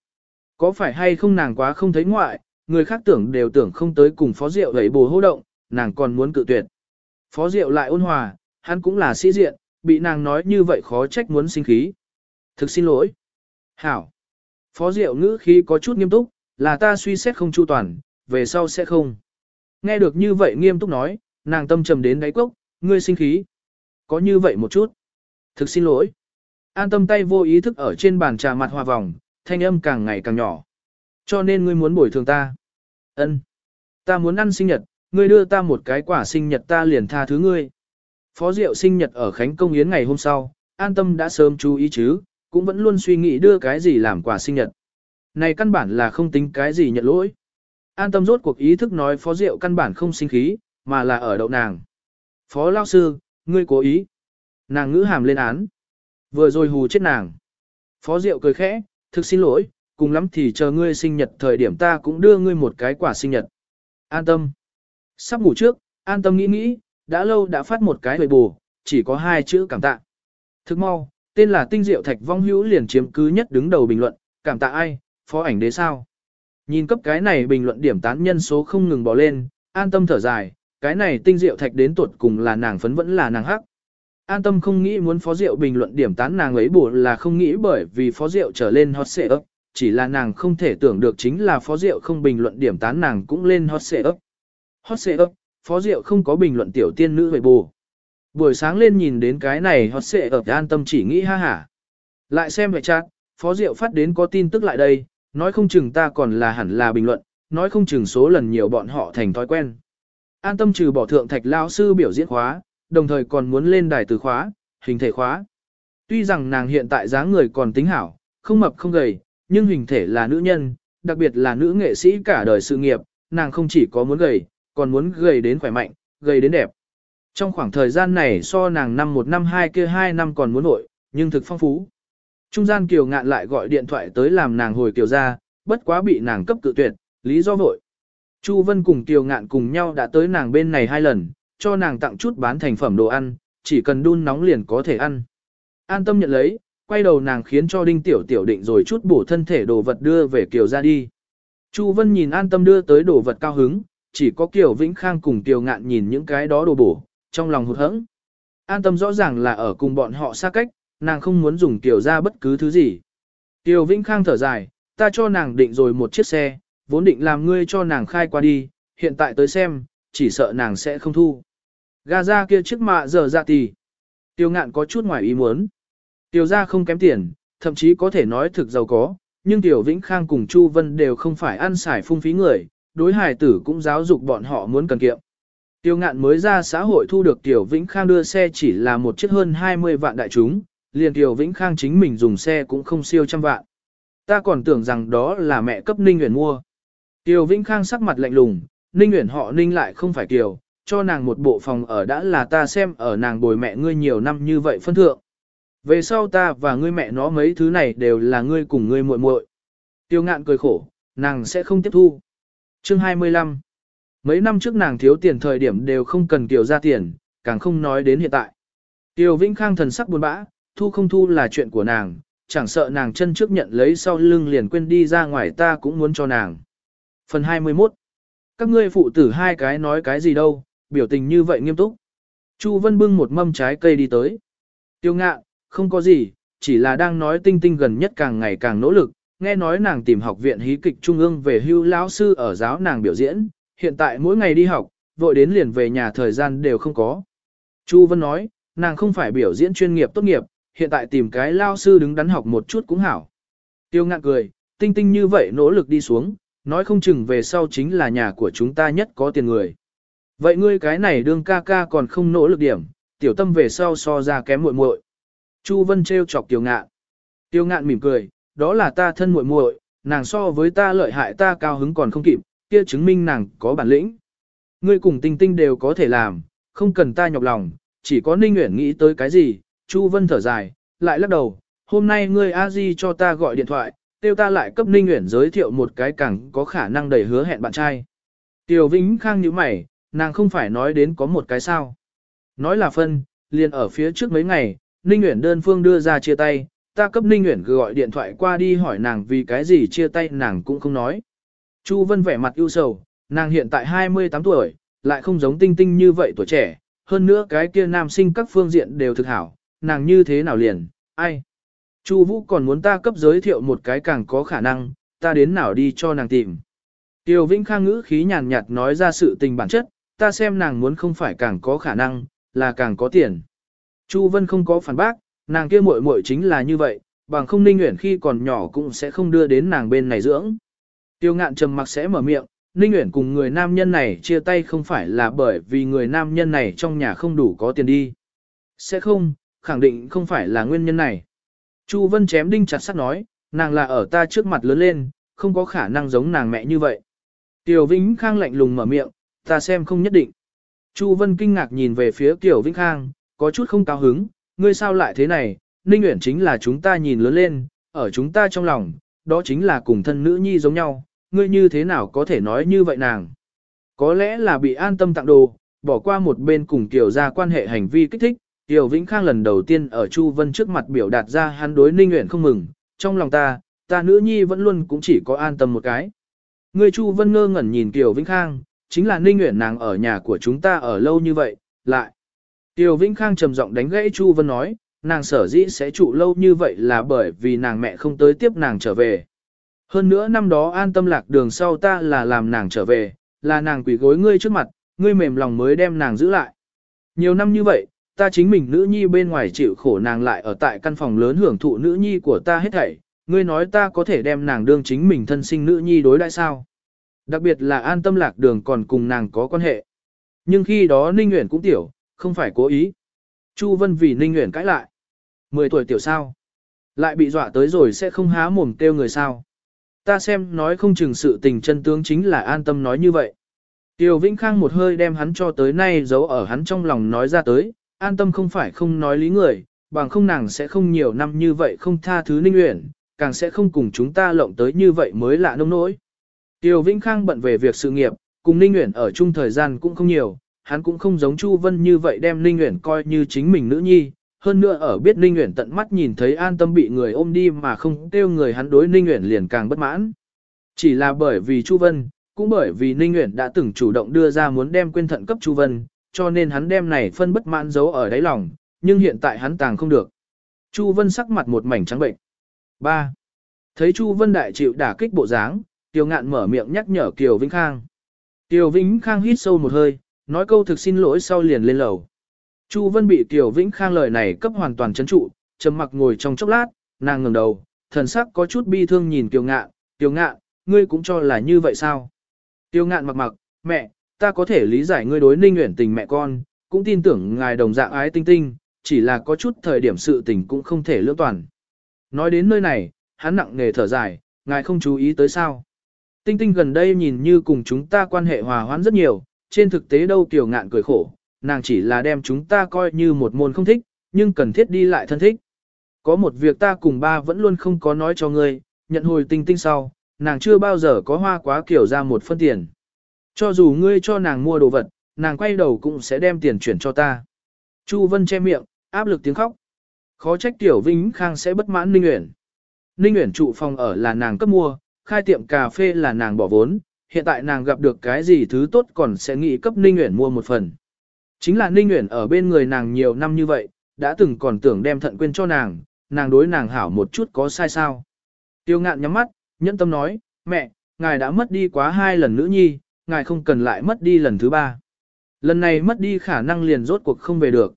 Có phải hay không nàng quá không thấy ngoại, người khác tưởng đều tưởng không tới cùng phó diệu hủy bổ hô động, nàng còn muốn cự tuyệt. Phó diệu lại ôn hòa, hắn cũng là sĩ diện, bị nàng nói như vậy khó trách muốn sinh khí. Thực xin lỗi. Hảo. Phó diệu ngữ khí có chút nghiêm túc, là ta suy xét không chu toàn, về sau sẽ không. Nghe được như vậy nghiêm túc nói, nàng tâm trầm đến đáy cốc, ngươi sinh khí. Có như vậy một chút. Thực xin lỗi. An tâm tay vô ý thức ở trên bàn trà mặt hòa vòng, thanh âm càng ngày càng nhỏ. Cho nên ngươi muốn bồi thường ta. Ân, Ta muốn ăn sinh nhật, ngươi đưa ta một cái quả sinh nhật ta liền tha thứ ngươi. Phó Diệu sinh nhật ở Khánh Công Yến ngày hôm sau, an tâm đã sớm chú ý chứ, cũng vẫn luôn suy nghĩ đưa cái gì làm quà sinh nhật. Này căn bản là không tính cái gì nhận lỗi. An tâm rốt cuộc ý thức nói phó diệu căn bản không sinh khí, mà là ở đậu nàng. Phó lao sư, ngươi cố ý. Nàng ngữ hàm lên án. Vừa rồi hù chết nàng. Phó diệu cười khẽ, thực xin lỗi, cùng lắm thì chờ ngươi sinh nhật thời điểm ta cũng đưa ngươi một cái quả sinh nhật. An tâm. Sắp ngủ trước, an tâm nghĩ nghĩ, đã lâu đã phát một cái hồi bù, chỉ có hai chữ cảm tạ. Thức mau, tên là tinh diệu thạch vong hữu liền chiếm cứ nhất đứng đầu bình luận, cảm tạ ai, phó ảnh đế sao. Nhìn cấp cái này bình luận điểm tán nhân số không ngừng bỏ lên, an tâm thở dài, cái này tinh diệu thạch đến tuột cùng là nàng phấn vẫn là nàng hắc. An tâm không nghĩ muốn phó diệu bình luận điểm tán nàng ấy bổ là không nghĩ bởi vì phó diệu trở lên hot xệ ấp, chỉ là nàng không thể tưởng được chính là phó diệu không bình luận điểm tán nàng cũng lên hot xệ ấp. Hot xệ ấp, phó diệu không có bình luận tiểu tiên nữ về bù. Buổi sáng lên nhìn đến cái này hot xệ ấp an tâm chỉ nghĩ ha hả. Lại xem vậy chat, phó diệu phát đến có tin tức lại đây, nói không chừng ta còn là hẳn là bình luận, nói không chừng số lần nhiều bọn họ thành thói quen. An tâm trừ bỏ thượng thạch lao sư biểu diễn khóa, đồng thời còn muốn lên đài từ khóa, hình thể khóa. Tuy rằng nàng hiện tại dáng người còn tính hảo, không mập không gầy, nhưng hình thể là nữ nhân, đặc biệt là nữ nghệ sĩ cả đời sự nghiệp, nàng không chỉ có muốn gầy, còn muốn gầy đến khỏe mạnh, gầy đến đẹp. Trong khoảng thời gian này so nàng năm một năm hai kia hai năm còn muốn nội, nhưng thực phong phú. Trung gian Kiều Ngạn lại gọi điện thoại tới làm nàng hồi Kiều ra, bất quá bị nàng cấp cự tuyệt, lý do vội. Chu Vân cùng Kiều Ngạn cùng nhau đã tới nàng bên này hai lần, cho nàng tặng chút bán thành phẩm đồ ăn, chỉ cần đun nóng liền có thể ăn. An tâm nhận lấy, quay đầu nàng khiến cho Đinh Tiểu Tiểu định rồi chút bổ thân thể đồ vật đưa về Kiều ra đi. Chu Vân nhìn an tâm đưa tới đồ vật cao hứng, chỉ có Kiều Vĩnh Khang cùng Kiều Ngạn nhìn những cái đó đồ bổ, trong lòng hụt hẫng. An tâm rõ ràng là ở cùng bọn họ xa cách, nàng không muốn dùng Kiều ra bất cứ thứ gì. Kiều Vĩnh Khang thở dài, ta cho nàng định rồi một chiếc xe, vốn định làm ngươi cho nàng khai qua đi, hiện tại tới xem, chỉ sợ nàng sẽ không thu. Ga ra kia chiếc mạ giờ ra dạ tì. Tiêu ngạn có chút ngoài ý muốn. Tiêu ra không kém tiền, thậm chí có thể nói thực giàu có, nhưng Tiểu Vĩnh Khang cùng Chu Vân đều không phải ăn xài phung phí người, đối hài tử cũng giáo dục bọn họ muốn cần kiệm. Tiêu ngạn mới ra xã hội thu được Tiểu Vĩnh Khang đưa xe chỉ là một chiếc hơn 20 vạn đại chúng, liền Tiểu Vĩnh Khang chính mình dùng xe cũng không siêu trăm vạn. Ta còn tưởng rằng đó là mẹ cấp Ninh Nguyễn mua. Tiểu Vĩnh Khang sắc mặt lạnh lùng, Ninh Nguyễn họ Ninh lại không phải Kiều, cho nàng một bộ phòng ở đã là ta xem ở nàng bồi mẹ ngươi nhiều năm như vậy phân thượng. Về sau ta và ngươi mẹ nó mấy thứ này đều là ngươi cùng ngươi muội muội. Tiêu ngạn cười khổ, nàng sẽ không tiếp thu. Chương 25 Mấy năm trước nàng thiếu tiền thời điểm đều không cần tiểu ra tiền, càng không nói đến hiện tại. Tiêu Vĩnh Khang thần sắc buồn bã, thu không thu là chuyện của nàng, chẳng sợ nàng chân trước nhận lấy sau lưng liền quên đi ra ngoài ta cũng muốn cho nàng. Phần 21 Các ngươi phụ tử hai cái nói cái gì đâu, biểu tình như vậy nghiêm túc. Chu Vân bưng một mâm trái cây đi tới. Tiêu ngạ, không có gì, chỉ là đang nói tinh tinh gần nhất càng ngày càng nỗ lực, nghe nói nàng tìm học viện hí kịch trung ương về hưu lão sư ở giáo nàng biểu diễn, hiện tại mỗi ngày đi học, vội đến liền về nhà thời gian đều không có. Chu Vân nói, nàng không phải biểu diễn chuyên nghiệp tốt nghiệp, hiện tại tìm cái lao sư đứng đắn học một chút cũng hảo. Tiêu ngạn cười, tinh tinh như vậy nỗ lực đi xuống, nói không chừng về sau chính là nhà của chúng ta nhất có tiền người. Vậy ngươi cái này đương ca ca còn không nỗ lực điểm, tiểu tâm về sau so ra kém muội muội. Chu Vân trêu chọc tiểu Ngạn. tiểu Ngạn mỉm cười, đó là ta thân muội muội, nàng so với ta lợi hại ta cao hứng còn không kịp, kia chứng minh nàng có bản lĩnh. Ngươi cùng Tinh Tinh đều có thể làm, không cần ta nhọc lòng, chỉ có Ninh Uyển nghĩ tới cái gì, Chu Vân thở dài, lại lắc đầu, hôm nay ngươi a di cho ta gọi điện thoại, tiêu ta lại cấp Ninh Uyển giới thiệu một cái càng có khả năng đầy hứa hẹn bạn trai. Tiểu Vĩnh Khang nhíu mày, nàng không phải nói đến có một cái sao. Nói là phân, liền ở phía trước mấy ngày, Ninh Uyển đơn phương đưa ra chia tay, ta cấp Ninh Uyển gọi điện thoại qua đi hỏi nàng vì cái gì chia tay nàng cũng không nói. Chu Vân vẻ mặt ưu sầu, nàng hiện tại 28 tuổi, lại không giống tinh tinh như vậy tuổi trẻ, hơn nữa cái kia nam sinh các phương diện đều thực hảo, nàng như thế nào liền, ai. Chu Vũ còn muốn ta cấp giới thiệu một cái càng có khả năng, ta đến nào đi cho nàng tìm. Tiêu Vĩnh Khang ngữ khí nhàn nhạt nói ra sự tình bản chất, ta xem nàng muốn không phải càng có khả năng, là càng có tiền. Chu Vân không có phản bác, nàng kia muội muội chính là như vậy, bằng không Ninh Uyển khi còn nhỏ cũng sẽ không đưa đến nàng bên này dưỡng. Tiêu ngạn trầm mặc sẽ mở miệng, Ninh Uyển cùng người nam nhân này chia tay không phải là bởi vì người nam nhân này trong nhà không đủ có tiền đi. Sẽ không, khẳng định không phải là nguyên nhân này. Chu Vân chém đinh chặt sắt nói, nàng là ở ta trước mặt lớn lên, không có khả năng giống nàng mẹ như vậy. Tiểu Vĩnh Khang lạnh lùng mở miệng, ta xem không nhất định. Chu Vân kinh ngạc nhìn về phía Tiểu Vĩnh Khang, có chút không cao hứng, ngươi sao lại thế này, Ninh Uyển chính là chúng ta nhìn lớn lên, ở chúng ta trong lòng, đó chính là cùng thân nữ nhi giống nhau, ngươi như thế nào có thể nói như vậy nàng. Có lẽ là bị an tâm tặng đồ, bỏ qua một bên cùng Tiểu ra quan hệ hành vi kích thích, Tiểu Vĩnh Khang lần đầu tiên ở Chu Vân trước mặt biểu đạt ra hắn đối Ninh Uyển không mừng, trong lòng ta, ta nữ nhi vẫn luôn cũng chỉ có an tâm một cái. Ngươi Chu Vân ngơ ngẩn nhìn Tiểu Vĩnh Khang, chính là Ninh nguyện nàng ở nhà của chúng ta ở lâu như vậy, lại. Tiêu Vĩnh Khang trầm giọng đánh gãy Chu Vân nói, nàng sở dĩ sẽ trụ lâu như vậy là bởi vì nàng mẹ không tới tiếp nàng trở về. Hơn nữa năm đó an tâm lạc đường sau ta là làm nàng trở về, là nàng quỷ gối ngươi trước mặt, ngươi mềm lòng mới đem nàng giữ lại. Nhiều năm như vậy, ta chính mình nữ nhi bên ngoài chịu khổ nàng lại ở tại căn phòng lớn hưởng thụ nữ nhi của ta hết thảy, ngươi nói ta có thể đem nàng đương chính mình thân sinh nữ nhi đối đãi sao. Đặc biệt là an tâm lạc đường còn cùng nàng có quan hệ. Nhưng khi đó Ninh Nguyễn cũng tiểu, không phải cố ý. Chu Vân vì Ninh Nguyễn cãi lại. 10 tuổi tiểu sao? Lại bị dọa tới rồi sẽ không há mồm kêu người sao? Ta xem nói không chừng sự tình chân tướng chính là an tâm nói như vậy. Tiêu Vĩnh Khang một hơi đem hắn cho tới nay giấu ở hắn trong lòng nói ra tới, an tâm không phải không nói lý người, bằng không nàng sẽ không nhiều năm như vậy không tha thứ Ninh Uyển, càng sẽ không cùng chúng ta lộng tới như vậy mới lạ nông nỗi. Tiêu Vĩnh Khang bận về việc sự nghiệp, cùng Ninh Uyển ở chung thời gian cũng không nhiều, hắn cũng không giống Chu Vân như vậy đem Ninh Uyển coi như chính mình nữ nhi, hơn nữa ở biết Ninh Uyển tận mắt nhìn thấy an tâm bị người ôm đi mà không kêu người hắn đối Ninh Uyển liền càng bất mãn. Chỉ là bởi vì Chu Vân, cũng bởi vì Ninh Uyển đã từng chủ động đưa ra muốn đem quên thận cấp Chu Vân, cho nên hắn đem này phân bất mãn giấu ở đáy lòng, nhưng hiện tại hắn tàng không được. Chu Vân sắc mặt một mảnh trắng bệnh. 3. Thấy Chu Vân đại chịu đả kích bộ dáng, Tiêu Ngạn mở miệng nhắc nhở Kiều Vĩnh Khang. Kiều Vĩnh Khang hít sâu một hơi, nói câu thực xin lỗi sau liền lên lầu. Chu Vân bị Kiều Vĩnh Khang lời này cấp hoàn toàn chấn trụ, trầm mặc ngồi trong chốc lát, nàng ngẩng đầu, thần sắc có chút bi thương nhìn Kiều Ngạn, "Kiều Ngạn, ngươi cũng cho là như vậy sao?" Kiều Ngạn mặc mặc, "Mẹ, ta có thể lý giải ngươi đối Ninh Uyển tình mẹ con, cũng tin tưởng ngài đồng dạng ái tinh tinh, chỉ là có chút thời điểm sự tình cũng không thể lưỡng toàn." Nói đến nơi này, hắn nặng nề thở dài, "Ngài không chú ý tới sao?" Tinh tinh gần đây nhìn như cùng chúng ta quan hệ hòa hoãn rất nhiều, trên thực tế đâu tiểu Ngạn cười khổ, nàng chỉ là đem chúng ta coi như một môn không thích, nhưng cần thiết đi lại thân thích. Có một việc ta cùng ba vẫn luôn không có nói cho ngươi, nhận hồi tinh tinh sau, nàng chưa bao giờ có hoa quá kiểu ra một phân tiền. Cho dù ngươi cho nàng mua đồ vật, nàng quay đầu cũng sẽ đem tiền chuyển cho ta. Chu Vân che miệng, áp lực tiếng khóc. Khó trách Tiểu Vĩnh Khang sẽ bất mãn Ninh Uyển. Ninh Uyển trụ phòng ở là nàng cấp mua, khai tiệm cà phê là nàng bỏ vốn, hiện tại nàng gặp được cái gì thứ tốt còn sẽ nghĩ cấp Ninh Uyển mua một phần. Chính là Ninh Uyển ở bên người nàng nhiều năm như vậy, đã từng còn tưởng đem thận quên cho nàng, nàng đối nàng hảo một chút có sai sao. Tiêu ngạn nhắm mắt, nhẫn tâm nói, mẹ, ngài đã mất đi quá hai lần nữ nhi, ngài không cần lại mất đi lần thứ ba. Lần này mất đi khả năng liền rốt cuộc không về được.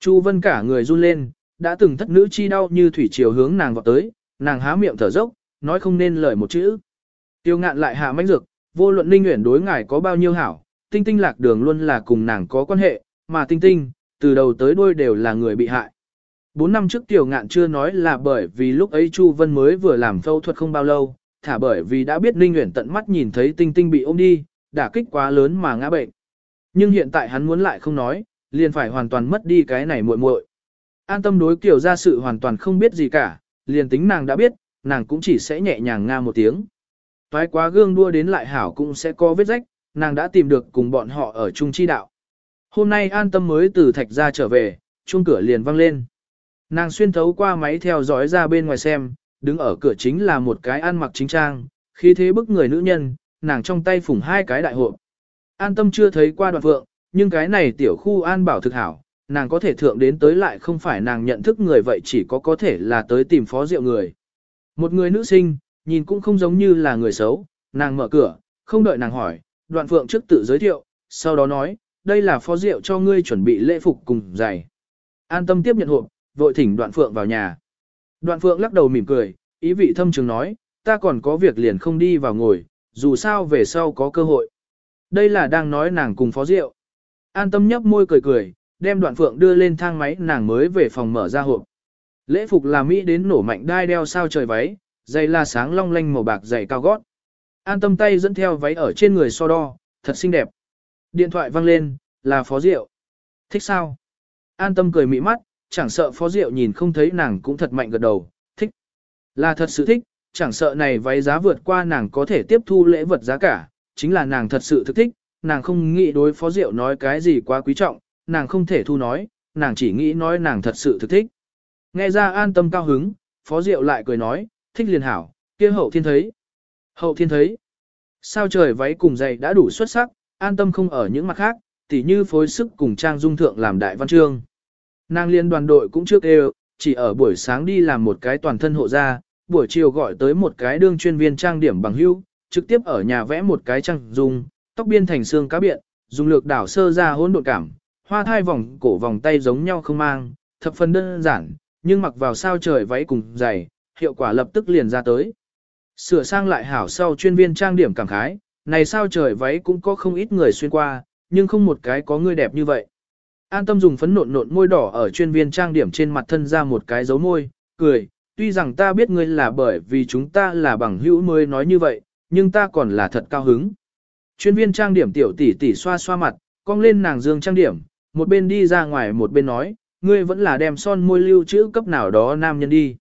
Chu Vân cả người run lên, đã từng thất nữ chi đau như thủy chiều hướng nàng vào tới, nàng há miệng thở dốc, nói không nên lời một chữ. Tiêu ngạn lại hạ mánh dược, vô luận ninh nguyện đối ngài có bao nhiêu hảo, tinh tinh lạc đường luôn là cùng nàng có quan hệ, mà tinh tinh, từ đầu tới đuôi đều là người bị hại. Bốn năm trước tiểu ngạn chưa nói là bởi vì lúc ấy Chu Vân mới vừa làm phẫu thuật không bao lâu, thả bởi vì đã biết Ninh Nguyễn tận mắt nhìn thấy tinh tinh bị ôm đi, đả kích quá lớn mà ngã bệnh. Nhưng hiện tại hắn muốn lại không nói, liền phải hoàn toàn mất đi cái này muội muội. An tâm đối kiểu ra sự hoàn toàn không biết gì cả, liền tính nàng đã biết, nàng cũng chỉ sẽ nhẹ nhàng nga một tiếng. Toái quá gương đua đến lại hảo cũng sẽ có vết rách, nàng đã tìm được cùng bọn họ ở chung chi đạo. Hôm nay an tâm mới từ thạch ra trở về, chuông cửa liền vang lên. Nàng xuyên thấu qua máy theo dõi ra bên ngoài xem, đứng ở cửa chính là một cái ăn mặc chính trang, khí thế bức người nữ nhân, nàng trong tay phủng hai cái đại hộp. An tâm chưa thấy qua đoạn vượng, nhưng cái này tiểu khu an bảo thực hảo, nàng có thể thượng đến tới lại không phải nàng nhận thức người vậy chỉ có có thể là tới tìm phó rượu người. Một người nữ sinh, nhìn cũng không giống như là người xấu, nàng mở cửa, không đợi nàng hỏi, đoạn phượng trước tự giới thiệu, sau đó nói, đây là phó rượu cho ngươi chuẩn bị lễ phục cùng giày. An tâm tiếp nhận hộp, vội thỉnh đoạn phượng vào nhà. Đoạn phượng lắc đầu mỉm cười, ý vị thâm trường nói, ta còn có việc liền không đi vào ngồi, dù sao về sau có cơ hội. Đây là đang nói nàng cùng phó rượu. An tâm nhấp môi cười cười, đem đoạn phượng đưa lên thang máy nàng mới về phòng mở ra hộp. Lễ phục là Mỹ đến nổ mạnh đai đeo sao trời váy, giày là sáng long lanh màu bạc giày cao gót. An tâm tay dẫn theo váy ở trên người so đo, thật xinh đẹp. Điện thoại vang lên, là phó rượu. Thích sao? An tâm cười mỹ mắt, chẳng sợ phó rượu nhìn không thấy nàng cũng thật mạnh gật đầu, thích. Là thật sự thích, chẳng sợ này váy giá vượt qua nàng có thể tiếp thu lễ vật giá cả, chính là nàng thật sự thực thích, nàng không nghĩ đối phó rượu nói cái gì quá quý trọng, nàng không thể thu nói, nàng chỉ nghĩ nói nàng thật sự thực thích. Nghe ra an tâm cao hứng, phó rượu lại cười nói, thích liền hảo, kia hậu thiên thấy. Hậu thiên thấy. Sao trời váy cùng dày đã đủ xuất sắc, an tâm không ở những mặt khác, tỉ như phối sức cùng trang dung thượng làm đại văn chương. Nàng liên đoàn đội cũng trước đều, chỉ ở buổi sáng đi làm một cái toàn thân hộ gia, buổi chiều gọi tới một cái đương chuyên viên trang điểm bằng hữu, trực tiếp ở nhà vẽ một cái trang dung, tóc biên thành xương cá biện, dùng lược đảo sơ ra hỗn độn cảm, hoa thai vòng cổ vòng tay giống nhau không mang, thập phần đơn giản, nhưng mặc vào sao trời váy cùng giày, hiệu quả lập tức liền ra tới. Sửa sang lại hảo sau chuyên viên trang điểm cảm khái, này sao trời váy cũng có không ít người xuyên qua, nhưng không một cái có người đẹp như vậy. An tâm dùng phấn nộn nộn môi đỏ ở chuyên viên trang điểm trên mặt thân ra một cái dấu môi, cười, tuy rằng ta biết ngươi là bởi vì chúng ta là bằng hữu mới nói như vậy, nhưng ta còn là thật cao hứng. Chuyên viên trang điểm tiểu tỷ tỷ xoa xoa mặt, cong lên nàng dương trang điểm, một bên đi ra ngoài một bên nói, ngươi vẫn là đem son môi lưu trữ cấp nào đó nam nhân đi.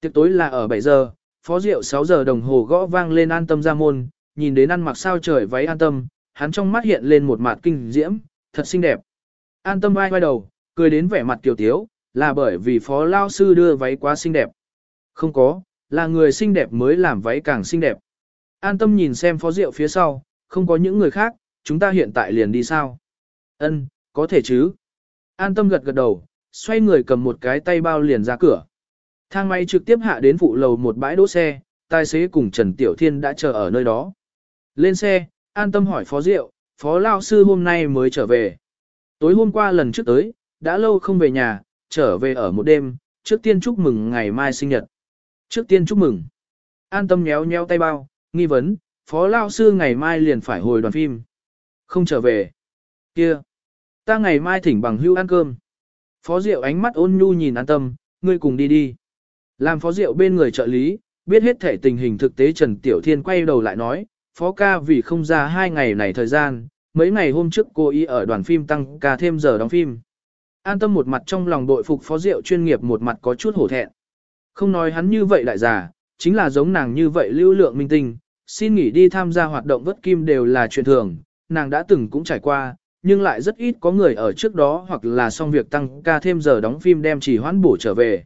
Tiệc tối là ở 7 giờ, phó rượu 6 giờ đồng hồ gõ vang lên an tâm ra môn, nhìn đến ăn mặc sao trời váy an tâm, hắn trong mắt hiện lên một mặt kinh diễm, thật xinh đẹp. An tâm vai vai đầu, cười đến vẻ mặt tiểu tiếu, là bởi vì phó lao sư đưa váy quá xinh đẹp. Không có, là người xinh đẹp mới làm váy càng xinh đẹp. An tâm nhìn xem phó rượu phía sau, không có những người khác, chúng ta hiện tại liền đi sao? Ân, có thể chứ. An tâm gật gật đầu, xoay người cầm một cái tay bao liền ra cửa. Thang máy trực tiếp hạ đến phụ lầu một bãi đỗ xe, tài xế cùng Trần Tiểu Thiên đã chờ ở nơi đó. Lên xe, an tâm hỏi phó Diệu: phó lao sư hôm nay mới trở về. Tối hôm qua lần trước tới, đã lâu không về nhà, trở về ở một đêm, trước tiên chúc mừng ngày mai sinh nhật. Trước tiên chúc mừng. An tâm nhéo nhéo tay bao, nghi vấn, phó lao sư ngày mai liền phải hồi đoàn phim. Không trở về. kia Ta ngày mai thỉnh bằng hưu ăn cơm. Phó Diệu ánh mắt ôn nhu nhìn an tâm, ngươi cùng đi đi. Làm phó Diệu bên người trợ lý, biết hết thể tình hình thực tế Trần Tiểu Thiên quay đầu lại nói, phó ca vì không ra hai ngày này thời gian, mấy ngày hôm trước cô ý ở đoàn phim tăng ca thêm giờ đóng phim. An tâm một mặt trong lòng đội phục phó Diệu chuyên nghiệp một mặt có chút hổ thẹn. Không nói hắn như vậy đại già, chính là giống nàng như vậy lưu lượng minh tinh, xin nghỉ đi tham gia hoạt động vất kim đều là chuyện thường, nàng đã từng cũng trải qua, nhưng lại rất ít có người ở trước đó hoặc là xong việc tăng ca thêm giờ đóng phim đem chỉ hoãn bổ trở về.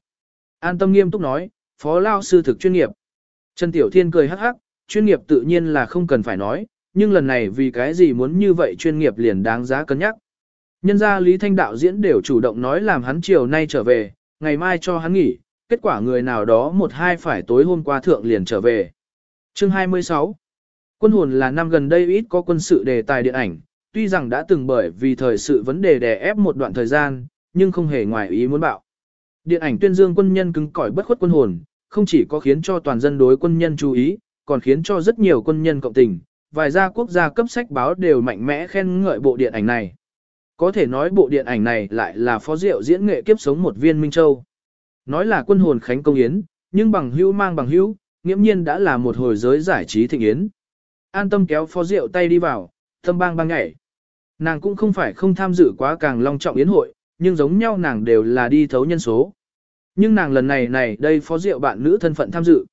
An tâm nghiêm túc nói, phó lao sư thực chuyên nghiệp. Trần Tiểu Thiên cười hắc hắc, chuyên nghiệp tự nhiên là không cần phải nói, nhưng lần này vì cái gì muốn như vậy chuyên nghiệp liền đáng giá cân nhắc. Nhân ra Lý Thanh đạo diễn đều chủ động nói làm hắn chiều nay trở về, ngày mai cho hắn nghỉ, kết quả người nào đó một hai phải tối hôm qua thượng liền trở về. Chương 26 Quân hồn là năm gần đây ít có quân sự đề tài điện ảnh, tuy rằng đã từng bởi vì thời sự vấn đề đè ép một đoạn thời gian, nhưng không hề ngoài ý muốn bạo. Điện ảnh tuyên dương quân nhân cứng cỏi bất khuất quân hồn, không chỉ có khiến cho toàn dân đối quân nhân chú ý, còn khiến cho rất nhiều quân nhân cộng tình, vài gia quốc gia cấp sách báo đều mạnh mẽ khen ngợi bộ điện ảnh này. Có thể nói bộ điện ảnh này lại là phó diệu diễn nghệ kiếp sống một viên Minh Châu. Nói là quân hồn khánh công yến, nhưng bằng hữu mang bằng hữu, nghiễm nhiên đã là một hồi giới giải trí thịnh yến. An tâm kéo phó diệu tay đi vào, tâm bang bang nhảy. Nàng cũng không phải không tham dự quá càng long trọng yến hội, nhưng giống nhau nàng đều là đi thấu nhân số. Nhưng nàng lần này này đây phó diệu bạn nữ thân phận tham dự.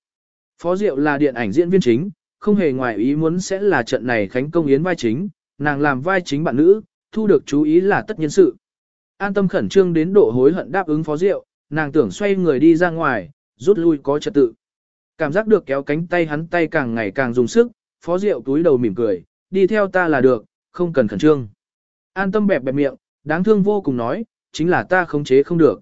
Phó diệu là điện ảnh diễn viên chính, không hề ngoài ý muốn sẽ là trận này khánh công yến vai chính, nàng làm vai chính bạn nữ, thu được chú ý là tất nhiên sự. An tâm khẩn trương đến độ hối hận đáp ứng phó diệu, nàng tưởng xoay người đi ra ngoài, rút lui có trật tự. Cảm giác được kéo cánh tay hắn tay càng ngày càng dùng sức, phó diệu túi đầu mỉm cười, đi theo ta là được, không cần khẩn trương. An tâm bẹp bẹp miệng, đáng thương vô cùng nói, chính là ta khống chế không được.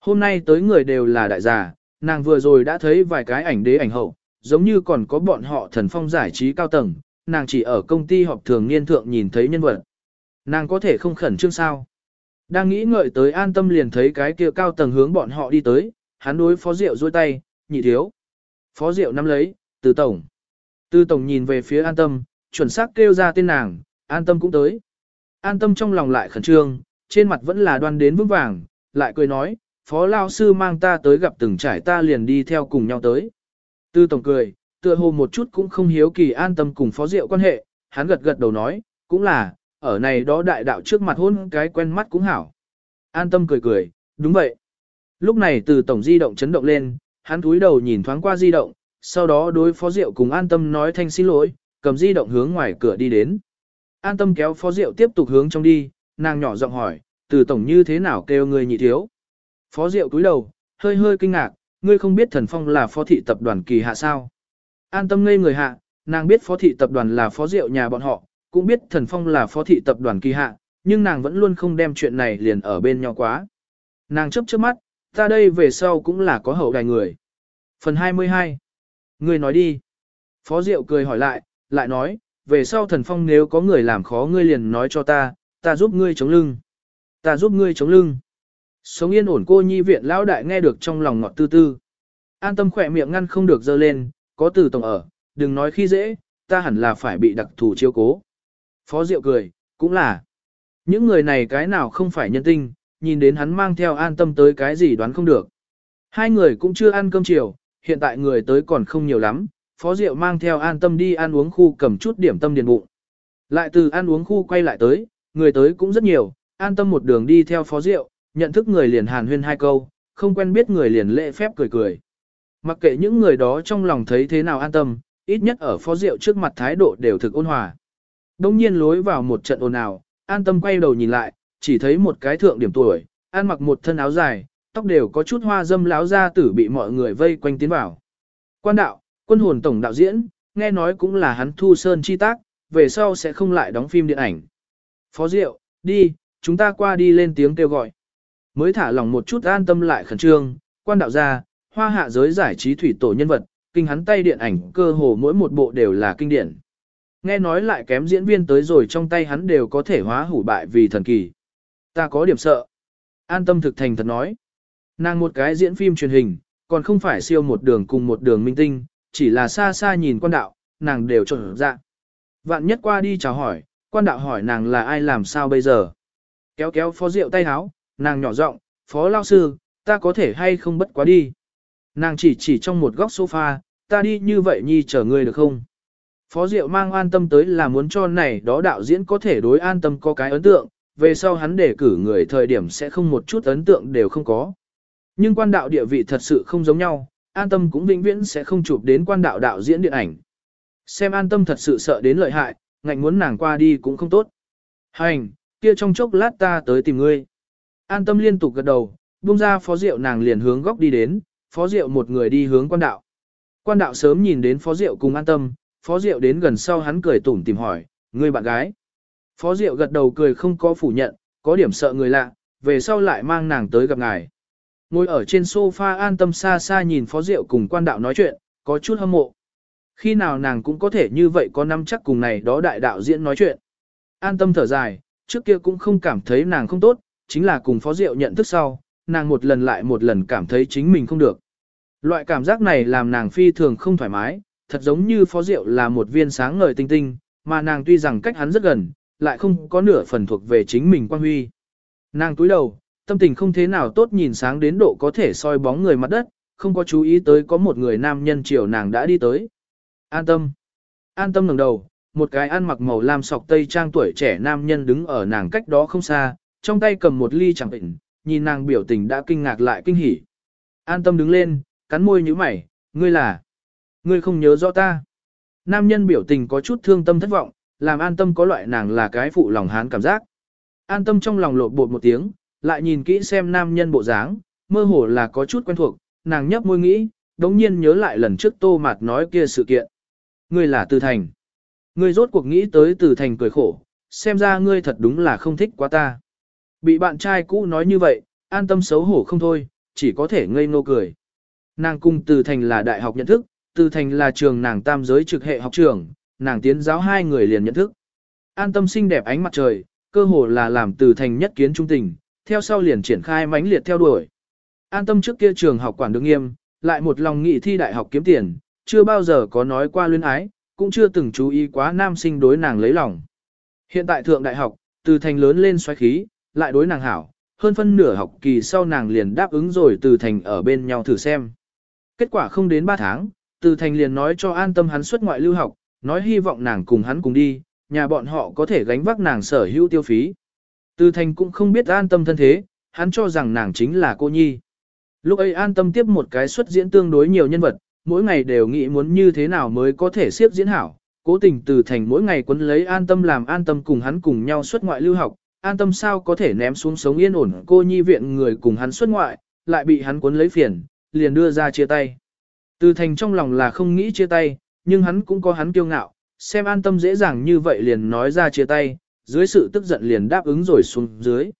Hôm nay tới người đều là đại giả, nàng vừa rồi đã thấy vài cái ảnh đế ảnh hậu, giống như còn có bọn họ thần phong giải trí cao tầng, nàng chỉ ở công ty họp thường niên thượng nhìn thấy nhân vật. Nàng có thể không khẩn trương sao? Đang nghĩ ngợi tới an tâm liền thấy cái kia cao tầng hướng bọn họ đi tới, hắn đối phó rượu dôi tay, nhị thiếu. Phó rượu nắm lấy, từ tổng. Từ tổng nhìn về phía an tâm, chuẩn xác kêu ra tên nàng, an tâm cũng tới. An tâm trong lòng lại khẩn trương, trên mặt vẫn là đoan đến vững vàng, lại cười nói, phó lao sư mang ta tới gặp từng trải ta liền đi theo cùng nhau tới. Tư tổng cười, tựa hồ một chút cũng không hiếu kỳ an tâm cùng phó diệu quan hệ, hắn gật gật đầu nói, cũng là, ở này đó đại đạo trước mặt hôn cái quen mắt cũng hảo. An tâm cười cười, đúng vậy. Lúc này từ tổng di động chấn động lên, hắn cúi đầu nhìn thoáng qua di động, sau đó đối phó diệu cùng an tâm nói thanh xin lỗi, cầm di động hướng ngoài cửa đi đến. An tâm kéo phó diệu tiếp tục hướng trong đi, nàng nhỏ giọng hỏi, từ tổng như thế nào kêu người nhị thiếu. Phó diệu cúi đầu, hơi hơi kinh ngạc, ngươi không biết thần phong là phó thị tập đoàn kỳ hạ sao. An tâm ngây người hạ, nàng biết phó thị tập đoàn là phó diệu nhà bọn họ, cũng biết thần phong là phó thị tập đoàn kỳ hạ, nhưng nàng vẫn luôn không đem chuyện này liền ở bên nhau quá. Nàng chấp chớp mắt, ta đây về sau cũng là có hậu đài người. Phần 22 Ngươi nói đi. Phó Diệu cười hỏi lại, lại nói, về sau thần phong nếu có người làm khó ngươi liền nói cho ta, ta giúp ngươi chống lưng. Ta giúp ngươi chống lưng. Sống yên ổn cô nhi viện lão đại nghe được trong lòng ngọt tư tư. An tâm khỏe miệng ngăn không được dơ lên, có từ tổng ở, đừng nói khi dễ, ta hẳn là phải bị đặc thù chiếu cố. Phó Diệu cười, cũng là. Những người này cái nào không phải nhân tinh, nhìn đến hắn mang theo an tâm tới cái gì đoán không được. Hai người cũng chưa ăn cơm chiều, hiện tại người tới còn không nhiều lắm, Phó Diệu mang theo an tâm đi ăn uống khu cầm chút điểm tâm điền bụng. Lại từ ăn uống khu quay lại tới, người tới cũng rất nhiều, an tâm một đường đi theo Phó Diệu, nhận thức người liền hàn huyên hai câu, không quen biết người liền lễ phép cười cười. Mặc kệ những người đó trong lòng thấy thế nào an tâm, ít nhất ở Phó Diệu trước mặt thái độ đều thực ôn hòa. Đông nhiên lối vào một trận ồn ào, an tâm quay đầu nhìn lại, chỉ thấy một cái thượng điểm tuổi, ăn mặc một thân áo dài, tóc đều có chút hoa dâm láo ra tử bị mọi người vây quanh tiến vào. Quan đạo, quân hồn tổng đạo diễn, nghe nói cũng là hắn thu sơn chi tác, về sau sẽ không lại đóng phim điện ảnh. Phó Diệu, đi, chúng ta qua đi lên tiếng kêu gọi. Mới thả lòng một chút an tâm lại khẩn trương, quan đạo gia, hoa hạ giới giải trí thủy tổ nhân vật, kinh hắn tay điện ảnh cơ hồ mỗi một bộ đều là kinh điển. Nghe nói lại kém diễn viên tới rồi trong tay hắn đều có thể hóa hủ bại vì thần kỳ. Ta có điểm sợ. An tâm thực thành thật nói. Nàng một cái diễn phim truyền hình, còn không phải siêu một đường cùng một đường minh tinh, chỉ là xa xa nhìn quan đạo, nàng đều trộn dạ. Vạn nhất qua đi chào hỏi, quan đạo hỏi nàng là ai làm sao bây giờ. Kéo kéo phó rượu tay háo, nàng nhỏ giọng, phó lao sư, ta có thể hay không bất quá đi. Nàng chỉ chỉ trong một góc sofa, ta đi như vậy nhi chờ ngươi được không? Phó Diệu mang an tâm tới là muốn cho này đó đạo diễn có thể đối an tâm có cái ấn tượng, về sau hắn để cử người thời điểm sẽ không một chút ấn tượng đều không có. Nhưng quan đạo địa vị thật sự không giống nhau, an tâm cũng vĩnh viễn sẽ không chụp đến quan đạo đạo diễn điện ảnh. Xem an tâm thật sự sợ đến lợi hại, ngạnh muốn nàng qua đi cũng không tốt. Hành, kia trong chốc lát ta tới tìm ngươi. An tâm liên tục gật đầu, buông ra phó diệu nàng liền hướng góc đi đến, phó diệu một người đi hướng quan đạo. Quan đạo sớm nhìn đến phó diệu cùng an tâm, phó diệu đến gần sau hắn cười tủm tìm hỏi, ngươi bạn gái. Phó diệu gật đầu cười không có phủ nhận, có điểm sợ người lạ, về sau lại mang nàng tới gặp ngài. Ngồi ở trên sofa an tâm xa xa nhìn phó diệu cùng quan đạo nói chuyện, có chút hâm mộ. Khi nào nàng cũng có thể như vậy có năm chắc cùng này đó đại đạo diễn nói chuyện. An tâm thở dài, trước kia cũng không cảm thấy nàng không tốt, chính là cùng phó diệu nhận thức sau, nàng một lần lại một lần cảm thấy chính mình không được. Loại cảm giác này làm nàng phi thường không thoải mái, thật giống như phó diệu là một viên sáng ngời tinh tinh, mà nàng tuy rằng cách hắn rất gần, lại không có nửa phần thuộc về chính mình quan huy. Nàng túi đầu, tâm tình không thế nào tốt nhìn sáng đến độ có thể soi bóng người mặt đất, không có chú ý tới có một người nam nhân chiều nàng đã đi tới. An tâm. An tâm ngẩng đầu, một cái ăn mặc màu lam sọc tây trang tuổi trẻ nam nhân đứng ở nàng cách đó không xa, trong tay cầm một ly chẳng bệnh, nhìn nàng biểu tình đã kinh ngạc lại kinh hỉ. An tâm đứng lên, cắn môi như mày, ngươi là, ngươi không nhớ rõ ta. Nam nhân biểu tình có chút thương tâm thất vọng, làm an tâm có loại nàng là cái phụ lòng hán cảm giác. An tâm trong lòng lột bột một tiếng, lại nhìn kỹ xem nam nhân bộ dáng, mơ hồ là có chút quen thuộc, nàng nhấp môi nghĩ, đống nhiên nhớ lại lần trước tô mạt nói kia sự kiện. Ngươi là Từ Thành. Ngươi rốt cuộc nghĩ tới Từ Thành cười khổ, xem ra ngươi thật đúng là không thích quá ta. Bị bạn trai cũ nói như vậy, an tâm xấu hổ không thôi, chỉ có thể ngây ngô cười. Nàng cùng Từ Thành là đại học nhận thức, Từ Thành là trường nàng tam giới trực hệ học trường, nàng tiến giáo hai người liền nhận thức. An tâm xinh đẹp ánh mặt trời, cơ hồ là làm Từ Thành nhất kiến trung tình, theo sau liền triển khai mãnh liệt theo đuổi. An tâm trước kia trường học quản được nghiêm, lại một lòng nghị thi đại học kiếm tiền, chưa bao giờ có nói qua luyến ái, cũng chưa từng chú ý quá nam sinh đối nàng lấy lòng. Hiện tại thượng đại học, từ thành lớn lên xoáy khí, lại đối nàng hảo, hơn phân nửa học kỳ sau nàng liền đáp ứng rồi từ thành ở bên nhau thử xem. Kết quả không đến 3 tháng, từ thành liền nói cho an tâm hắn xuất ngoại lưu học, nói hy vọng nàng cùng hắn cùng đi, nhà bọn họ có thể gánh vác nàng sở hữu tiêu phí. Từ thành cũng không biết an tâm thân thế, hắn cho rằng nàng chính là cô nhi. Lúc ấy an tâm tiếp một cái xuất diễn tương đối nhiều nhân vật, mỗi ngày đều nghĩ muốn như thế nào mới có thể siếp diễn hảo. Cố tình từ thành mỗi ngày quấn lấy an tâm làm an tâm cùng hắn cùng nhau xuất ngoại lưu học, an tâm sao có thể ném xuống sống yên ổn cô nhi viện người cùng hắn xuất ngoại, lại bị hắn quấn lấy phiền, liền đưa ra chia tay. Từ thành trong lòng là không nghĩ chia tay, nhưng hắn cũng có hắn kiêu ngạo, xem an tâm dễ dàng như vậy liền nói ra chia tay, dưới sự tức giận liền đáp ứng rồi xuống dưới.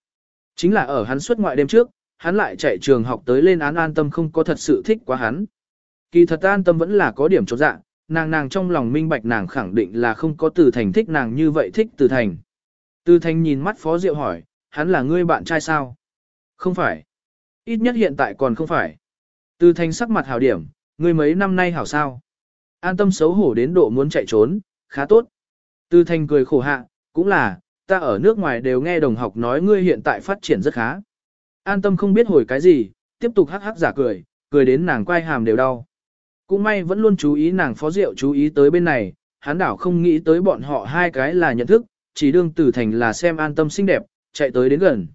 Chính là ở hắn xuất ngoại đêm trước, hắn lại chạy trường học tới lên án an tâm không có thật sự thích quá hắn. Kỳ thật an tâm vẫn là có điểm chỗ dạ, nàng nàng trong lòng minh bạch nàng khẳng định là không có từ thành thích nàng như vậy thích từ thành. Từ thành nhìn mắt phó diệu hỏi, hắn là ngươi bạn trai sao? Không phải. Ít nhất hiện tại còn không phải. Từ thành sắc mặt hảo điểm, ngươi mấy năm nay hảo sao? An tâm xấu hổ đến độ muốn chạy trốn, khá tốt. Từ thành cười khổ hạ, cũng là, ta ở nước ngoài đều nghe đồng học nói ngươi hiện tại phát triển rất khá. An tâm không biết hồi cái gì, tiếp tục hắc hắc giả cười, cười đến nàng quay hàm đều đau. Cũng may vẫn luôn chú ý nàng phó rượu chú ý tới bên này, hắn đảo không nghĩ tới bọn họ hai cái là nhận thức, chỉ đương tử thành là xem an tâm xinh đẹp, chạy tới đến gần.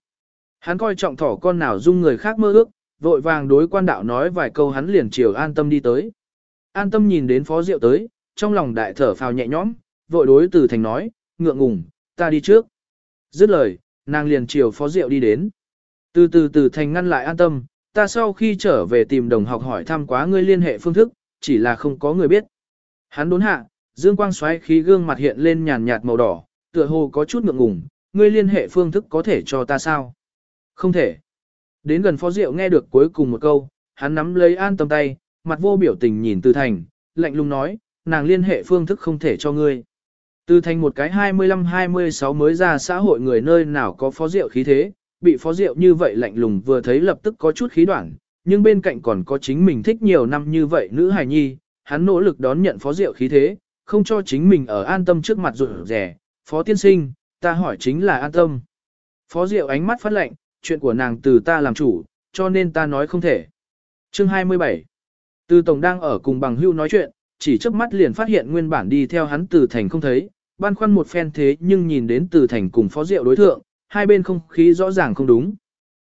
Hắn coi trọng thỏ con nào dung người khác mơ ước, vội vàng đối quan đạo nói vài câu hắn liền chiều an tâm đi tới. An tâm nhìn đến phó rượu tới, trong lòng đại thở phào nhẹ nhõm, vội đối tử thành nói, ngượng ngùng, ta đi trước. Dứt lời, nàng liền chiều phó rượu đi đến. Từ từ từ thành ngăn lại an tâm, ta sau khi trở về tìm đồng học hỏi thăm quá ngươi liên hệ phương thức, chỉ là không có người biết. Hắn đốn hạ, dương quang xoáy khí gương mặt hiện lên nhàn nhạt màu đỏ, tựa hồ có chút ngượng ngùng, ngươi liên hệ phương thức có thể cho ta sao? Không thể. Đến gần phó diệu nghe được cuối cùng một câu, hắn nắm lấy an tâm tay, mặt vô biểu tình nhìn từ thành, lạnh lùng nói, nàng liên hệ phương thức không thể cho ngươi. Từ thành một cái 25-26 mới ra xã hội người nơi nào có phó diệu khí thế, bị phó diệu như vậy lạnh lùng vừa thấy lập tức có chút khí đoạn, nhưng bên cạnh còn có chính mình thích nhiều năm như vậy nữ hài nhi, hắn nỗ lực đón nhận phó diệu khí thế, không cho chính mình ở an tâm trước mặt rụt rẻ, phó tiên sinh, ta hỏi chính là an tâm. Phó diệu ánh mắt phát lạnh, chuyện của nàng từ ta làm chủ, cho nên ta nói không thể. Chương 27 Từ Tổng đang ở cùng bằng hưu nói chuyện, chỉ trước mắt liền phát hiện nguyên bản đi theo hắn từ thành không thấy, ban khoăn một phen thế nhưng nhìn đến từ thành cùng phó diệu đối thượng, hai bên không khí rõ ràng không đúng.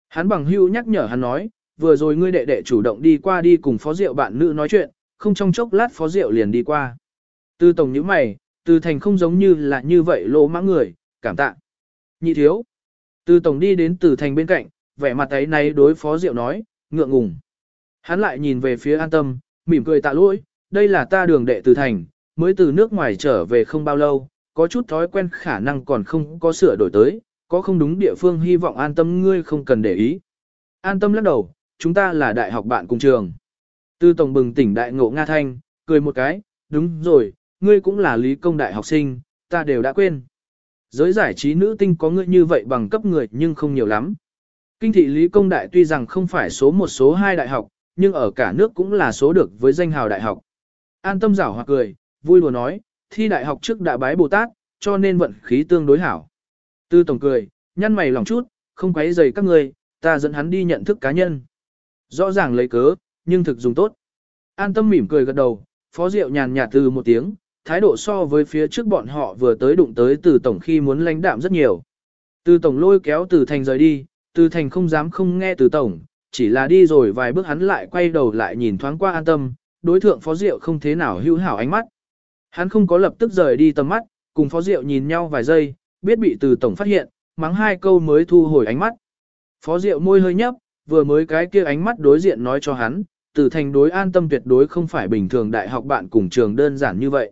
Hắn bằng hưu nhắc nhở hắn nói, vừa rồi ngươi đệ đệ chủ động đi qua đi cùng phó diệu bạn nữ nói chuyện, không trong chốc lát phó diệu liền đi qua. Từ tổng nhíu mày, từ thành không giống như là như vậy lỗ mãng người, cảm tạ. Nhị thiếu. Từ tổng đi đến từ thành bên cạnh, vẻ mặt ấy này đối phó diệu nói, ngượng ngùng. Hắn lại nhìn về phía an tâm, mỉm cười tạ lỗi, đây là ta đường đệ từ thành, mới từ nước ngoài trở về không bao lâu, có chút thói quen khả năng còn không có sửa đổi tới, có không đúng địa phương hy vọng an tâm ngươi không cần để ý. An tâm lắc đầu, chúng ta là đại học bạn cùng trường. Tư tổng bừng tỉnh đại ngộ Nga Thanh, cười một cái, đúng rồi, ngươi cũng là lý công đại học sinh, ta đều đã quên. Giới giải trí nữ tinh có ngươi như vậy bằng cấp người nhưng không nhiều lắm. Kinh thị lý công đại tuy rằng không phải số một số hai đại học, nhưng ở cả nước cũng là số được với danh hào đại học. An tâm giảo hoặc cười, vui lùa nói, thi đại học trước đã bái Bồ Tát, cho nên vận khí tương đối hảo. Tư tổng cười, nhăn mày lòng chút, không quấy rầy các người, ta dẫn hắn đi nhận thức cá nhân. Rõ ràng lấy cớ, nhưng thực dùng tốt. An tâm mỉm cười gật đầu, phó diệu nhàn nhạt từ một tiếng, thái độ so với phía trước bọn họ vừa tới đụng tới từ tổng khi muốn lãnh đạm rất nhiều. Từ tổng lôi kéo từ thành rời đi, từ thành không dám không nghe từ tổng, chỉ là đi rồi vài bước hắn lại quay đầu lại nhìn thoáng qua an tâm, đối thượng phó diệu không thế nào hữu hảo ánh mắt. Hắn không có lập tức rời đi tầm mắt, cùng phó diệu nhìn nhau vài giây, biết bị từ tổng phát hiện, mắng hai câu mới thu hồi ánh mắt. Phó diệu môi hơi nhấp, vừa mới cái kia ánh mắt đối diện nói cho hắn, từ thành đối an tâm tuyệt đối không phải bình thường đại học bạn cùng trường đơn giản như vậy.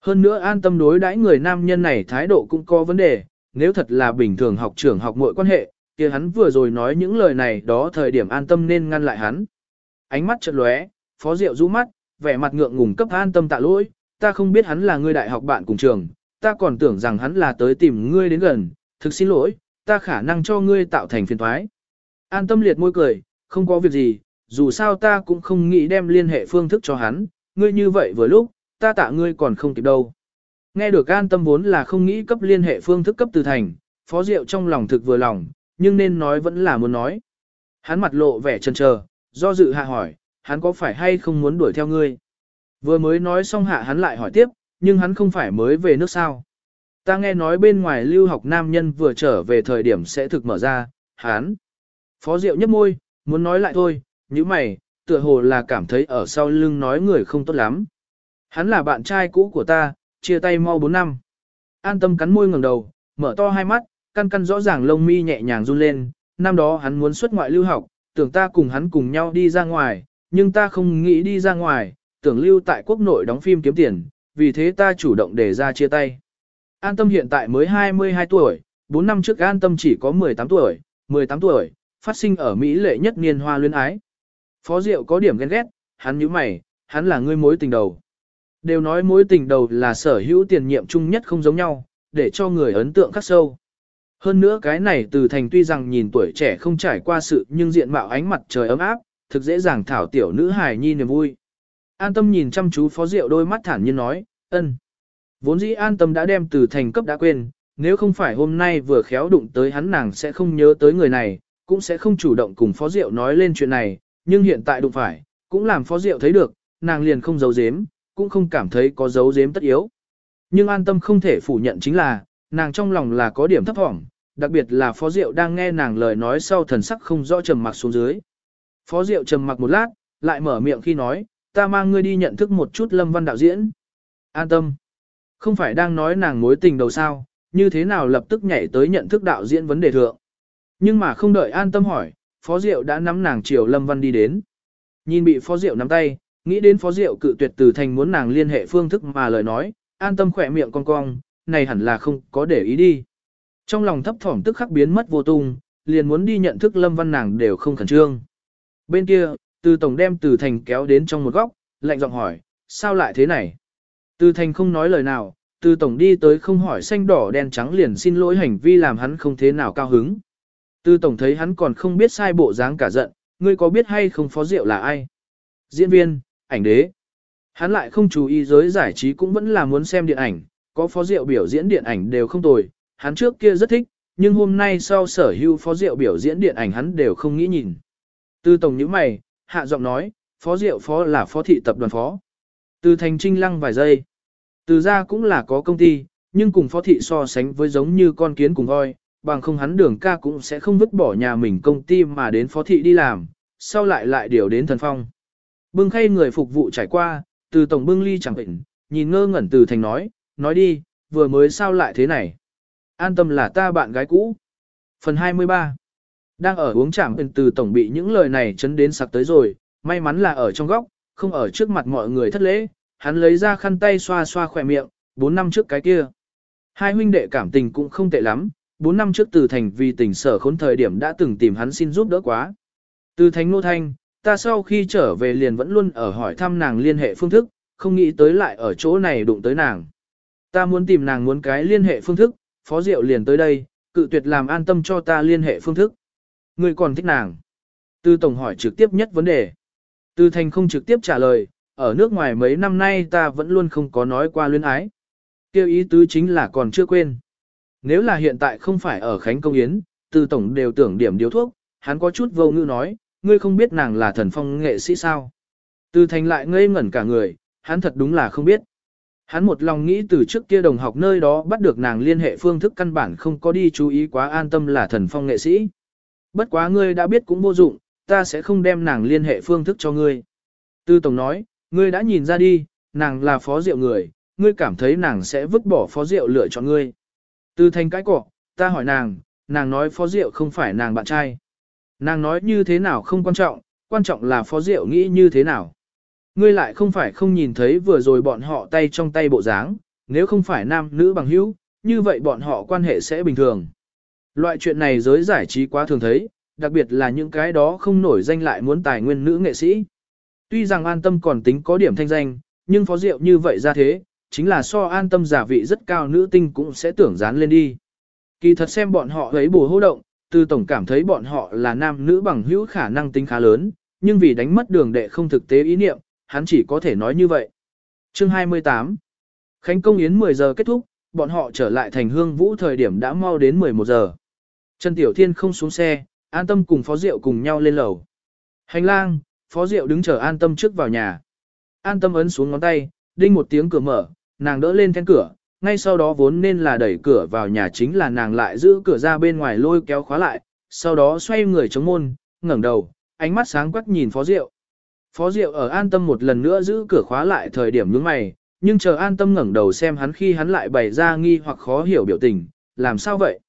Hơn nữa an tâm đối đãi người nam nhân này thái độ cũng có vấn đề, nếu thật là bình thường học trưởng học mọi quan hệ, kia hắn vừa rồi nói những lời này đó thời điểm an tâm nên ngăn lại hắn. Ánh mắt chợt lóe, phó diệu rũ mắt, vẻ mặt ngượng ngùng cấp an tâm tạ lỗi, ta không biết hắn là người đại học bạn cùng trường, ta còn tưởng rằng hắn là tới tìm ngươi đến gần, thực xin lỗi, ta khả năng cho ngươi tạo thành phiền thoái. An tâm liệt môi cười, không có việc gì, dù sao ta cũng không nghĩ đem liên hệ phương thức cho hắn, ngươi như vậy vừa lúc, ta tạ ngươi còn không kịp đâu. Nghe được an tâm vốn là không nghĩ cấp liên hệ phương thức cấp từ thành, phó diệu trong lòng thực vừa lòng, nhưng nên nói vẫn là muốn nói. Hắn mặt lộ vẻ chần chờ, do dự hạ hỏi, hắn có phải hay không muốn đuổi theo ngươi? Vừa mới nói xong hạ hắn lại hỏi tiếp, nhưng hắn không phải mới về nước sao. Ta nghe nói bên ngoài lưu học nam nhân vừa trở về thời điểm sẽ thực mở ra, hắn. Phó Diệu nhấp môi, muốn nói lại thôi, như mày, tựa hồ là cảm thấy ở sau lưng nói người không tốt lắm. Hắn là bạn trai cũ của ta, chia tay mau 4 năm. An tâm cắn môi ngẩng đầu, mở to hai mắt, căn căn rõ ràng lông mi nhẹ nhàng run lên, năm đó hắn muốn xuất ngoại lưu học, tưởng ta cùng hắn cùng nhau đi ra ngoài, nhưng ta không nghĩ đi ra ngoài, tưởng lưu tại quốc nội đóng phim kiếm tiền, vì thế ta chủ động để ra chia tay. An tâm hiện tại mới 22 tuổi, 4 năm trước an tâm chỉ có 18 tuổi, 18 tuổi, phát sinh ở Mỹ lệ nhất niên hoa luyến ái. Phó Diệu có điểm ghen ghét, hắn như mày, hắn là ngươi mối tình đầu. Đều nói mối tình đầu là sở hữu tiền nhiệm chung nhất không giống nhau, để cho người ấn tượng khắc sâu. Hơn nữa cái này từ thành tuy rằng nhìn tuổi trẻ không trải qua sự nhưng diện mạo ánh mặt trời ấm áp, thực dễ dàng thảo tiểu nữ hài nhi niềm vui. An tâm nhìn chăm chú phó diệu đôi mắt thản nhiên nói, ân. Vốn dĩ an tâm đã đem từ thành cấp đã quên, nếu không phải hôm nay vừa khéo đụng tới hắn nàng sẽ không nhớ tới người này, cũng sẽ không chủ động cùng phó diệu nói lên chuyện này, nhưng hiện tại đụng phải, cũng làm phó diệu thấy được, nàng liền không giấu giếm, cũng không cảm thấy có giấu giếm tất yếu. Nhưng an tâm không thể phủ nhận chính là, nàng trong lòng là có điểm thấp thỏm, đặc biệt là phó diệu đang nghe nàng lời nói sau thần sắc không rõ trầm mặc xuống dưới. Phó diệu trầm mặc một lát, lại mở miệng khi nói, ta mang ngươi đi nhận thức một chút lâm văn đạo diễn. An tâm. Không phải đang nói nàng mối tình đầu sao, như thế nào lập tức nhảy tới nhận thức đạo diễn vấn đề thượng. Nhưng mà không đợi an tâm hỏi, Phó Diệu đã nắm nàng chiều Lâm Văn đi đến. Nhìn bị Phó Diệu nắm tay, nghĩ đến Phó Diệu cự tuyệt từ thành muốn nàng liên hệ phương thức mà lời nói, an tâm khỏe miệng cong cong, này hẳn là không có để ý đi. Trong lòng thấp thỏm tức khắc biến mất vô tung, liền muốn đi nhận thức Lâm Văn nàng đều không khẩn trương. Bên kia, từ tổng đem từ thành kéo đến trong một góc, lạnh giọng hỏi, sao lại thế này? Từ thành không nói lời nào, từ tổng đi tới không hỏi xanh đỏ đen trắng liền xin lỗi hành vi làm hắn không thế nào cao hứng. Từ tổng thấy hắn còn không biết sai bộ dáng cả giận, ngươi có biết hay không phó diệu là ai? Diễn viên, ảnh đế. Hắn lại không chú ý giới giải trí cũng vẫn là muốn xem điện ảnh, có phó diệu biểu diễn điện ảnh đều không tồi, hắn trước kia rất thích, nhưng hôm nay sau sở hữu phó diệu biểu diễn điện ảnh hắn đều không nghĩ nhìn. Từ tổng những mày, hạ giọng nói, phó diệu phó là phó thị tập đoàn phó. Từ thành trinh lăng vài giây. Từ ra cũng là có công ty, nhưng cùng phó thị so sánh với giống như con kiến cùng voi, bằng không hắn đường ca cũng sẽ không vứt bỏ nhà mình công ty mà đến phó thị đi làm, sau lại lại điều đến thần phong. Bưng khay người phục vụ trải qua, từ tổng bưng ly chẳng bệnh, nhìn ngơ ngẩn từ thành nói, nói đi, vừa mới sao lại thế này. An tâm là ta bạn gái cũ. Phần 23 đang ở uống chẳng từ tổng bị những lời này chấn đến sặc tới rồi, may mắn là ở trong góc, không ở trước mặt mọi người thất lễ, hắn lấy ra khăn tay xoa xoa khỏe miệng, 4 năm trước cái kia. Hai huynh đệ cảm tình cũng không tệ lắm, 4 năm trước từ thành vì tỉnh sở khốn thời điểm đã từng tìm hắn xin giúp đỡ quá. Từ thành nô thanh, ta sau khi trở về liền vẫn luôn ở hỏi thăm nàng liên hệ phương thức, không nghĩ tới lại ở chỗ này đụng tới nàng. Ta muốn tìm nàng muốn cái liên hệ phương thức, phó diệu liền tới đây, cự tuyệt làm an tâm cho ta liên hệ phương thức. Ngươi còn thích nàng. Từ tổng hỏi trực tiếp nhất vấn đề. Từ thành không trực tiếp trả lời, ở nước ngoài mấy năm nay ta vẫn luôn không có nói qua luyến ái. Kêu ý tứ chính là còn chưa quên. Nếu là hiện tại không phải ở Khánh Công Yến, từ tổng đều tưởng điểm điếu thuốc, hắn có chút vô ngữ nói, ngươi không biết nàng là thần phong nghệ sĩ sao. Từ thành lại ngây ngẩn cả người, hắn thật đúng là không biết. Hắn một lòng nghĩ từ trước kia đồng học nơi đó bắt được nàng liên hệ phương thức căn bản không có đi chú ý quá an tâm là thần phong nghệ sĩ. Bất quá ngươi đã biết cũng vô dụng, ta sẽ không đem nàng liên hệ phương thức cho ngươi. Tư Tổng nói, ngươi đã nhìn ra đi, nàng là phó diệu người, ngươi cảm thấy nàng sẽ vứt bỏ phó diệu lựa chọn ngươi. Tư Thanh cái cọ, ta hỏi nàng, nàng nói phó diệu không phải nàng bạn trai. Nàng nói như thế nào không quan trọng, quan trọng là phó diệu nghĩ như thế nào. Ngươi lại không phải không nhìn thấy vừa rồi bọn họ tay trong tay bộ dáng, nếu không phải nam nữ bằng hữu, như vậy bọn họ quan hệ sẽ bình thường. Loại chuyện này giới giải trí quá thường thấy, đặc biệt là những cái đó không nổi danh lại muốn tài nguyên nữ nghệ sĩ. Tuy rằng an tâm còn tính có điểm thanh danh, nhưng phó diệu như vậy ra thế, chính là so an tâm giả vị rất cao nữ tinh cũng sẽ tưởng dán lên đi. Kỳ thật xem bọn họ ấy bù hô động, từ tổng cảm thấy bọn họ là nam nữ bằng hữu khả năng tính khá lớn, nhưng vì đánh mất đường đệ không thực tế ý niệm, hắn chỉ có thể nói như vậy. Chương 28 Khánh công yến 10 giờ kết thúc, bọn họ trở lại thành hương vũ thời điểm đã mau đến 11 giờ. Trần Tiểu Thiên không xuống xe, an tâm cùng Phó Diệu cùng nhau lên lầu. Hành lang, Phó Diệu đứng chờ an tâm trước vào nhà. An tâm ấn xuống ngón tay, đinh một tiếng cửa mở, nàng đỡ lên then cửa, ngay sau đó vốn nên là đẩy cửa vào nhà chính là nàng lại giữ cửa ra bên ngoài lôi kéo khóa lại, sau đó xoay người chống môn, ngẩng đầu, ánh mắt sáng quắc nhìn Phó Diệu. Phó Diệu ở an tâm một lần nữa giữ cửa khóa lại thời điểm nhướng mày, nhưng chờ an tâm ngẩng đầu xem hắn khi hắn lại bày ra nghi hoặc khó hiểu biểu tình, làm sao vậy?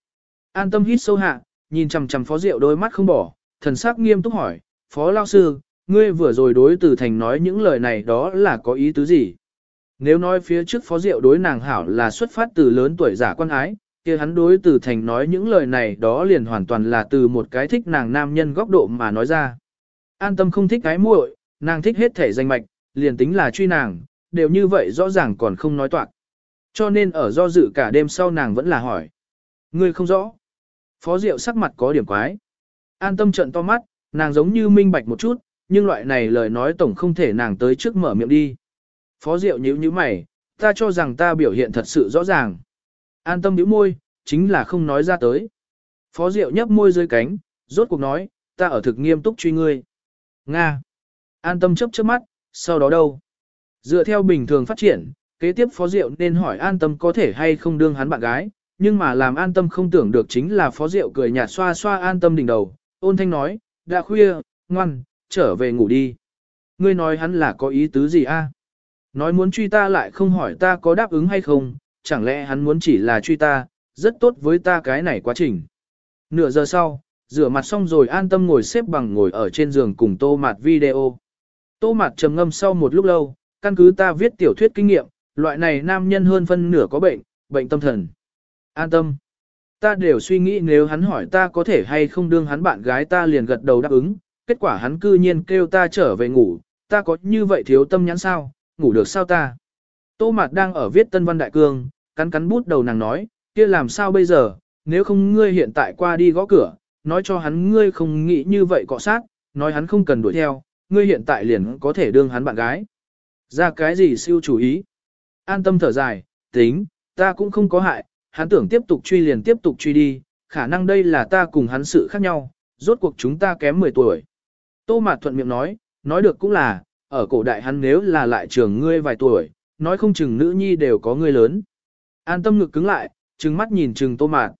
An tâm hít sâu hạ, nhìn chằm chằm Phó Diệu đôi mắt không bỏ, thần sắc nghiêm túc hỏi, Phó Lao Sư, ngươi vừa rồi đối từ thành nói những lời này đó là có ý tứ gì? Nếu nói phía trước Phó Diệu đối nàng hảo là xuất phát từ lớn tuổi giả quan ái, kia hắn đối từ thành nói những lời này đó liền hoàn toàn là từ một cái thích nàng nam nhân góc độ mà nói ra. An tâm không thích cái muội, nàng thích hết thể danh mạch, liền tính là truy nàng, đều như vậy rõ ràng còn không nói toạc. Cho nên ở do dự cả đêm sau nàng vẫn là hỏi. Ngươi không rõ. Phó Diệu sắc mặt có điểm quái. An tâm trận to mắt, nàng giống như minh bạch một chút, nhưng loại này lời nói tổng không thể nàng tới trước mở miệng đi. Phó Diệu nhíu nhíu mày, ta cho rằng ta biểu hiện thật sự rõ ràng. An tâm nhíu môi, chính là không nói ra tới. Phó Diệu nhấp môi dưới cánh, rốt cuộc nói, ta ở thực nghiêm túc truy ngươi. Nga. An tâm chấp chớp mắt, sau đó đâu? Dựa theo bình thường phát triển, kế tiếp Phó Diệu nên hỏi an tâm có thể hay không đương hắn bạn gái, nhưng mà làm an tâm không tưởng được chính là Phó Diệu cười nhạt xoa xoa an tâm đỉnh đầu, ôn thanh nói, đã khuya, ngoan, trở về ngủ đi. Ngươi nói hắn là có ý tứ gì a? Nói muốn truy ta lại không hỏi ta có đáp ứng hay không, chẳng lẽ hắn muốn chỉ là truy ta, rất tốt với ta cái này quá trình. Nửa giờ sau, rửa mặt xong rồi an tâm ngồi xếp bằng ngồi ở trên giường cùng tô mặt video. Tô mặt trầm ngâm sau một lúc lâu, căn cứ ta viết tiểu thuyết kinh nghiệm, loại này nam nhân hơn phân nửa có bệnh, bệnh tâm thần. An tâm. Ta đều suy nghĩ nếu hắn hỏi ta có thể hay không đương hắn bạn gái ta liền gật đầu đáp ứng, kết quả hắn cư nhiên kêu ta trở về ngủ, ta có như vậy thiếu tâm nhãn sao, ngủ được sao ta. Tô Mạt đang ở viết tân văn đại cương, cắn cắn bút đầu nàng nói, kia làm sao bây giờ, nếu không ngươi hiện tại qua đi gõ cửa, nói cho hắn ngươi không nghĩ như vậy cọ sát, nói hắn không cần đuổi theo, ngươi hiện tại liền có thể đương hắn bạn gái. Ra cái gì siêu chủ ý? An tâm thở dài, tính, ta cũng không có hại, hắn tưởng tiếp tục truy liền tiếp tục truy đi, khả năng đây là ta cùng hắn sự khác nhau, rốt cuộc chúng ta kém 10 tuổi. Tô Mạt thuận miệng nói, nói được cũng là, ở cổ đại hắn nếu là lại trường ngươi vài tuổi, nói không chừng nữ nhi đều có ngươi lớn. An tâm ngực cứng lại, trừng mắt nhìn trừng Tô Mạt.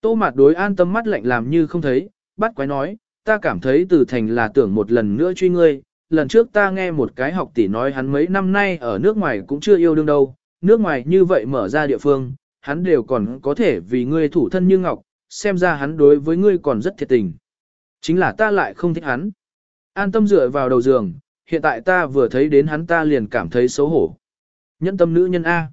Tô Mạt đối an tâm mắt lạnh làm như không thấy, bắt quái nói, ta cảm thấy từ thành là tưởng một lần nữa truy ngươi. Lần trước ta nghe một cái học tỷ nói hắn mấy năm nay ở nước ngoài cũng chưa yêu đương đâu, nước ngoài như vậy mở ra địa phương, hắn đều còn có thể vì ngươi thủ thân như ngọc, xem ra hắn đối với ngươi còn rất thiệt tình. Chính là ta lại không thích hắn. An tâm dựa vào đầu giường, hiện tại ta vừa thấy đến hắn ta liền cảm thấy xấu hổ. Nhẫn tâm nữ nhân A.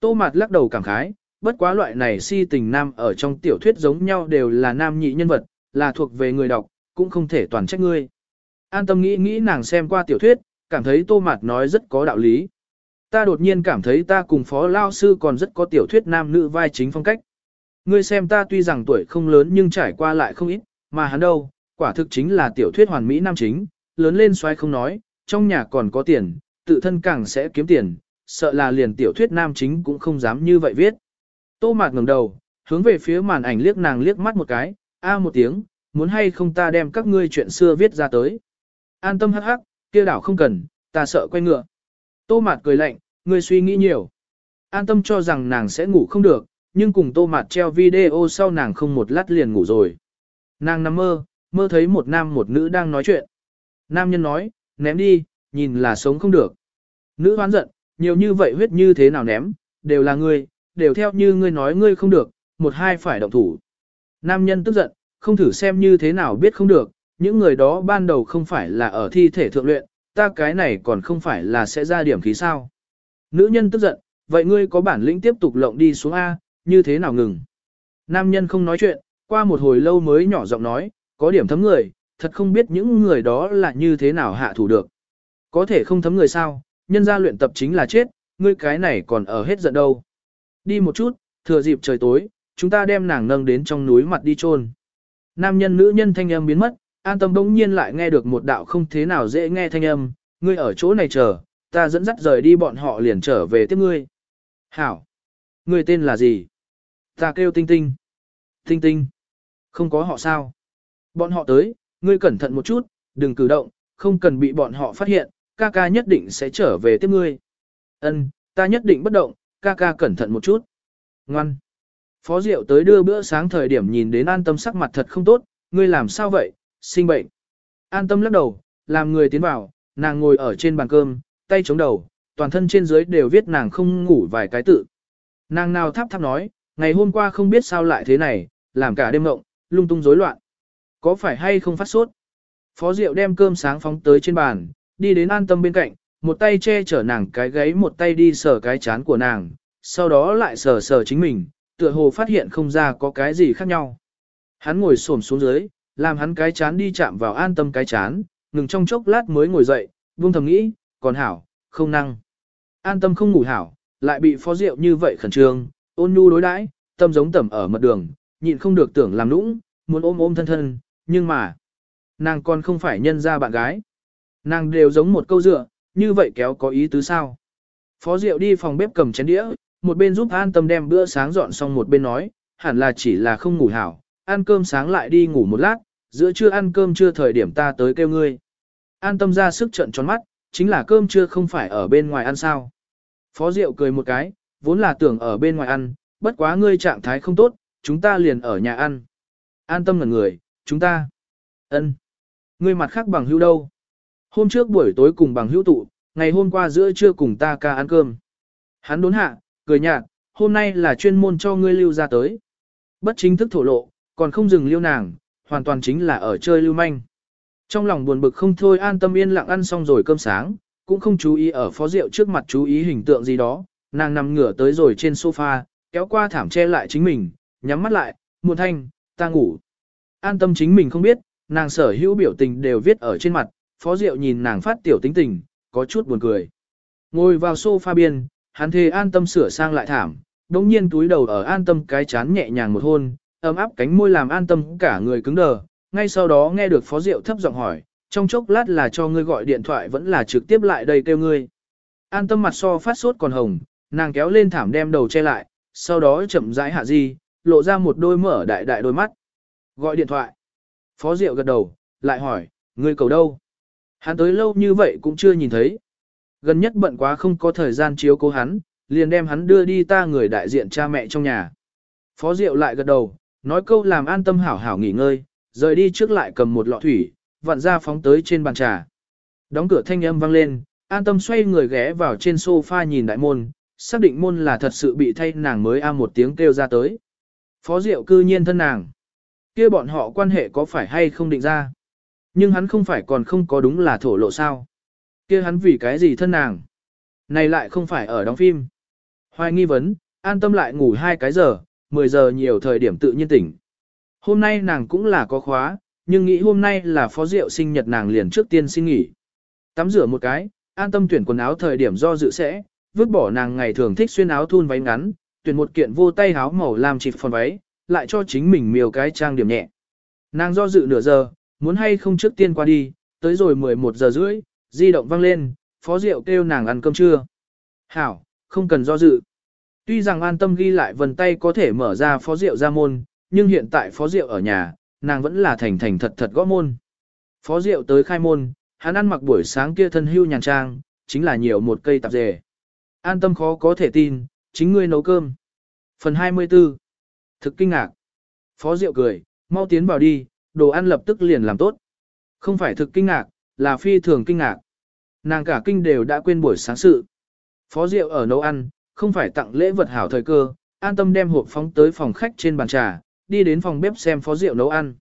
Tô Mạt lắc đầu cảm khái, bất quá loại này si tình nam ở trong tiểu thuyết giống nhau đều là nam nhị nhân vật, là thuộc về người đọc, cũng không thể toàn trách ngươi. An tâm nghĩ nghĩ nàng xem qua tiểu thuyết, cảm thấy tô mạt nói rất có đạo lý. Ta đột nhiên cảm thấy ta cùng phó lao sư còn rất có tiểu thuyết nam nữ vai chính phong cách. Ngươi xem ta tuy rằng tuổi không lớn nhưng trải qua lại không ít, mà hắn đâu, quả thực chính là tiểu thuyết hoàn mỹ nam chính, lớn lên xoay không nói, trong nhà còn có tiền, tự thân càng sẽ kiếm tiền, sợ là liền tiểu thuyết nam chính cũng không dám như vậy viết. Tô mạt ngẩng đầu, hướng về phía màn ảnh liếc nàng liếc mắt một cái, a một tiếng, muốn hay không ta đem các ngươi chuyện xưa viết ra tới. An tâm hắc hắc, kia đảo không cần, ta sợ quay ngựa. Tô mạt cười lạnh, ngươi suy nghĩ nhiều. An tâm cho rằng nàng sẽ ngủ không được, nhưng cùng tô mạt treo video sau nàng không một lát liền ngủ rồi. Nàng nằm mơ, mơ thấy một nam một nữ đang nói chuyện. Nam nhân nói, ném đi, nhìn là sống không được. Nữ hoán giận, nhiều như vậy huyết như thế nào ném, đều là ngươi, đều theo như ngươi nói ngươi không được, một hai phải động thủ. Nam nhân tức giận, không thử xem như thế nào biết không được, những người đó ban đầu không phải là ở thi thể thượng luyện, ta cái này còn không phải là sẽ ra điểm khí sao. Nữ nhân tức giận, vậy ngươi có bản lĩnh tiếp tục lộng đi xuống A, như thế nào ngừng. Nam nhân không nói chuyện, qua một hồi lâu mới nhỏ giọng nói, có điểm thấm người, thật không biết những người đó là như thế nào hạ thủ được. Có thể không thấm người sao, nhân ra luyện tập chính là chết, ngươi cái này còn ở hết giận đâu. Đi một chút, thừa dịp trời tối, chúng ta đem nàng nâng đến trong núi mặt đi chôn. Nam nhân nữ nhân thanh âm biến mất, an tâm bỗng nhiên lại nghe được một đạo không thế nào dễ nghe thanh âm, ngươi ở chỗ này chờ, ta dẫn dắt rời đi bọn họ liền trở về tiếp ngươi. Hảo! Ngươi tên là gì? Ta kêu Tinh Tinh. Tinh Tinh. Không có họ sao? Bọn họ tới, ngươi cẩn thận một chút, đừng cử động, không cần bị bọn họ phát hiện, ca ca nhất định sẽ trở về tiếp ngươi. Ân, ta nhất định bất động, ca ca cẩn thận một chút. Ngoan. Phó Diệu tới đưa bữa sáng thời điểm nhìn đến an tâm sắc mặt thật không tốt, ngươi làm sao vậy, sinh bệnh. An tâm lắc đầu, làm người tiến vào, nàng ngồi ở trên bàn cơm, tay chống đầu, toàn thân trên dưới đều viết nàng không ngủ vài cái tự. Nàng nào tháp tháp nói, ngày hôm qua không biết sao lại thế này, làm cả đêm mộng, lung tung rối loạn. Có phải hay không phát sốt? Phó Diệu đem cơm sáng phóng tới trên bàn, đi đến an tâm bên cạnh, một tay che chở nàng cái gáy một tay đi sờ cái chán của nàng, sau đó lại sờ sờ chính mình, tựa hồ phát hiện không ra có cái gì khác nhau. Hắn ngồi xổm xuống dưới, làm hắn cái chán đi chạm vào an tâm cái chán, ngừng trong chốc lát mới ngồi dậy, buông thầm nghĩ, còn hảo, không năng. An tâm không ngủ hảo, lại bị phó rượu như vậy khẩn trương, ôn nhu đối đãi, tâm giống tẩm ở mật đường, nhịn không được tưởng làm nũng, muốn ôm ôm thân thân, nhưng mà, nàng còn không phải nhân ra bạn gái. Nàng đều giống một câu dựa, như vậy kéo có ý tứ sao. Phó Diệu đi phòng bếp cầm chén đĩa, một bên giúp an tâm đem bữa sáng dọn xong một bên nói, hẳn là chỉ là không ngủ hảo, ăn cơm sáng lại đi ngủ một lát, giữa trưa ăn cơm trưa thời điểm ta tới kêu ngươi. An tâm ra sức trận tròn mắt, chính là cơm trưa không phải ở bên ngoài ăn sao. Phó Diệu cười một cái, vốn là tưởng ở bên ngoài ăn, bất quá ngươi trạng thái không tốt, chúng ta liền ở nhà ăn. An tâm ngẩn người, chúng ta. ân, Ngươi mặt khác bằng hữu đâu? Hôm trước buổi tối cùng bằng hữu tụ, ngày hôm qua giữa trưa cùng ta ca ăn cơm. Hắn đốn hạ, cười nhạt, hôm nay là chuyên môn cho ngươi lưu ra tới. Bất chính thức thổ lộ, còn không dừng lưu nàng, hoàn toàn chính là ở chơi lưu manh. Trong lòng buồn bực không thôi an tâm yên lặng ăn xong rồi cơm sáng, cũng không chú ý ở phó rượu trước mặt chú ý hình tượng gì đó, nàng nằm ngửa tới rồi trên sofa, kéo qua thảm che lại chính mình, nhắm mắt lại, muộn thanh, ta ngủ. An tâm chính mình không biết, nàng sở hữu biểu tình đều viết ở trên mặt, phó diệu nhìn nàng phát tiểu tính tình, có chút buồn cười. Ngồi vào sofa biên, hắn thề an tâm sửa sang lại thảm, đống nhiên túi đầu ở an tâm cái chán nhẹ nhàng một hôn, ấm áp cánh môi làm an tâm cả người cứng đờ, ngay sau đó nghe được phó diệu thấp giọng hỏi, trong chốc lát là cho ngươi gọi điện thoại vẫn là trực tiếp lại đây kêu ngươi. An tâm mặt so phát sốt còn hồng, nàng kéo lên thảm đem đầu che lại, sau đó chậm rãi hạ di, lộ ra một đôi mở đại đại đôi mắt. Gọi điện thoại. Phó Diệu gật đầu, lại hỏi, ngươi cầu đâu? Hắn tới lâu như vậy cũng chưa nhìn thấy. Gần nhất bận quá không có thời gian chiếu cố hắn, liền đem hắn đưa đi ta người đại diện cha mẹ trong nhà. Phó Diệu lại gật đầu, nói câu làm an tâm hảo hảo nghỉ ngơi, rời đi trước lại cầm một lọ thủy, vặn ra phóng tới trên bàn trà. Đóng cửa thanh âm vang lên, an tâm xoay người ghé vào trên sofa nhìn đại môn, xác định môn là thật sự bị thay nàng mới a một tiếng kêu ra tới. Phó Diệu cư nhiên thân nàng. kia bọn họ quan hệ có phải hay không định ra. Nhưng hắn không phải còn không có đúng là thổ lộ sao. kia hắn vì cái gì thân nàng. Này lại không phải ở đóng phim. Hoài nghi vấn, an tâm lại ngủ hai cái giờ, 10 giờ nhiều thời điểm tự nhiên tỉnh. Hôm nay nàng cũng là có khóa, nhưng nghĩ hôm nay là phó rượu sinh nhật nàng liền trước tiên xin nghỉ. Tắm rửa một cái, an tâm tuyển quần áo thời điểm do dự sẽ, vứt bỏ nàng ngày thường thích xuyên áo thun váy ngắn, tuyển một kiện vô tay áo màu làm chịp phòn váy, lại cho chính mình miều cái trang điểm nhẹ. Nàng do dự nửa giờ, muốn hay không trước tiên qua đi, tới rồi 11 giờ rưỡi, di động vang lên, phó rượu kêu nàng ăn cơm trưa. Hảo, không cần do dự. Tuy rằng an tâm ghi lại vần tay có thể mở ra phó rượu ra môn, nhưng hiện tại phó rượu ở nhà, nàng vẫn là thành thành thật thật gõ môn. Phó rượu tới khai môn, hắn ăn mặc buổi sáng kia thân hưu nhàn trang, chính là nhiều một cây tạp dề. An tâm khó có thể tin, chính ngươi nấu cơm. Phần 24 Thực kinh ngạc. Phó Diệu cười, mau tiến vào đi, đồ ăn lập tức liền làm tốt. Không phải thực kinh ngạc, là phi thường kinh ngạc. Nàng cả kinh đều đã quên buổi sáng sự. Phó Diệu ở nấu ăn, không phải tặng lễ vật hảo thời cơ, an tâm đem hộp phóng tới phòng khách trên bàn trà, đi đến phòng bếp xem Phó Diệu nấu ăn.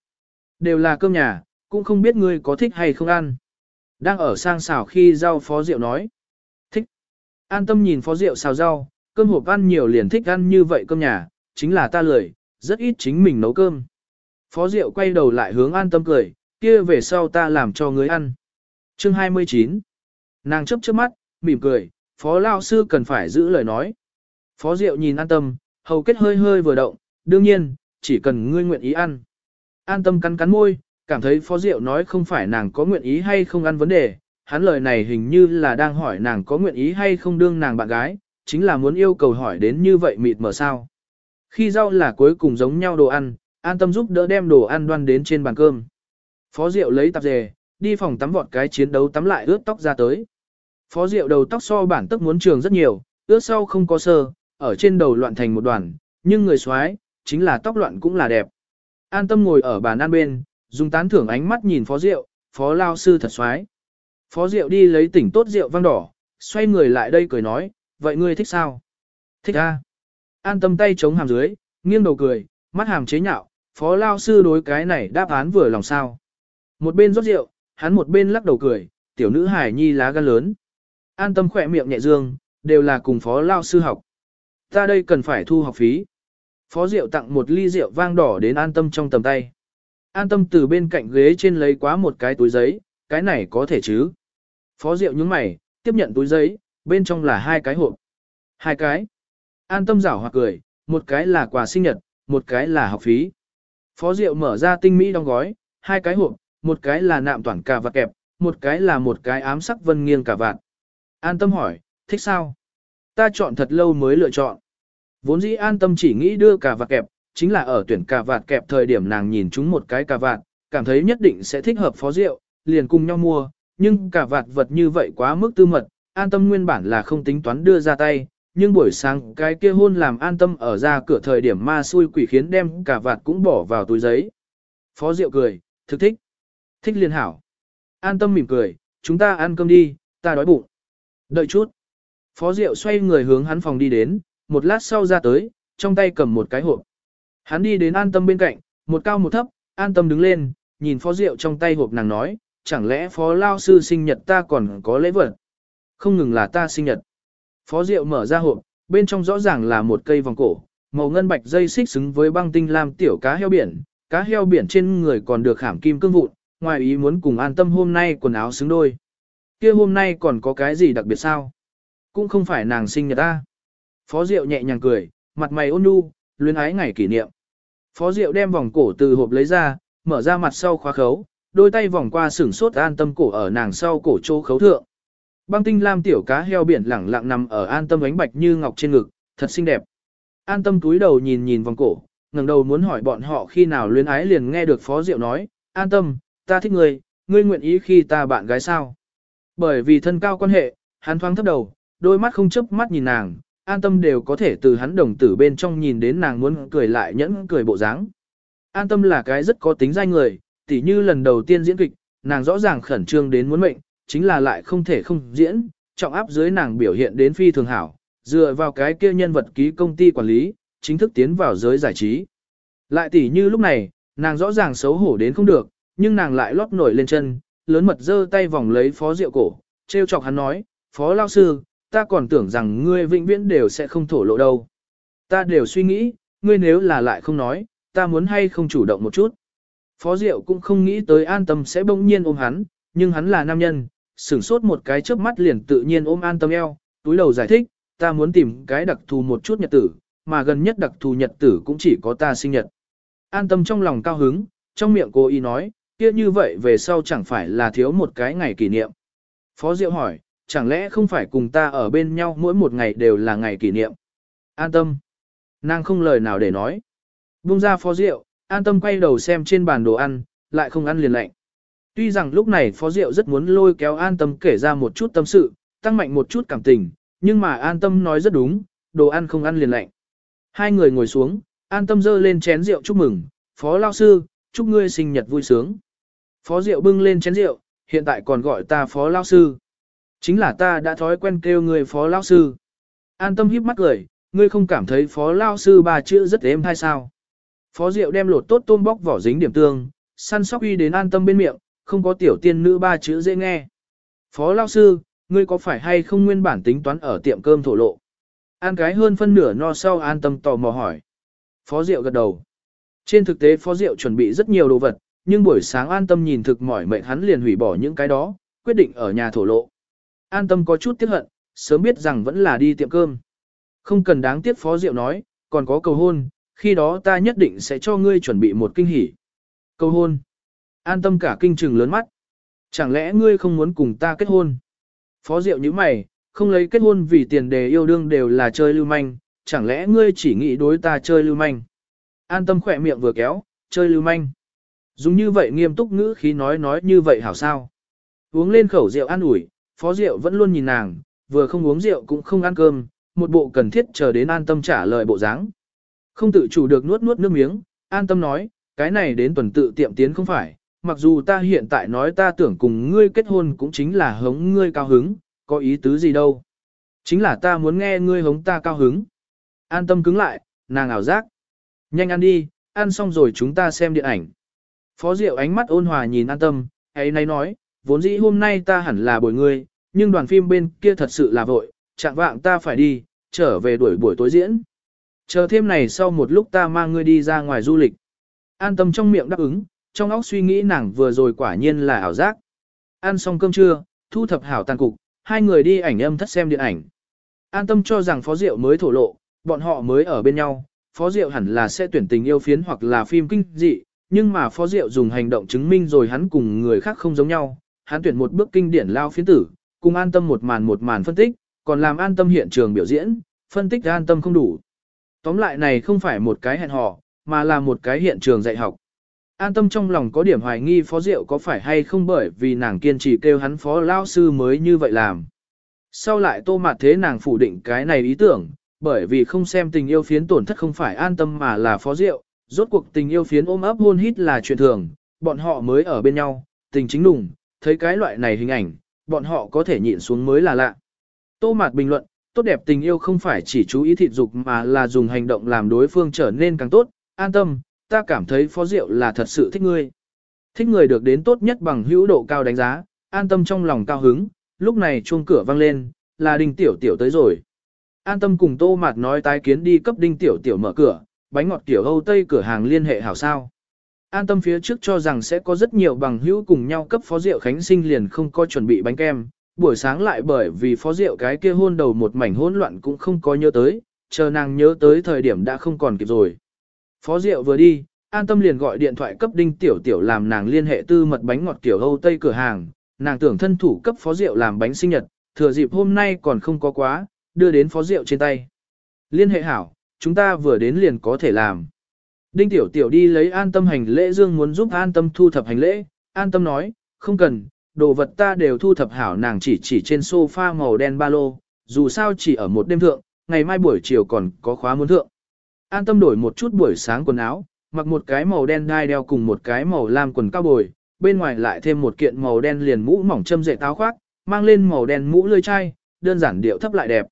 Đều là cơm nhà, cũng không biết ngươi có thích hay không ăn. Đang ở sang xào khi rau Phó Diệu nói. Thích. An tâm nhìn Phó Diệu xào rau, cơm hộp ăn nhiều liền thích ăn như vậy cơm nhà, chính là ta lười, rất ít chính mình nấu cơm. Phó Diệu quay đầu lại hướng an tâm cười, kia về sau ta làm cho ngươi ăn. Chương 29 Nàng chấp trước mắt, mỉm cười, Phó Lao Sư cần phải giữ lời nói. Phó Diệu nhìn an tâm, hầu kết hơi hơi vừa động, đương nhiên, chỉ cần ngươi nguyện ý ăn. An tâm cắn cắn môi, cảm thấy Phó Diệu nói không phải nàng có nguyện ý hay không ăn vấn đề, hắn lời này hình như là đang hỏi nàng có nguyện ý hay không đương nàng bạn gái, chính là muốn yêu cầu hỏi đến như vậy mịt mờ sao. Khi rau là cuối cùng giống nhau đồ ăn, an tâm giúp đỡ đem đồ ăn đoan đến trên bàn cơm. Phó Diệu lấy tạp dề, đi phòng tắm vọt cái chiến đấu tắm lại ướt tóc ra tới. Phó Diệu đầu tóc so bản tức muốn trường rất nhiều, ướt sau không có sơ, ở trên đầu loạn thành một đoàn, nhưng người xoái, chính là tóc loạn cũng là đẹp. An tâm ngồi ở bàn ăn bên, dùng tán thưởng ánh mắt nhìn Phó Diệu, Phó Lao Sư thật xoái. Phó Diệu đi lấy tỉnh tốt rượu vang đỏ, xoay người lại đây cười nói, vậy ngươi thích sao? Thích a. An tâm tay chống hàm dưới, nghiêng đầu cười, mắt hàm chế nhạo, phó lao sư đối cái này đáp án vừa lòng sao. Một bên rót rượu, hắn một bên lắc đầu cười, tiểu nữ hải nhi lá gan lớn. An tâm khỏe miệng nhẹ dương, đều là cùng phó lao sư học. Ta đây cần phải thu học phí. Phó rượu tặng một ly rượu vang đỏ đến an tâm trong tầm tay. An tâm từ bên cạnh ghế trên lấy quá một cái túi giấy, cái này có thể chứ. Phó rượu nhúng mày, tiếp nhận túi giấy, bên trong là hai cái hộp. Hai cái. An tâm rảo hoặc cười, một cái là quà sinh nhật, một cái là học phí. Phó Diệu mở ra tinh mỹ đóng gói, hai cái hộp, một cái là nạm toàn cà vạt kẹp, một cái là một cái ám sắc vân nghiêng cà vạt. An tâm hỏi, thích sao? Ta chọn thật lâu mới lựa chọn. Vốn dĩ an tâm chỉ nghĩ đưa cà vạt kẹp, chính là ở tuyển cà vạt kẹp thời điểm nàng nhìn chúng một cái cà vạt, cảm thấy nhất định sẽ thích hợp phó Diệu, liền cùng nhau mua, nhưng cà vạt vật như vậy quá mức tư mật, an tâm nguyên bản là không tính toán đưa ra tay, nhưng buổi sáng cái kia hôn làm an tâm ở ra cửa thời điểm ma xui quỷ khiến đem cà vạt cũng bỏ vào túi giấy. Phó Diệu cười, thực thích. Thích liền hảo. An tâm mỉm cười, chúng ta ăn cơm đi, ta đói bụng. Đợi chút. Phó Diệu xoay người hướng hắn phòng đi đến, một lát sau ra tới, trong tay cầm một cái hộp. Hắn đi đến an tâm bên cạnh, một cao một thấp, an tâm đứng lên, nhìn Phó Diệu trong tay hộp nàng nói, chẳng lẽ Phó Lao Sư sinh nhật ta còn có lễ vật? Không ngừng là ta sinh nhật. Phó Diệu mở ra hộp, bên trong rõ ràng là một cây vòng cổ, màu ngân bạch dây xích xứng với băng tinh lam tiểu cá heo biển, cá heo biển trên người còn được khảm kim cương vụn, ngoài ý muốn cùng an tâm hôm nay quần áo xứng đôi. Kia hôm nay còn có cái gì đặc biệt sao? Cũng không phải nàng sinh nhật ta. Phó Diệu nhẹ nhàng cười, mặt mày ôn nhu, luyến ái ngày kỷ niệm. Phó Diệu đem vòng cổ từ hộp lấy ra, mở ra mặt sau khóa khấu, đôi tay vòng qua sửng sốt an tâm cổ ở nàng sau cổ chỗ khấu thượng. Băng tinh lam tiểu cá heo biển lẳng lặng nằm ở an tâm ánh bạch như ngọc trên ngực, thật xinh đẹp. An tâm túi đầu nhìn nhìn vòng cổ, ngẩng đầu muốn hỏi bọn họ khi nào luyến ái liền nghe được phó diệu nói, an tâm, ta thích ngươi, ngươi nguyện ý khi ta bạn gái sao. Bởi vì thân cao quan hệ, hắn thoáng thấp đầu, đôi mắt không chớp mắt nhìn nàng, an tâm đều có thể từ hắn đồng tử bên trong nhìn đến nàng muốn cười lại nhẫn cười bộ dáng. An tâm là cái rất có tính danh người, tỉ như lần đầu tiên diễn kịch, nàng rõ ràng khẩn trương đến muốn mệnh, chính là lại không thể không diễn, trọng áp dưới nàng biểu hiện đến phi thường hảo, dựa vào cái kia nhân vật ký công ty quản lý, chính thức tiến vào giới giải trí. Lại tỉ như lúc này, nàng rõ ràng xấu hổ đến không được, nhưng nàng lại lót nổi lên chân, lớn mật giơ tay vòng lấy phó rượu cổ, treo chọc hắn nói, phó lao sư, ta còn tưởng rằng ngươi vĩnh viễn đều sẽ không thổ lộ đâu. ta đều suy nghĩ, ngươi nếu là lại không nói, ta muốn hay không chủ động một chút. Phó Diệu cũng không nghĩ tới an tâm sẽ bỗng nhiên ôm hắn, nhưng hắn là nam nhân, sửng sốt một cái chớp mắt liền tự nhiên ôm an tâm eo, túi đầu giải thích, ta muốn tìm cái đặc thù một chút nhật tử, mà gần nhất đặc thù nhật tử cũng chỉ có ta sinh nhật. An tâm trong lòng cao hứng, trong miệng cô y nói, kia như vậy về sau chẳng phải là thiếu một cái ngày kỷ niệm. Phó Diệu hỏi, chẳng lẽ không phải cùng ta ở bên nhau mỗi một ngày đều là ngày kỷ niệm? An tâm. Nàng không lời nào để nói. Bung ra Phó Diệu, an tâm quay đầu xem trên bàn đồ ăn, lại không ăn liền lạnh. Tuy rằng lúc này Phó Diệu rất muốn lôi kéo an tâm kể ra một chút tâm sự, tăng mạnh một chút cảm tình, nhưng mà an tâm nói rất đúng, đồ ăn không ăn liền lạnh. Hai người ngồi xuống, an tâm dơ lên chén rượu chúc mừng, Phó Lao Sư, chúc ngươi sinh nhật vui sướng. Phó Diệu bưng lên chén rượu, hiện tại còn gọi ta Phó Lao Sư. Chính là ta đã thói quen kêu người Phó Lao Sư. An tâm híp mắt cười, ngươi không cảm thấy Phó Lao Sư bà chữ rất êm hay sao? Phó Diệu đem lột tốt tôm bóc vỏ dính điểm tương, săn sóc uy đến an tâm bên miệng, không có tiểu tiên nữ ba chữ dễ nghe. Phó Lao Sư, ngươi có phải hay không nguyên bản tính toán ở tiệm cơm thổ lộ? An cái hơn phân nửa no sau an tâm tò mò hỏi. Phó Diệu gật đầu. Trên thực tế Phó Diệu chuẩn bị rất nhiều đồ vật, nhưng buổi sáng an tâm nhìn thực mỏi mệt hắn liền hủy bỏ những cái đó, quyết định ở nhà thổ lộ. An tâm có chút tiếc hận, sớm biết rằng vẫn là đi tiệm cơm. Không cần đáng tiếc Phó Diệu nói, còn có cầu hôn, khi đó ta nhất định sẽ cho ngươi chuẩn bị một kinh hỉ. Cầu hôn. An tâm cả kinh trừng lớn mắt. Chẳng lẽ ngươi không muốn cùng ta kết hôn? Phó Diệu như mày, không lấy kết hôn vì tiền đề yêu đương đều là chơi lưu manh, chẳng lẽ ngươi chỉ nghĩ đối ta chơi lưu manh? An tâm khỏe miệng vừa kéo, chơi lưu manh. Dùng như vậy nghiêm túc ngữ khí nói nói như vậy hảo sao? Uống lên khẩu rượu ăn ủi, Phó rượu vẫn luôn nhìn nàng, vừa không uống rượu cũng không ăn cơm, một bộ cần thiết chờ đến an tâm trả lời bộ dáng. Không tự chủ được nuốt nuốt nước miếng, an tâm nói, cái này đến tuần tự tiệm tiến không phải, mặc dù ta hiện tại nói ta tưởng cùng ngươi kết hôn cũng chính là hống ngươi cao hứng, có ý tứ gì đâu. Chính là ta muốn nghe ngươi hống ta cao hứng. An tâm cứng lại, nàng ảo giác. Nhanh ăn đi, ăn xong rồi chúng ta xem điện ảnh. Phó Diệu ánh mắt ôn hòa nhìn an tâm, ấy nay nói, vốn dĩ hôm nay ta hẳn là bồi ngươi, nhưng đoàn phim bên kia thật sự là vội, chạm vạng ta phải đi, trở về đuổi buổi tối diễn. Chờ thêm này sau một lúc ta mang ngươi đi ra ngoài du lịch. An tâm trong miệng đáp ứng, trong óc suy nghĩ nàng vừa rồi quả nhiên là ảo giác. Ăn xong cơm trưa, thu thập hảo tàn cục, hai người đi ảnh âm thất xem điện ảnh. An tâm cho rằng Phó Diệu mới thổ lộ, bọn họ mới ở bên nhau, Phó Diệu hẳn là sẽ tuyển tình yêu phiến hoặc là phim kinh dị, nhưng mà Phó Diệu dùng hành động chứng minh rồi hắn cùng người khác không giống nhau, hắn tuyển một bước kinh điển lao phiến tử, cùng an tâm một màn một màn phân tích, còn làm an tâm hiện trường biểu diễn, phân tích an tâm không đủ. Tóm lại này không phải một cái hẹn hò, mà là một cái hiện trường dạy học. An tâm trong lòng có điểm hoài nghi phó diệu có phải hay không bởi vì nàng kiên trì kêu hắn phó lao sư mới như vậy làm. Sau lại tô mặt thế nàng phủ định cái này ý tưởng, bởi vì không xem tình yêu phiến tổn thất không phải an tâm mà là phó diệu, rốt cuộc tình yêu phiến ôm ấp hôn hít là chuyện thường, bọn họ mới ở bên nhau, tình chính đủng, thấy cái loại này hình ảnh, bọn họ có thể nhịn xuống mới là lạ. Tô Mạt bình luận, tốt đẹp tình yêu không phải chỉ chú ý thịt dục mà là dùng hành động làm đối phương trở nên càng tốt, an tâm, ta cảm thấy phó diệu là thật sự thích ngươi. Thích người được đến tốt nhất bằng hữu độ cao đánh giá, an tâm trong lòng cao hứng, lúc này chuông cửa vang lên, là đình tiểu tiểu tới rồi. An tâm cùng tô mạt nói tái kiến đi cấp đinh tiểu tiểu mở cửa, bánh ngọt tiểu Âu Tây cửa hàng liên hệ hảo sao. An tâm phía trước cho rằng sẽ có rất nhiều bằng hữu cùng nhau cấp phó rượu khánh sinh liền không có chuẩn bị bánh kem, buổi sáng lại bởi vì phó rượu cái kia hôn đầu một mảnh hỗn loạn cũng không có nhớ tới, chờ nàng nhớ tới thời điểm đã không còn kịp rồi. Phó rượu vừa đi, an tâm liền gọi điện thoại cấp đinh tiểu tiểu làm nàng liên hệ tư mật bánh ngọt kiểu Âu Tây cửa hàng, nàng tưởng thân thủ cấp phó rượu làm bánh sinh nhật, thừa dịp hôm nay còn không có quá, đưa đến phó rượu trên tay. Liên hệ hảo, chúng ta vừa đến liền có thể làm. Đinh tiểu tiểu đi lấy an tâm hành lễ dương muốn giúp an tâm thu thập hành lễ, an tâm nói, không cần, đồ vật ta đều thu thập hảo nàng chỉ chỉ trên sofa màu đen ba lô, dù sao chỉ ở một đêm thượng, ngày mai buổi chiều còn có khóa muốn thượng. An tâm đổi một chút buổi sáng quần áo, mặc một cái màu đen đai đeo cùng một cái màu lam quần cao bồi, bên ngoài lại thêm một kiện màu đen liền mũ mỏng châm dệt táo khoác, mang lên màu đen mũ lươi chai, đơn giản điệu thấp lại đẹp.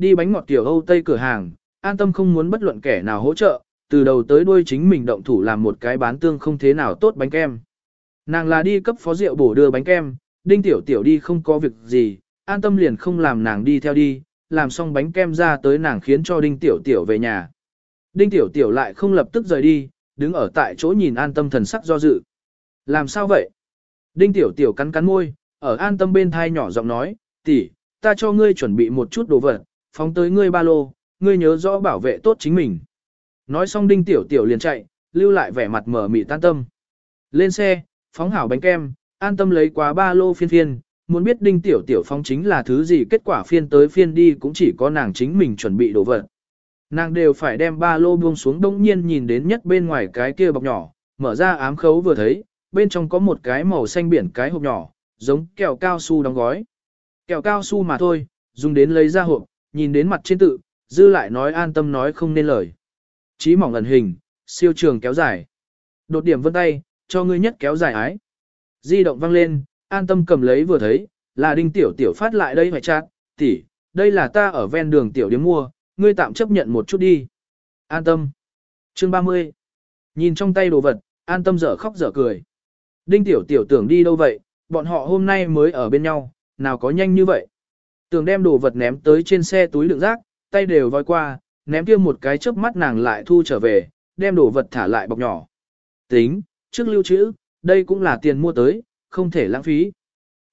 Đi bánh ngọt tiểu Âu Tây cửa hàng, an tâm không muốn bất luận kẻ nào hỗ trợ, từ đầu tới đuôi chính mình động thủ làm một cái bán tương không thế nào tốt bánh kem. Nàng là đi cấp phó rượu bổ đưa bánh kem, đinh tiểu tiểu đi không có việc gì, an tâm liền không làm nàng đi theo đi, làm xong bánh kem ra tới nàng khiến cho Đinh Tiểu Tiểu về nhà. Đinh Tiểu Tiểu lại không lập tức rời đi, đứng ở tại chỗ nhìn an tâm thần sắc do dự. Làm sao vậy? Đinh Tiểu Tiểu cắn cắn môi, ở an tâm bên thai nhỏ giọng nói, tỷ, ta cho ngươi chuẩn bị một chút đồ vật, phóng tới ngươi ba lô, ngươi nhớ rõ bảo vệ tốt chính mình. Nói xong Đinh Tiểu Tiểu liền chạy, lưu lại vẻ mặt mở mị tan tâm. Lên xe, phóng hảo bánh kem, an tâm lấy quá ba lô phiên phiên, muốn biết Đinh Tiểu Tiểu phóng chính là thứ gì kết quả phiên tới phiên đi cũng chỉ có nàng chính mình chuẩn bị đồ vật. Nàng đều phải đem ba lô buông xuống đông nhiên nhìn đến nhất bên ngoài cái kia bọc nhỏ, mở ra ám khấu vừa thấy, bên trong có một cái màu xanh biển cái hộp nhỏ, giống kẹo cao su đóng gói. Kẹo cao su mà thôi, dùng đến lấy ra hộp, nhìn đến mặt trên tự, dư lại nói an tâm nói không nên lời. Chí mỏng ẩn hình, siêu trường kéo dài. Đột điểm vân tay, cho ngươi nhất kéo dài ái. Di động vang lên, an tâm cầm lấy vừa thấy, là đinh tiểu tiểu phát lại đây phải chát, tỷ, đây là ta ở ven đường tiểu điếm mua, ngươi tạm chấp nhận một chút đi. An tâm. Chương 30. Nhìn trong tay đồ vật, an tâm dở khóc dở cười. Đinh tiểu tiểu tưởng đi đâu vậy, bọn họ hôm nay mới ở bên nhau, nào có nhanh như vậy. Tưởng đem đồ vật ném tới trên xe túi đựng rác, tay đều voi qua, ném kia một cái chớp mắt nàng lại thu trở về, đem đồ vật thả lại bọc nhỏ. Tính, trước lưu trữ, đây cũng là tiền mua tới, không thể lãng phí.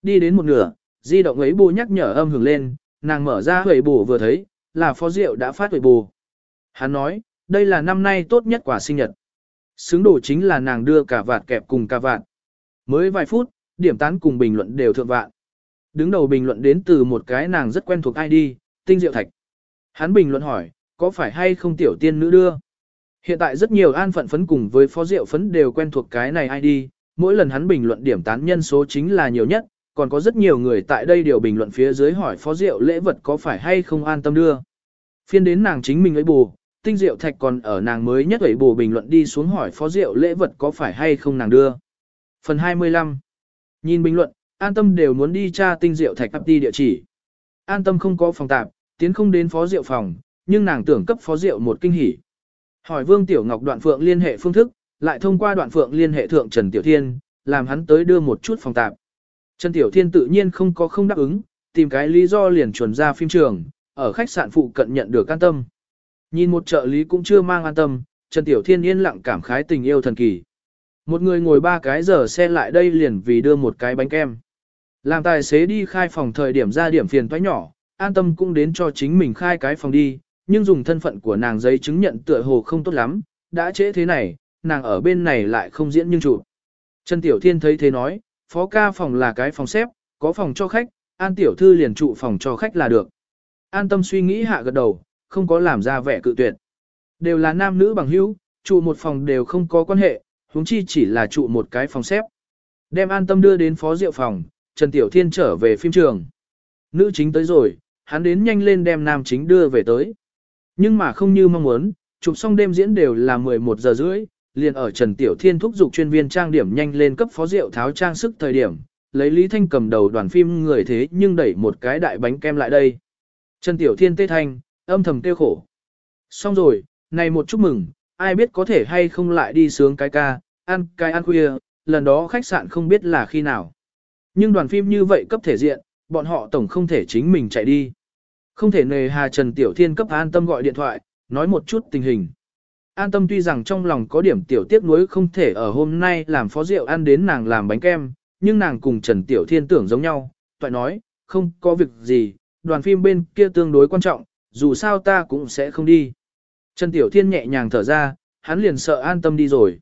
Đi đến một nửa, di động ấy bù nhắc nhở âm hưởng lên, nàng mở ra huệ bù vừa thấy, là phó diệu đã phát huệ bù. Hắn nói, đây là năm nay tốt nhất quả sinh nhật. Xứng đồ chính là nàng đưa cả vạt kẹp cùng cả vạt. Mới vài phút, điểm tán cùng bình luận đều thượng vạn. Đứng đầu bình luận đến từ một cái nàng rất quen thuộc ID, Tinh Diệu Thạch. Hắn bình luận hỏi, có phải hay không tiểu tiên nữ đưa? Hiện tại rất nhiều an phận phấn cùng với phó diệu phấn đều quen thuộc cái này ID, mỗi lần hắn bình luận điểm tán nhân số chính là nhiều nhất, còn có rất nhiều người tại đây đều bình luận phía dưới hỏi phó diệu lễ vật có phải hay không an tâm đưa. Phiên đến nàng chính mình ấy bù, tinh diệu thạch còn ở nàng mới nhất ấy bù bình luận đi xuống hỏi phó diệu lễ vật có phải hay không nàng đưa. Phần 25 Nhìn bình luận, an tâm đều muốn đi tra tinh diệu thạch ấp đi địa chỉ. An tâm không có phòng tạp, tiến không đến phó diệu phòng, nhưng nàng tưởng cấp phó diệu một kinh hỉ. Hỏi Vương Tiểu Ngọc đoạn phượng liên hệ phương thức, lại thông qua đoạn phượng liên hệ thượng Trần Tiểu Thiên, làm hắn tới đưa một chút phòng tạp. Trần Tiểu Thiên tự nhiên không có không đáp ứng, tìm cái lý do liền chuẩn ra phim trường, ở khách sạn phụ cận nhận được an tâm. Nhìn một trợ lý cũng chưa mang an tâm, Trần Tiểu Thiên yên lặng cảm khái tình yêu thần kỳ. Một người ngồi ba cái giờ xe lại đây liền vì đưa một cái bánh kem. Làm tài xế đi khai phòng thời điểm ra điểm phiền toái nhỏ, an tâm cũng đến cho chính mình khai cái phòng đi, nhưng dùng thân phận của nàng giấy chứng nhận tựa hồ không tốt lắm, đã trễ thế này, nàng ở bên này lại không diễn nhưng chủ. Trần Tiểu Thiên thấy thế nói, phó ca phòng là cái phòng xếp, có phòng cho khách, an tiểu thư liền trụ phòng cho khách là được. An tâm suy nghĩ hạ gật đầu, không có làm ra vẻ cự tuyệt. Đều là nam nữ bằng hữu, trụ một phòng đều không có quan hệ, huống chi chỉ là trụ một cái phòng xếp. Đem an tâm đưa đến phó diệu phòng, Trần Tiểu Thiên trở về phim trường. Nữ chính tới rồi, hắn đến nhanh lên đem nam chính đưa về tới. Nhưng mà không như mong muốn, chụp xong đêm diễn đều là 11 giờ rưỡi, liền ở Trần Tiểu Thiên thúc giục chuyên viên trang điểm nhanh lên cấp phó rượu tháo trang sức thời điểm, lấy Lý Thanh cầm đầu đoàn phim người thế nhưng đẩy một cái đại bánh kem lại đây. Trần Tiểu Thiên tê thanh, âm thầm tiêu khổ. Xong rồi, này một chúc mừng, ai biết có thể hay không lại đi sướng cái ca, ăn cái ăn khuya, lần đó khách sạn không biết là khi nào. Nhưng đoàn phim như vậy cấp thể diện, bọn họ tổng không thể chính mình chạy đi. Không thể nề hà Trần Tiểu Thiên cấp an tâm gọi điện thoại, nói một chút tình hình. An tâm tuy rằng trong lòng có điểm tiểu tiếc nuối không thể ở hôm nay làm phó rượu ăn đến nàng làm bánh kem, nhưng nàng cùng Trần Tiểu Thiên tưởng giống nhau, toại nói, không có việc gì, đoàn phim bên kia tương đối quan trọng, dù sao ta cũng sẽ không đi. Trần Tiểu Thiên nhẹ nhàng thở ra, hắn liền sợ an tâm đi rồi.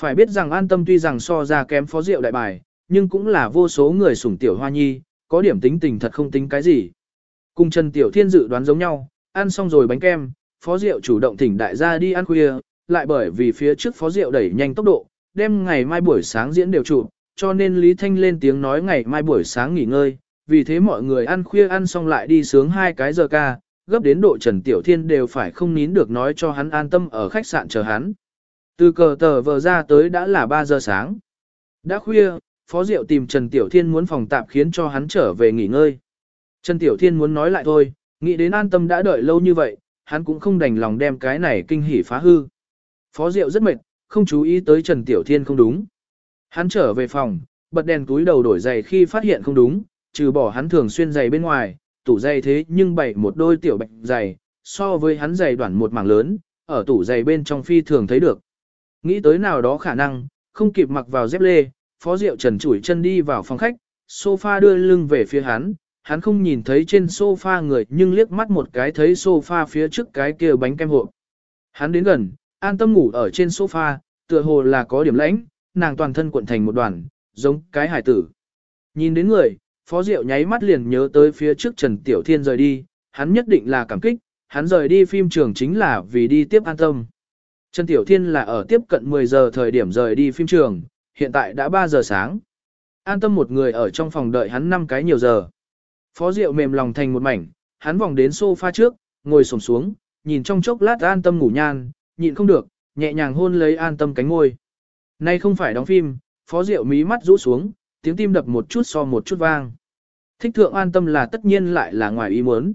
Phải biết rằng an tâm tuy rằng so ra kém phó rượu đại bài, nhưng cũng là vô số người sủng Tiểu Hoa Nhi, có điểm tính tình thật không tính cái gì. Cùng Trần Tiểu Thiên dự đoán giống nhau, ăn xong rồi bánh kem, phó rượu chủ động thỉnh đại gia đi ăn khuya, lại bởi vì phía trước phó rượu đẩy nhanh tốc độ, đem ngày mai buổi sáng diễn đều chụp, cho nên Lý Thanh lên tiếng nói ngày mai buổi sáng nghỉ ngơi, vì thế mọi người ăn khuya ăn xong lại đi sướng hai cái giờ ca, gấp đến độ Trần Tiểu Thiên đều phải không nín được nói cho hắn an tâm ở khách sạn chờ hắn. Từ cờ tờ vờ ra tới đã là 3 giờ sáng. Đã khuya, Phó Diệu tìm Trần Tiểu Thiên muốn phòng tạm khiến cho hắn trở về nghỉ ngơi. Trần Tiểu Thiên muốn nói lại thôi, nghĩ đến an tâm đã đợi lâu như vậy, hắn cũng không đành lòng đem cái này kinh hỉ phá hư. Phó Diệu rất mệt, không chú ý tới Trần Tiểu Thiên không đúng. Hắn trở về phòng, bật đèn túi đầu đổi giày khi phát hiện không đúng, trừ bỏ hắn thường xuyên giày bên ngoài, tủ giày thế nhưng bày một đôi tiểu bạch giày, so với hắn giày đoạn một mảng lớn, ở tủ giày bên trong phi thường thấy được. Nghĩ tới nào đó khả năng, không kịp mặc vào dép lê, phó diệu trần chủi chân đi vào phòng khách, sofa đưa lưng về phía hắn, hắn không nhìn thấy trên sofa người nhưng liếc mắt một cái thấy sofa phía trước cái kia bánh kem hộp. Hắn đến gần, an tâm ngủ ở trên sofa, tựa hồ là có điểm lãnh, nàng toàn thân cuộn thành một đoàn, giống cái hải tử. Nhìn đến người, Phó Diệu nháy mắt liền nhớ tới phía trước Trần Tiểu Thiên rời đi, hắn nhất định là cảm kích, hắn rời đi phim trường chính là vì đi tiếp an tâm. Trần Tiểu Thiên là ở tiếp cận 10 giờ thời điểm rời đi phim trường, hiện tại đã 3 giờ sáng. An tâm một người ở trong phòng đợi hắn 5 cái nhiều giờ. Phó Diệu mềm lòng thành một mảnh, hắn vòng đến sofa trước, ngồi xổm xuống, nhìn trong chốc lát an tâm ngủ nhan, nhịn không được, nhẹ nhàng hôn lấy an tâm cánh ngôi. Nay không phải đóng phim, Phó Diệu mí mắt rũ xuống, tiếng tim đập một chút so một chút vang. Thích thượng an tâm là tất nhiên lại là ngoài ý muốn.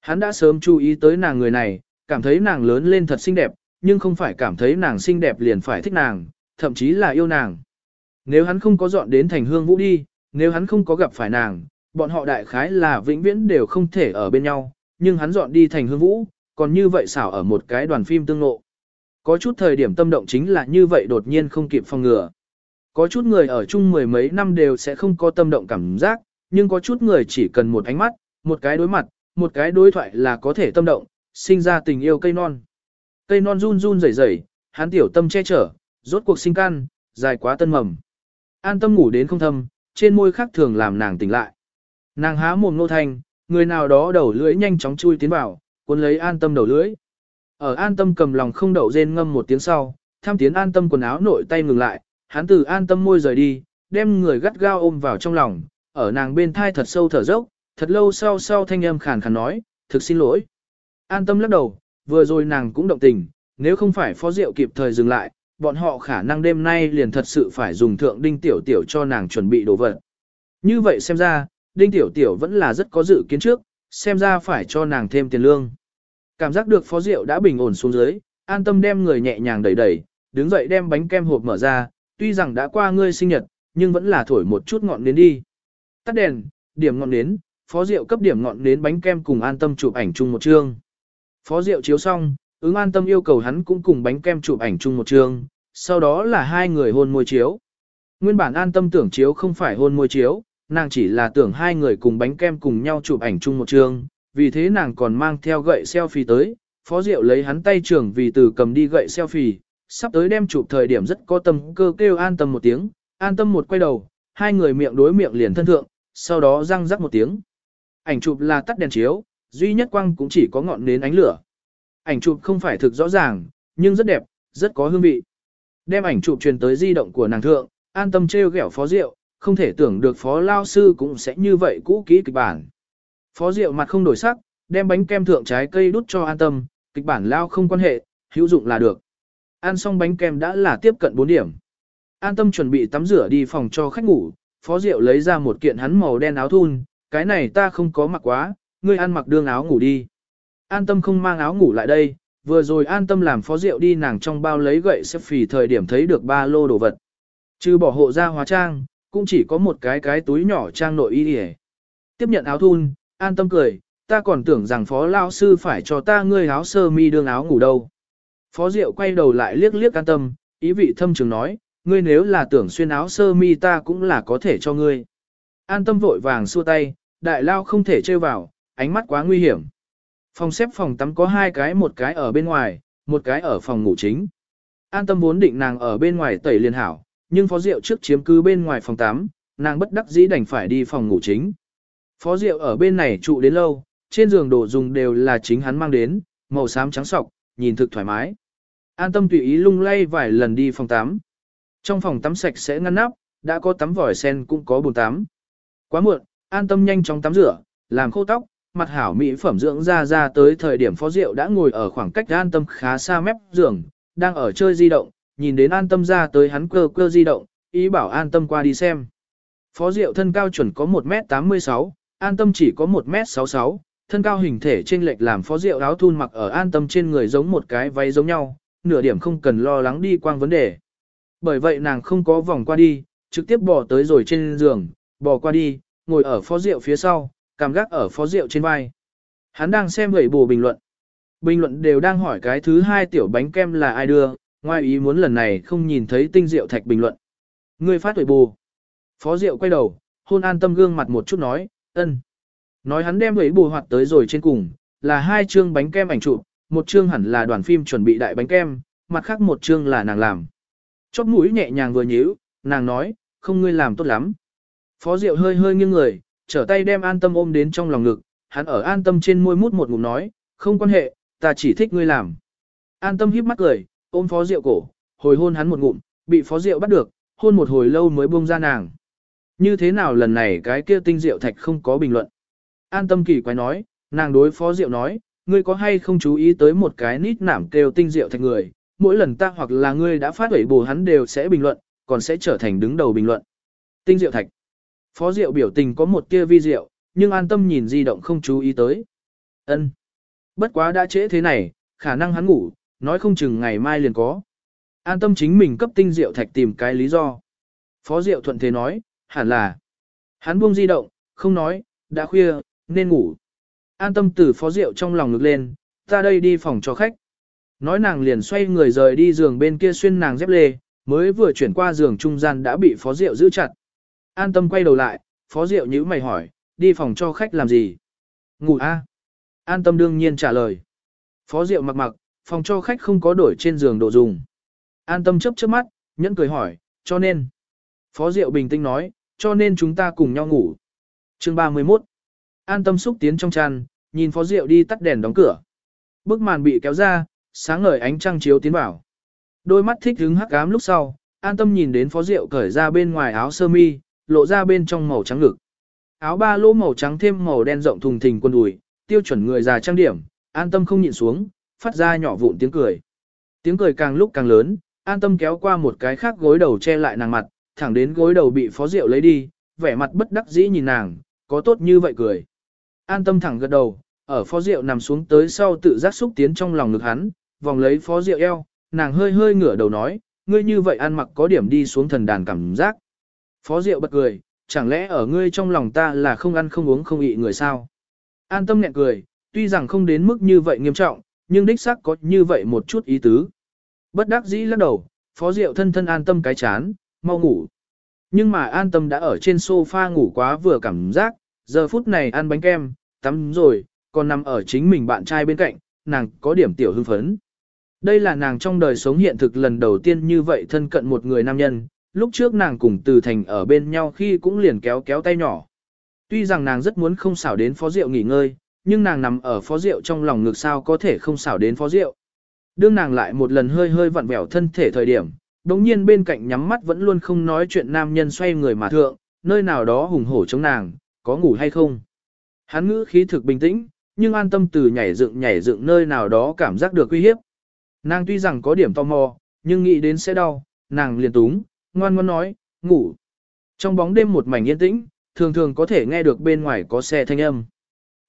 Hắn đã sớm chú ý tới nàng người này, cảm thấy nàng lớn lên thật xinh đẹp, nhưng không phải cảm thấy nàng xinh đẹp liền phải thích nàng, thậm chí là yêu nàng. Nếu hắn không có dọn đến thành hương vũ đi, nếu hắn không có gặp phải nàng, bọn họ đại khái là vĩnh viễn đều không thể ở bên nhau, nhưng hắn dọn đi thành hương vũ, còn như vậy xảo ở một cái đoàn phim tương ngộ. Có chút thời điểm tâm động chính là như vậy đột nhiên không kịp phòng ngừa. Có chút người ở chung mười mấy năm đều sẽ không có tâm động cảm giác, nhưng có chút người chỉ cần một ánh mắt, một cái đối mặt, một cái đối thoại là có thể tâm động, sinh ra tình yêu cây non. Cây non run run rẩy rẩy, hắn tiểu tâm che chở, rốt cuộc sinh can, dài quá tân mầm. An tâm ngủ đến không thâm, trên môi khác thường làm nàng tỉnh lại. Nàng há mồm nô thanh, người nào đó đầu lưỡi nhanh chóng chui tiến vào, cuốn lấy an tâm đầu lưỡi. Ở an tâm cầm lòng không đậu rên ngâm một tiếng sau, tham tiến an tâm quần áo nội tay ngừng lại, hắn từ an tâm môi rời đi, đem người gắt gao ôm vào trong lòng, ở nàng bên thai thật sâu thở dốc, thật lâu sau sau thanh âm khàn khàn nói, thực xin lỗi. An tâm lắc đầu, vừa rồi nàng cũng động tình, nếu không phải phó diệu kịp thời dừng lại, bọn họ khả năng đêm nay liền thật sự phải dùng thượng đinh tiểu tiểu cho nàng chuẩn bị đồ vật. Như vậy xem ra, đinh tiểu tiểu vẫn là rất có dự kiến trước, xem ra phải cho nàng thêm tiền lương. Cảm giác được phó diệu đã bình ổn xuống dưới, an tâm đem người nhẹ nhàng đẩy đẩy, đứng dậy đem bánh kem hộp mở ra, tuy rằng đã qua ngươi sinh nhật, nhưng vẫn là thổi một chút ngọn nến đi. Tắt đèn, điểm ngọn nến, phó diệu cấp điểm ngọn nến bánh kem cùng an tâm chụp ảnh chung một chương. Phó diệu chiếu xong, ứng an tâm yêu cầu hắn cũng cùng bánh kem chụp ảnh chung một trường, sau đó là hai người hôn môi chiếu. Nguyên bản an tâm tưởng chiếu không phải hôn môi chiếu, nàng chỉ là tưởng hai người cùng bánh kem cùng nhau chụp ảnh chung một trường, vì thế nàng còn mang theo gậy selfie tới, phó diệu lấy hắn tay trưởng vì từ cầm đi gậy selfie, sắp tới đem chụp thời điểm rất có tâm cơ kêu an tâm một tiếng, an tâm một quay đầu, hai người miệng đối miệng liền thân thượng, sau đó răng rắc một tiếng. Ảnh chụp là tắt đèn chiếu, duy nhất quang cũng chỉ có ngọn nến ánh lửa. Ảnh chụp không phải thực rõ ràng, nhưng rất đẹp, rất có hương vị. Đem ảnh chụp truyền tới di động của nàng thượng, an tâm treo gẻo phó rượu, không thể tưởng được phó lao sư cũng sẽ như vậy cũ kỹ kịch bản. Phó rượu mặt không đổi sắc, đem bánh kem thượng trái cây đút cho an tâm, kịch bản lao không quan hệ, hữu dụng là được. Ăn xong bánh kem đã là tiếp cận 4 điểm. An tâm chuẩn bị tắm rửa đi phòng cho khách ngủ, phó rượu lấy ra một kiện hắn màu đen áo thun, cái này ta không có mặc quá, ngươi ăn mặc đương áo ngủ đi. An tâm không mang áo ngủ lại đây, vừa rồi an tâm làm phó diệu đi nàng trong bao lấy gậy xếp phì thời điểm thấy được ba lô đồ vật. Trừ bỏ hộ ra hóa trang, cũng chỉ có một cái cái túi nhỏ trang nội y hề. Tiếp nhận áo thun, an tâm cười, ta còn tưởng rằng phó lao sư phải cho ta ngươi áo sơ mi đương áo ngủ đâu. Phó Diệu quay đầu lại liếc liếc an tâm, ý vị thâm trường nói, ngươi nếu là tưởng xuyên áo sơ mi ta cũng là có thể cho ngươi. An tâm vội vàng xua tay, đại lao không thể chơi vào, ánh mắt quá nguy hiểm. Phòng xếp phòng tắm có hai cái một cái ở bên ngoài, một cái ở phòng ngủ chính. An tâm vốn định nàng ở bên ngoài tẩy liền hảo, nhưng phó diệu trước chiếm cứ bên ngoài phòng tắm, nàng bất đắc dĩ đành phải đi phòng ngủ chính. Phó diệu ở bên này trụ đến lâu, trên giường đồ dùng đều là chính hắn mang đến, màu xám trắng sọc, nhìn thực thoải mái. An tâm tùy ý lung lay vài lần đi phòng tắm. Trong phòng tắm sạch sẽ ngăn nắp, đã có tắm vòi sen cũng có bồn tắm. Quá muộn, an tâm nhanh chóng tắm rửa, làm khô tóc, mặt hảo mỹ phẩm dưỡng ra ra tới thời điểm phó rượu đã ngồi ở khoảng cách an tâm khá xa mép giường, đang ở chơi di động, nhìn đến an tâm ra tới hắn cơ cơ di động, ý bảo an tâm qua đi xem. Phó Diệu thân cao chuẩn có 1m86, an tâm chỉ có 1m66, thân cao hình thể trên lệch làm Phó Diệu áo thun mặc ở an tâm trên người giống một cái váy giống nhau, nửa điểm không cần lo lắng đi quang vấn đề. Bởi vậy nàng không có vòng qua đi, trực tiếp bỏ tới rồi trên giường, bỏ qua đi, ngồi ở phó rượu phía sau, cảm gác ở phó rượu trên vai. Hắn đang xem gậy bù bình luận. Bình luận đều đang hỏi cái thứ hai tiểu bánh kem là ai đưa, ngoài ý muốn lần này không nhìn thấy tinh rượu thạch bình luận. Người phát tuổi bù. Phó rượu quay đầu, hôn an tâm gương mặt một chút nói, ân. Nói hắn đem gậy bù hoạt tới rồi trên cùng, là hai chương bánh kem ảnh chụp, một chương hẳn là đoàn phim chuẩn bị đại bánh kem, mặt khác một chương là nàng làm. Chóp mũi nhẹ nhàng vừa nhíu, nàng nói, không ngươi làm tốt lắm. Phó Diệu hơi hơi nghiêng người, trở tay đem an tâm ôm đến trong lòng ngực, hắn ở an tâm trên môi mút một ngụm nói, không quan hệ, ta chỉ thích ngươi làm. An tâm híp mắt cười, ôm Phó Diệu cổ, hồi hôn hắn một ngụm, bị Phó Diệu bắt được, hôn một hồi lâu mới buông ra nàng. Như thế nào lần này cái kia tinh diệu thạch không có bình luận. An tâm kỳ quái nói, nàng đối Phó Diệu nói, ngươi có hay không chú ý tới một cái nít nảm kêu tinh diệu thạch người, mỗi lần ta hoặc là ngươi đã phát ủy bù hắn đều sẽ bình luận, còn sẽ trở thành đứng đầu bình luận. Tinh diệu thạch. Phó Diệu biểu tình có một tia vi diệu, nhưng an tâm nhìn di động không chú ý tới. Ân. Bất quá đã trễ thế này, khả năng hắn ngủ, nói không chừng ngày mai liền có. An tâm chính mình cấp tinh diệu thạch tìm cái lý do. Phó Diệu thuận thế nói, hẳn là. Hắn buông di động, không nói, đã khuya, nên ngủ. An tâm từ phó Diệu trong lòng ngực lên, ta đây đi phòng cho khách. Nói nàng liền xoay người rời đi giường bên kia xuyên nàng dép lê, mới vừa chuyển qua giường trung gian đã bị phó Diệu giữ chặt. An tâm quay đầu lại, phó Diệu nhữ mày hỏi, đi phòng cho khách làm gì? Ngủ a. An tâm đương nhiên trả lời. Phó Diệu mặc mặc, phòng cho khách không có đổi trên giường đồ dùng. An tâm chớp chớp mắt, nhẫn cười hỏi, cho nên. Phó Diệu bình tĩnh nói, cho nên chúng ta cùng nhau ngủ. Chương 31. An tâm xúc tiến trong tràn, nhìn Phó Diệu đi tắt đèn đóng cửa. Bức màn bị kéo ra, sáng ngời ánh trăng chiếu tiến vào. Đôi mắt thích hứng hắc ám lúc sau, an tâm nhìn đến Phó Diệu cởi ra bên ngoài áo sơ mi, lộ ra bên trong màu trắng ngực. Áo ba lỗ màu trắng thêm màu đen rộng thùng thình quần đùi, tiêu chuẩn người già trang điểm, an tâm không nhịn xuống, phát ra nhỏ vụn tiếng cười. Tiếng cười càng lúc càng lớn, an tâm kéo qua một cái khác gối đầu che lại nàng mặt, thẳng đến gối đầu bị phó rượu lấy đi, vẻ mặt bất đắc dĩ nhìn nàng, có tốt như vậy cười. An tâm thẳng gật đầu, ở phó rượu nằm xuống tới sau tự giác xúc tiến trong lòng ngực hắn, vòng lấy phó rượu eo, nàng hơi hơi ngửa đầu nói, ngươi như vậy ăn mặc có điểm đi xuống thần đàn cảm giác. Phó Diệu bật cười, chẳng lẽ ở ngươi trong lòng ta là không ăn không uống không ị người sao? An tâm nhẹ cười, tuy rằng không đến mức như vậy nghiêm trọng, nhưng đích xác có như vậy một chút ý tứ. Bất đắc dĩ lắc đầu, phó diệu thân thân an tâm cái chán, mau ngủ. Nhưng mà an tâm đã ở trên sofa ngủ quá vừa cảm giác, giờ phút này ăn bánh kem, tắm rồi, còn nằm ở chính mình bạn trai bên cạnh, nàng có điểm tiểu hưng phấn. Đây là nàng trong đời sống hiện thực lần đầu tiên như vậy thân cận một người nam nhân, lúc trước nàng cùng từ thành ở bên nhau khi cũng liền kéo kéo tay nhỏ. Tuy rằng nàng rất muốn không xảo đến phó rượu nghỉ ngơi, nhưng nàng nằm ở phó rượu trong lòng ngực sao có thể không xảo đến phó rượu. Đương nàng lại một lần hơi hơi vặn vẹo thân thể thời điểm, đồng nhiên bên cạnh nhắm mắt vẫn luôn không nói chuyện nam nhân xoay người mà thượng, nơi nào đó hùng hổ chống nàng, có ngủ hay không. Hắn ngữ khí thực bình tĩnh, nhưng an tâm từ nhảy dựng nhảy dựng nơi nào đó cảm giác được uy hiếp. Nàng tuy rằng có điểm tò mò, nhưng nghĩ đến sẽ đau, nàng liền túng, ngoan ngoan nói, ngủ. Trong bóng đêm một mảnh yên tĩnh, thường thường có thể nghe được bên ngoài có xe thanh âm.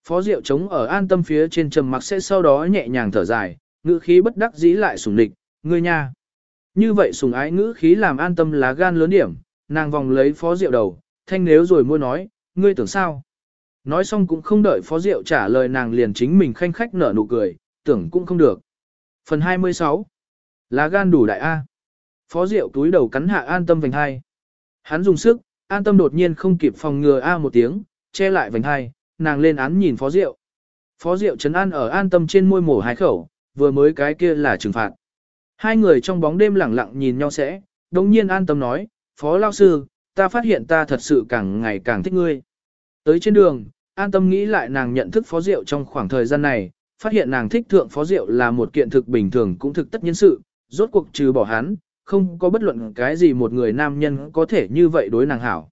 Phó Diệu trống ở an tâm phía trên trầm mặc sẽ sau đó nhẹ nhàng thở dài, ngữ khí bất đắc dĩ lại sùng địch, ngươi nha. Như vậy sùng ái ngữ khí làm an tâm lá gan lớn điểm, nàng vòng lấy Phó Diệu đầu, thanh nếu rồi mua nói, ngươi tưởng sao? Nói xong cũng không đợi Phó Diệu trả lời nàng liền chính mình khanh khách nở nụ cười, tưởng cũng không được. Phần 26 Lá gan đủ đại A. Phó Diệu túi đầu cắn hạ an tâm vành hai. Hắn dùng sức, an tâm đột nhiên không kịp phòng ngừa A một tiếng, che lại vành hai, nàng lên án nhìn Phó Diệu. Phó Diệu chấn an ở an tâm trên môi mổ hai khẩu, vừa mới cái kia là trừng phạt. Hai người trong bóng đêm lẳng lặng nhìn nhau sẽ, đồng nhiên an tâm nói, Phó Lao Sư, ta phát hiện ta thật sự càng ngày càng thích ngươi. Tới trên đường, an tâm nghĩ lại nàng nhận thức Phó Diệu trong khoảng thời gian này, phát hiện nàng thích thượng Phó Diệu là một kiện thực bình thường cũng thực tất nhiên sự, rốt cuộc trừ bỏ hắn, không có bất luận cái gì một người nam nhân có thể như vậy đối nàng hảo.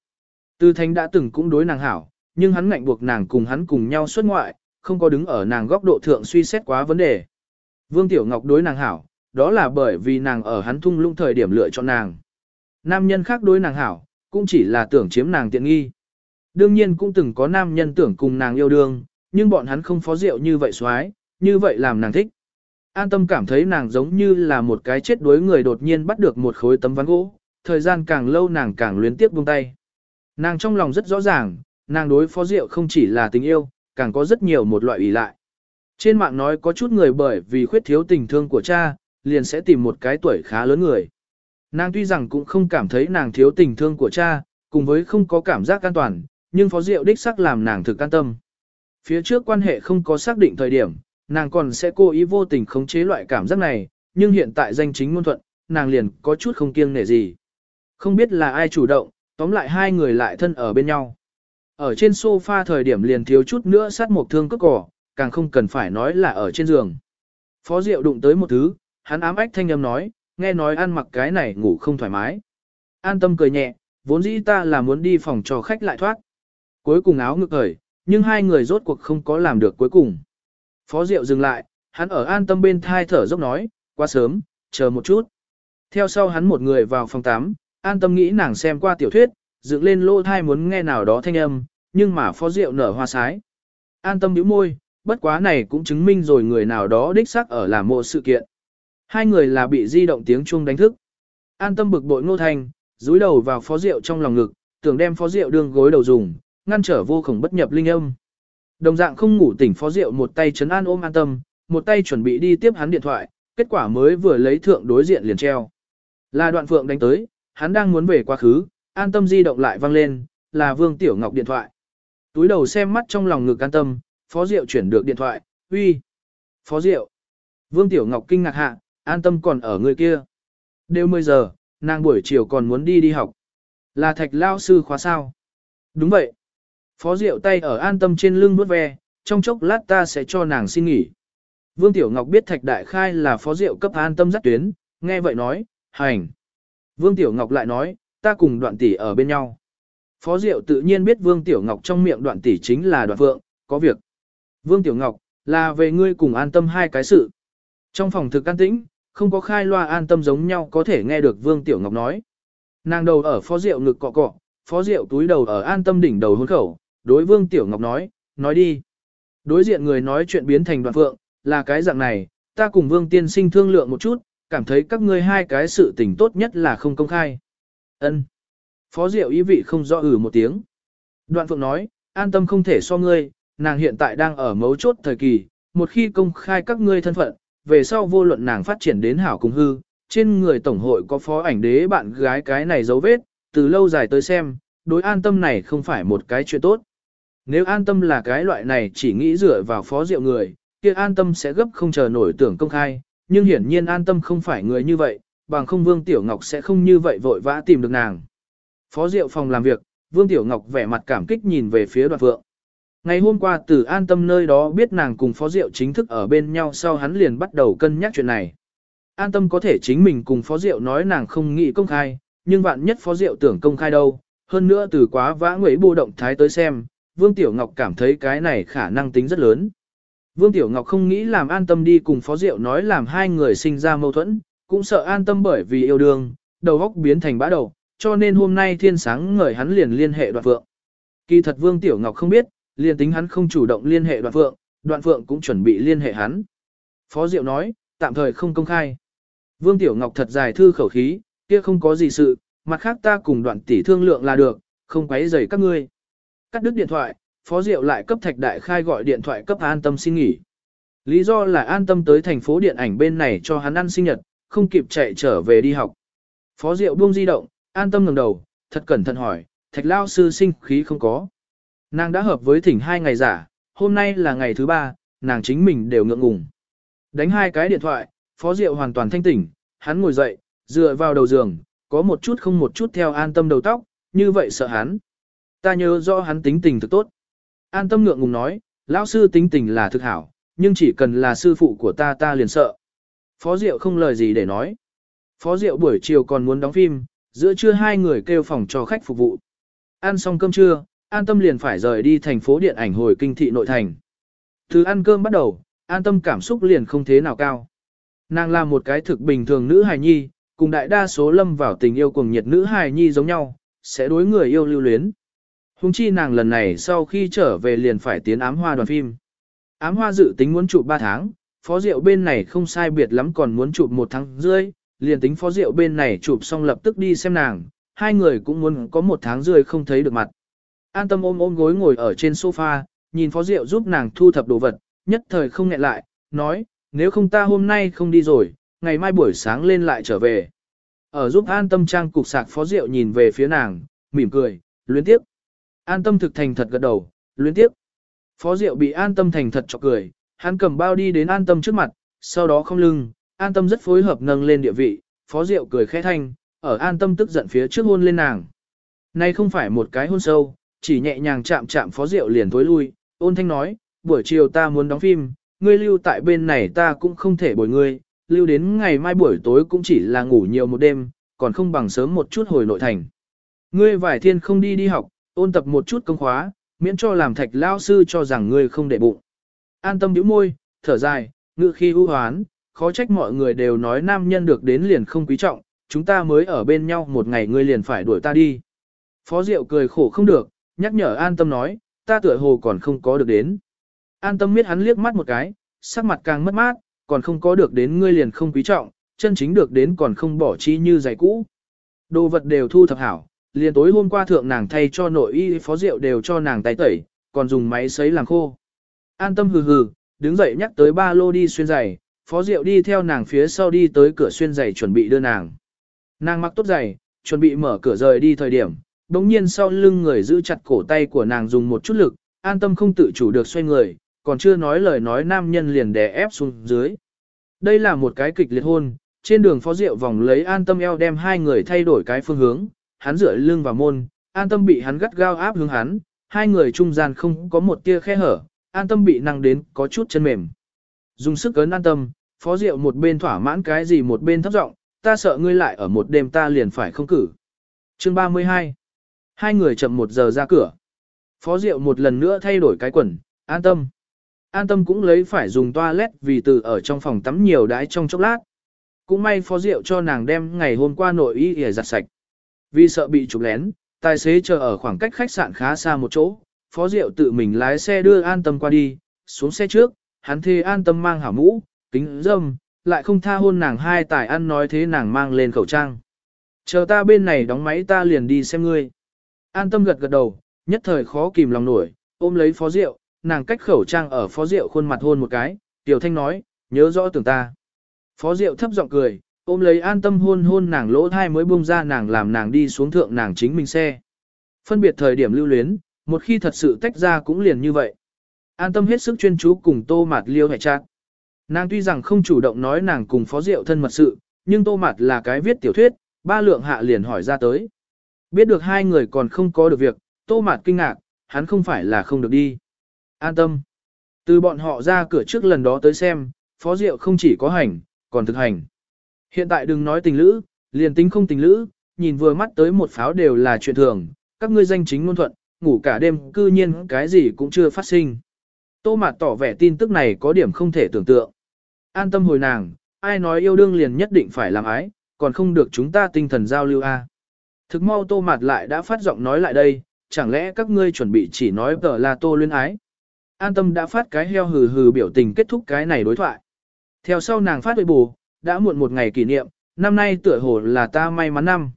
Tư Thánh đã từng cũng đối nàng hảo, nhưng hắn ngạnh buộc nàng cùng hắn cùng nhau xuất ngoại, không có đứng ở nàng góc độ thượng suy xét quá vấn đề. Vương Tiểu Ngọc đối nàng hảo, đó là bởi vì nàng ở hắn thung lũng thời điểm lựa chọn nàng. Nam nhân khác đối nàng hảo, cũng chỉ là tưởng chiếm nàng tiện nghi. Đương nhiên cũng từng có nam nhân tưởng cùng nàng yêu đương, nhưng bọn hắn không phó rượu như vậy xoái, như vậy làm nàng thích. An tâm cảm thấy nàng giống như là một cái chết đuối người đột nhiên bắt được một khối tấm ván gỗ, thời gian càng lâu nàng càng luyến tiếc buông tay. Nàng trong lòng rất rõ ràng, nàng đối phó rượu không chỉ là tình yêu, càng có rất nhiều một loại ủy lại. Trên mạng nói có chút người bởi vì khuyết thiếu tình thương của cha, liền sẽ tìm một cái tuổi khá lớn người. Nàng tuy rằng cũng không cảm thấy nàng thiếu tình thương của cha, cùng với không có cảm giác an toàn, nhưng phó diệu đích sắc làm nàng thực an tâm. Phía trước quan hệ không có xác định thời điểm, nàng còn sẽ cố ý vô tình khống chế loại cảm giác này, nhưng hiện tại danh chính ngôn thuận, nàng liền có chút không kiêng nể gì. Không biết là ai chủ động, tóm lại hai người lại thân ở bên nhau. Ở trên sofa thời điểm liền thiếu chút nữa sát một thương cất cỏ, càng không cần phải nói là ở trên giường. Phó Diệu đụng tới một thứ, hắn ám ách thanh âm nói, nghe nói ăn mặc cái này ngủ không thoải mái. An tâm cười nhẹ, vốn dĩ ta là muốn đi phòng cho khách lại thoát. Cuối cùng áo ngực khởi, nhưng hai người rốt cuộc không có làm được cuối cùng. Phó Diệu dừng lại, hắn ở an tâm bên thai thở dốc nói, quá sớm, chờ một chút. Theo sau hắn một người vào phòng 8, an tâm nghĩ nàng xem qua tiểu thuyết, dựng lên lô thai muốn nghe nào đó thanh âm, nhưng mà phó Diệu nở hoa sái. An tâm nhíu môi, bất quá này cũng chứng minh rồi người nào đó đích xác ở làm mộ sự kiện. Hai người là bị di động tiếng chuông đánh thức. An tâm bực bội ngô thành, dúi đầu vào phó Diệu trong lòng ngực, tưởng đem phó Diệu đương gối đầu dùng, ngăn trở vô khổng bất nhập linh âm. Đồng dạng không ngủ tỉnh phó rượu một tay chấn an ôm an tâm, một tay chuẩn bị đi tiếp hắn điện thoại, kết quả mới vừa lấy thượng đối diện liền treo. Là đoạn phượng đánh tới, hắn đang muốn về quá khứ, an tâm di động lại vang lên, là Vương Tiểu Ngọc điện thoại. Túi đầu xem mắt trong lòng ngực an tâm, Phó Diệu chuyển được điện thoại, uy. Phó Diệu. Vương Tiểu Ngọc kinh ngạc hạ, an tâm còn ở người kia. Đều 10 giờ, nàng buổi chiều còn muốn đi đi học. Là thạch lao sư khóa sao? Đúng vậy. Phó Diệu tay ở an tâm trên lưng bước ve, trong chốc lát ta sẽ cho nàng xin nghỉ. Vương Tiểu Ngọc biết thạch đại khai là phó Diệu cấp an tâm dắt tuyến, nghe vậy nói, hành. Vương Tiểu Ngọc lại nói, ta cùng đoạn tỷ ở bên nhau. Phó Diệu tự nhiên biết Vương Tiểu Ngọc trong miệng đoạn tỷ chính là đoạn vượng, có việc. Vương Tiểu Ngọc, là về ngươi cùng an tâm hai cái sự. Trong phòng thực an tĩnh, không có khai loa an tâm giống nhau có thể nghe được Vương Tiểu Ngọc nói. Nàng đầu ở phó Diệu ngực cọ cọ, phó Diệu túi đầu ở an tâm đỉnh đầu hôn khẩu, đối Vương Tiểu Ngọc nói, nói đi. Đối diện người nói chuyện biến thành đoạn phượng, là cái dạng này, ta cùng Vương Tiên sinh thương lượng một chút, cảm thấy các ngươi hai cái sự tình tốt nhất là không công khai. Ân. Phó Diệu ý vị không rõ ử ừ một tiếng. Đoạn Phượng nói, an tâm không thể so ngươi, nàng hiện tại đang ở mấu chốt thời kỳ, một khi công khai các ngươi thân phận, về sau vô luận nàng phát triển đến hảo cùng hư, trên người tổng hội có phó ảnh đế bạn gái cái này dấu vết, từ lâu dài tới xem, đối an tâm này không phải một cái chuyện tốt. Nếu an tâm là cái loại này chỉ nghĩ dựa vào phó diệu người, kia an tâm sẽ gấp không chờ nổi tưởng công khai, nhưng hiển nhiên an tâm không phải người như vậy, bằng không Vương Tiểu Ngọc sẽ không như vậy vội vã tìm được nàng. Phó diệu phòng làm việc, Vương Tiểu Ngọc vẻ mặt cảm kích nhìn về phía đoạn vượng. Ngày hôm qua từ an tâm nơi đó biết nàng cùng Phó Diệu chính thức ở bên nhau sau hắn liền bắt đầu cân nhắc chuyện này. An tâm có thể chính mình cùng Phó Diệu nói nàng không nghĩ công khai, nhưng vạn nhất Phó Diệu tưởng công khai đâu. Hơn nữa từ quá vã nguyễn bô động thái tới xem, Vương Tiểu Ngọc cảm thấy cái này khả năng tính rất lớn. Vương Tiểu Ngọc không nghĩ làm an tâm đi cùng Phó Diệu nói làm hai người sinh ra mâu thuẫn, cũng sợ an tâm bởi vì yêu đương, đầu óc biến thành bã đầu, cho nên hôm nay thiên sáng ngời hắn liền liên hệ đoạn vượng. Kỳ thật Vương Tiểu Ngọc không biết, liền tính hắn không chủ động liên hệ đoạn phượng, đoạn phượng cũng chuẩn bị liên hệ hắn. Phó Diệu nói, tạm thời không công khai. Vương Tiểu Ngọc thật dài thư khẩu khí, kia không có gì sự, mặt khác ta cùng đoạn tỷ thương lượng là được, không quấy rầy các ngươi. Cắt đứt điện thoại, Phó Diệu lại cấp Thạch Đại Khai gọi điện thoại cấp an tâm xin nghỉ. Lý do là an tâm tới thành phố điện ảnh bên này cho hắn ăn sinh nhật, không kịp chạy trở về đi học. Phó Diệu buông di động, an tâm ngẩng đầu, thật cẩn thận hỏi, Thạch Lao sư sinh khí không có. Nàng đã hợp với thỉnh hai ngày giả, hôm nay là ngày thứ ba, nàng chính mình đều ngượng ngùng. Đánh hai cái điện thoại, Phó Diệu hoàn toàn thanh tỉnh, hắn ngồi dậy, dựa vào đầu giường, có một chút không một chút theo an tâm đầu tóc, như vậy sợ hắn. Ta nhớ rõ hắn tính tình thực tốt. An tâm ngượng ngùng nói, lão sư tính tình là thực hảo, nhưng chỉ cần là sư phụ của ta ta liền sợ. Phó Diệu không lời gì để nói. Phó Diệu buổi chiều còn muốn đóng phim, giữa trưa hai người kêu phòng cho khách phục vụ. Ăn xong cơm trưa, an tâm liền phải rời đi thành phố điện ảnh hồi kinh thị nội thành. Từ ăn cơm bắt đầu, an tâm cảm xúc liền không thế nào cao. Nàng là một cái thực bình thường nữ hài nhi, cùng đại đa số lâm vào tình yêu cuồng nhiệt nữ hài nhi giống nhau, sẽ đối người yêu lưu luyến. Hùng chi nàng lần này sau khi trở về liền phải tiến ám hoa đoàn phim. Ám hoa dự tính muốn chụp 3 tháng, phó diệu bên này không sai biệt lắm còn muốn chụp 1 tháng rưỡi, liền tính phó diệu bên này chụp xong lập tức đi xem nàng, hai người cũng muốn có 1 tháng rưỡi không thấy được mặt. An tâm ôm ôm gối ngồi ở trên sofa, nhìn phó diệu giúp nàng thu thập đồ vật, nhất thời không ngẹn lại, nói, nếu không ta hôm nay không đi rồi, ngày mai buổi sáng lên lại trở về. Ở giúp an tâm trang cục sạc phó diệu nhìn về phía nàng, mỉm cười, luyến tiếp. An tâm thực thành thật gật đầu, luyến tiếp. Phó diệu bị an tâm thành thật cho cười, hắn cầm bao đi đến an tâm trước mặt, sau đó không lưng, an tâm rất phối hợp nâng lên địa vị, phó diệu cười khẽ thanh, ở an tâm tức giận phía trước hôn lên nàng. Nay không phải một cái hôn sâu, chỉ nhẹ nhàng chạm chạm phó diệu liền tối lui, ôn thanh nói, buổi chiều ta muốn đóng phim, ngươi lưu tại bên này ta cũng không thể bồi ngươi, lưu đến ngày mai buổi tối cũng chỉ là ngủ nhiều một đêm, còn không bằng sớm một chút hồi nội thành. Ngươi vải thiên không đi đi học, ôn tập một chút công khóa, miễn cho làm thạch lao sư cho rằng ngươi không để bụng. An tâm nhíu môi, thở dài, ngự khi ưu hoán, khó trách mọi người đều nói nam nhân được đến liền không quý trọng, chúng ta mới ở bên nhau một ngày ngươi liền phải đuổi ta đi. Phó Diệu cười khổ không được, nhắc nhở an tâm nói, ta tựa hồ còn không có được đến. An tâm biết hắn liếc mắt một cái, sắc mặt càng mất mát, còn không có được đến ngươi liền không quý trọng, chân chính được đến còn không bỏ chi như giày cũ. Đồ vật đều thu thập hảo, liền tối hôm qua thượng nàng thay cho nội y phó rượu đều cho nàng tay tẩy, còn dùng máy sấy làm khô. An tâm hừ hừ, đứng dậy nhắc tới ba lô đi xuyên giày, phó rượu đi theo nàng phía sau đi tới cửa xuyên giày chuẩn bị đưa nàng. Nàng mặc tốt giày, chuẩn bị mở cửa rời đi thời điểm, đống nhiên sau lưng người giữ chặt cổ tay của nàng dùng một chút lực, an tâm không tự chủ được xoay người, còn chưa nói lời nói nam nhân liền đè ép xuống dưới. Đây là một cái kịch liệt hôn, trên đường phó rượu vòng lấy an tâm eo đem hai người thay đổi cái phương hướng, hắn rửa lưng vào môn, an tâm bị hắn gắt gao áp hướng hắn, hai người trung gian không có một tia khe hở, an tâm bị năng đến có chút chân mềm. Dùng sức ấn an tâm, phó rượu một bên thỏa mãn cái gì một bên thấp giọng, ta sợ ngươi lại ở một đêm ta liền phải không cử. Chương 32 Hai người chậm một giờ ra cửa. Phó Diệu một lần nữa thay đổi cái quần, an tâm. An tâm cũng lấy phải dùng toilet vì từ ở trong phòng tắm nhiều đái trong chốc lát. Cũng may Phó Diệu cho nàng đem ngày hôm qua nội y để giặt sạch. Vì sợ bị chụp lén, tài xế chờ ở khoảng cách khách sạn khá xa một chỗ. Phó Diệu tự mình lái xe đưa an tâm qua đi, xuống xe trước, hắn thê an tâm mang hảo mũ, kính dâm, lại không tha hôn nàng hai tài ăn nói thế nàng mang lên khẩu trang. Chờ ta bên này đóng máy ta liền đi xem ngươi. An tâm gật gật đầu, nhất thời khó kìm lòng nổi, ôm lấy phó rượu, nàng cách khẩu trang ở phó rượu khuôn mặt hôn một cái, tiểu thanh nói, nhớ rõ tưởng ta. Phó rượu thấp giọng cười, ôm lấy an tâm hôn hôn nàng lỗ thai mới buông ra nàng làm nàng đi xuống thượng nàng chính mình xe. Phân biệt thời điểm lưu luyến, một khi thật sự tách ra cũng liền như vậy. An tâm hết sức chuyên chú cùng tô mạt liêu hệ chát. Nàng tuy rằng không chủ động nói nàng cùng phó rượu thân mật sự, nhưng tô mạt là cái viết tiểu thuyết, ba lượng hạ liền hỏi ra tới. Biết được hai người còn không có được việc, tô mạt kinh ngạc, hắn không phải là không được đi. An tâm. Từ bọn họ ra cửa trước lần đó tới xem, phó diệu không chỉ có hành, còn thực hành. Hiện tại đừng nói tình lữ, liền tính không tình lữ, nhìn vừa mắt tới một pháo đều là chuyện thường, các ngươi danh chính ngôn thuận, ngủ cả đêm cư nhiên cái gì cũng chưa phát sinh. Tô mạt tỏ vẻ tin tức này có điểm không thể tưởng tượng. An tâm hồi nàng, ai nói yêu đương liền nhất định phải làm ái, còn không được chúng ta tinh thần giao lưu a. Thực mau tô mặt lại đã phát giọng nói lại đây, chẳng lẽ các ngươi chuẩn bị chỉ nói tờ là tô luyến ái. An tâm đã phát cái heo hừ hừ biểu tình kết thúc cái này đối thoại. Theo sau nàng phát huệ bù, đã muộn một ngày kỷ niệm, năm nay tựa hồ là ta may mắn năm.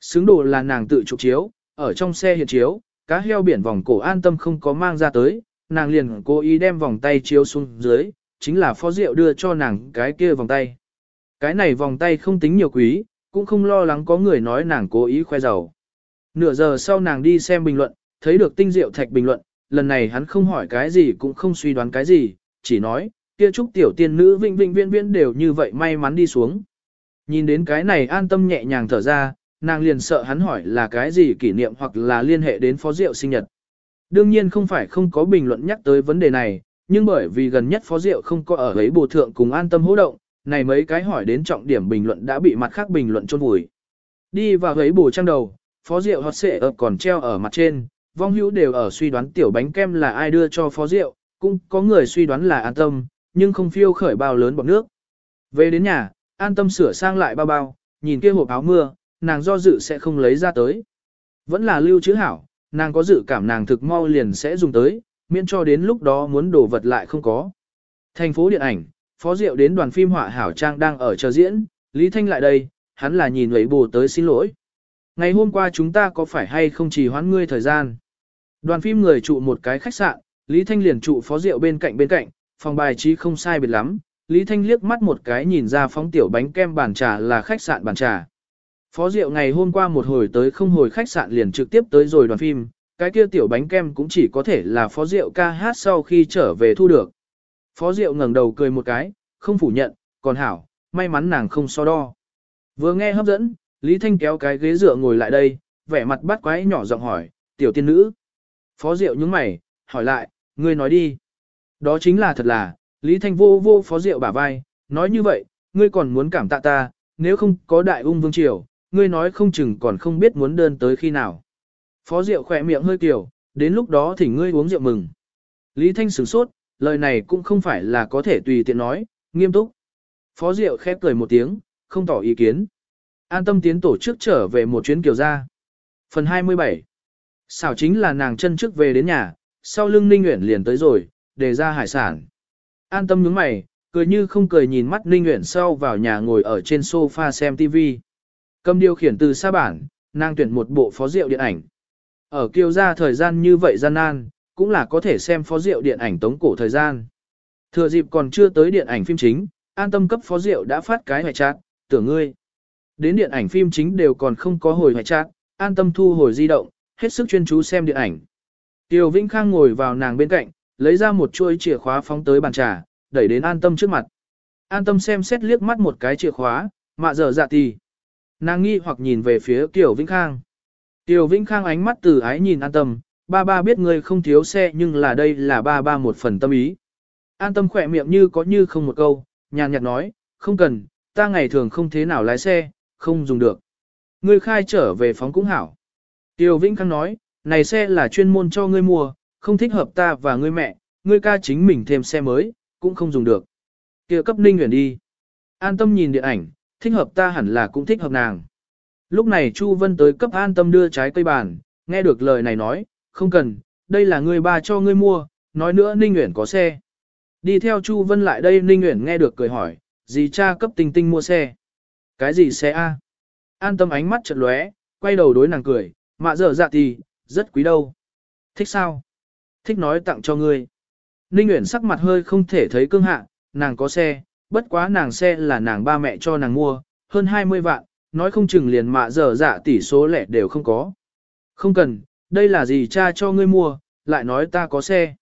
Xứng đồ là nàng tự chụp chiếu, ở trong xe hiện chiếu, cá heo biển vòng cổ an tâm không có mang ra tới, nàng liền cố ý đem vòng tay chiếu xuống dưới, chính là phó rượu đưa cho nàng cái kia vòng tay. Cái này vòng tay không tính nhiều quý, cũng không lo lắng có người nói nàng cố ý khoe giàu. Nửa giờ sau nàng đi xem bình luận, thấy được tinh diệu thạch bình luận, lần này hắn không hỏi cái gì cũng không suy đoán cái gì, chỉ nói, kia trúc tiểu tiên nữ vinh vinh viên viên đều như vậy may mắn đi xuống. Nhìn đến cái này an tâm nhẹ nhàng thở ra, nàng liền sợ hắn hỏi là cái gì kỷ niệm hoặc là liên hệ đến phó diệu sinh nhật. Đương nhiên không phải không có bình luận nhắc tới vấn đề này, nhưng bởi vì gần nhất phó diệu không có ở ấy bồ thượng cùng an tâm hỗ động, này mấy cái hỏi đến trọng điểm bình luận đã bị mặt khác bình luận chôn vùi. Đi vào ấy bù trang đầu, phó rượu hót xệ ập còn treo ở mặt trên, vong hữu đều ở suy đoán tiểu bánh kem là ai đưa cho phó rượu, cũng có người suy đoán là an tâm, nhưng không phiêu khởi bao lớn bọt nước. Về đến nhà, an tâm sửa sang lại bao bao, nhìn kia hộp áo mưa, nàng do dự sẽ không lấy ra tới. Vẫn là lưu chữ hảo, nàng có dự cảm nàng thực mau liền sẽ dùng tới, miễn cho đến lúc đó muốn đổ vật lại không có. Thành phố điện ảnh, Phó Diệu đến đoàn phim họa hảo trang đang ở chờ diễn, Lý Thanh lại đây, hắn là nhìn ấy bù tới xin lỗi. Ngày hôm qua chúng ta có phải hay không chỉ hoãn ngươi thời gian? Đoàn phim người trụ một cái khách sạn, Lý Thanh liền trụ phó rượu bên cạnh bên cạnh, phòng bài trí không sai biệt lắm. Lý Thanh liếc mắt một cái nhìn ra phóng tiểu bánh kem bàn trà là khách sạn bàn trà. Phó Diệu ngày hôm qua một hồi tới không hồi khách sạn liền trực tiếp tới rồi đoàn phim, cái kia tiểu bánh kem cũng chỉ có thể là Phó Diệu ca hát sau khi trở về thu được. Phó Diệu ngẩng đầu cười một cái, không phủ nhận, còn hảo, may mắn nàng không so đo. Vừa nghe hấp dẫn, Lý Thanh kéo cái ghế dựa ngồi lại đây, vẻ mặt bắt quái nhỏ giọng hỏi, tiểu tiên nữ. Phó Diệu nhướng mày, hỏi lại, ngươi nói đi. Đó chính là thật là, Lý Thanh vô vô Phó Diệu bả vai, nói như vậy, ngươi còn muốn cảm tạ ta, nếu không có đại ung vương triều, ngươi nói không chừng còn không biết muốn đơn tới khi nào. Phó Diệu khỏe miệng hơi kiểu, đến lúc đó thì ngươi uống rượu mừng. Lý Thanh sửng sốt, lời này cũng không phải là có thể tùy tiện nói, nghiêm túc. Phó Diệu khép cười một tiếng, không tỏ ý kiến. An tâm tiến tổ chức trở về một chuyến kiều ra. Phần 27 Xảo chính là nàng chân trước về đến nhà, sau lưng Ninh Nguyễn liền tới rồi, để ra hải sản. An tâm nhướng mày, cười như không cười nhìn mắt Ninh Nguyễn sau vào nhà ngồi ở trên sofa xem TV. Cầm điều khiển từ xa bản, nàng tuyển một bộ phó rượu điện ảnh. Ở Kiêu ra thời gian như vậy gian nan, cũng là có thể xem phó rượu điện ảnh tống cổ thời gian. Thừa dịp còn chưa tới điện ảnh phim chính, an tâm cấp phó rượu đã phát cái hoài chát, tưởng ngươi. Đến điện ảnh phim chính đều còn không có hồi hoài chát, an tâm thu hồi di động, hết sức chuyên chú xem điện ảnh. Tiêu Vĩnh Khang ngồi vào nàng bên cạnh, lấy ra một chuôi chìa khóa phóng tới bàn trà, đẩy đến an tâm trước mặt. An tâm xem xét liếc mắt một cái chìa khóa, mạ dở dạ tì. Nàng nghi hoặc nhìn về phía Kiều Vĩnh Khang. Kiều Vĩnh Khang ánh mắt từ ái nhìn an tâm, ba ba biết ngươi không thiếu xe nhưng là đây là ba ba một phần tâm ý. An tâm khỏe miệng như có như không một câu, nhàn nhạt nói, không cần, ta ngày thường không thế nào lái xe, không dùng được. Ngươi khai trở về phóng cũng hảo. Tiêu Vĩnh Khang nói, này xe là chuyên môn cho ngươi mua, không thích hợp ta và ngươi mẹ, ngươi ca chính mình thêm xe mới, cũng không dùng được. kia cấp ninh nguyện đi. An tâm nhìn điện ảnh, thích hợp ta hẳn là cũng thích hợp nàng. Lúc này Chu Vân tới cấp an tâm đưa trái cây bàn, nghe được lời này nói, không cần, đây là người ba cho ngươi mua, nói nữa Ninh Nguyễn có xe. Đi theo Chu Vân lại đây Ninh Nguyễn nghe được cười hỏi, gì cha cấp tinh tinh mua xe? Cái gì xe A? An tâm ánh mắt chợt lóe, quay đầu đối nàng cười, mạ dở dạ thì, rất quý đâu. Thích sao? Thích nói tặng cho ngươi. Ninh Uyển sắc mặt hơi không thể thấy cương hạ, nàng có xe, bất quá nàng xe là nàng ba mẹ cho nàng mua, hơn 20 vạn, nói không chừng liền mạ dở dạ tỷ số lẻ đều không có. Không cần, đây là gì cha cho ngươi mua, lại nói ta có xe.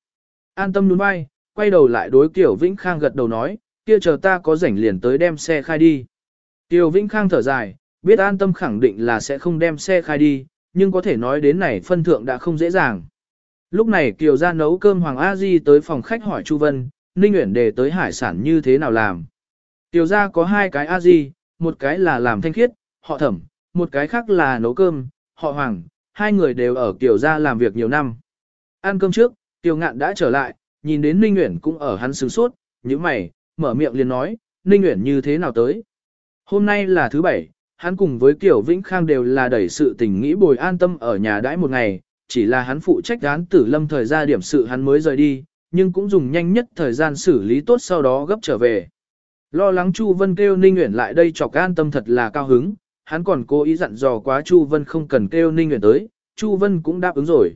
An tâm nhún vai, quay đầu lại đối Kiều Vĩnh Khang gật đầu nói, kia chờ ta có rảnh liền tới đem xe khai đi. Kiều Vĩnh Khang thở dài, biết an tâm khẳng định là sẽ không đem xe khai đi, nhưng có thể nói đến này phân thượng đã không dễ dàng. Lúc này Kiều ra nấu cơm Hoàng A Di tới phòng khách hỏi Chu Vân, Ninh Uyển đề tới hải sản như thế nào làm. Kiều ra có hai cái A Di, một cái là làm thanh khiết, họ thẩm, một cái khác là nấu cơm, họ Hoàng, hai người đều ở Kiều gia làm việc nhiều năm. Ăn cơm trước, Kiều ngạn đã trở lại, nhìn đến Ninh Uyển cũng ở hắn sướng sốt, như mày, mở miệng liền nói, Ninh Uyển như thế nào tới. Hôm nay là thứ bảy, hắn cùng với Kiều Vĩnh Khang đều là đẩy sự tình nghĩ bồi an tâm ở nhà đãi một ngày, chỉ là hắn phụ trách án tử lâm thời ra điểm sự hắn mới rời đi, nhưng cũng dùng nhanh nhất thời gian xử lý tốt sau đó gấp trở về. Lo lắng Chu Vân kêu Ninh Uyển lại đây chọc an tâm thật là cao hứng, hắn còn cố ý dặn dò quá Chu Vân không cần kêu Ninh Uyển tới, Chu Vân cũng đáp ứng rồi.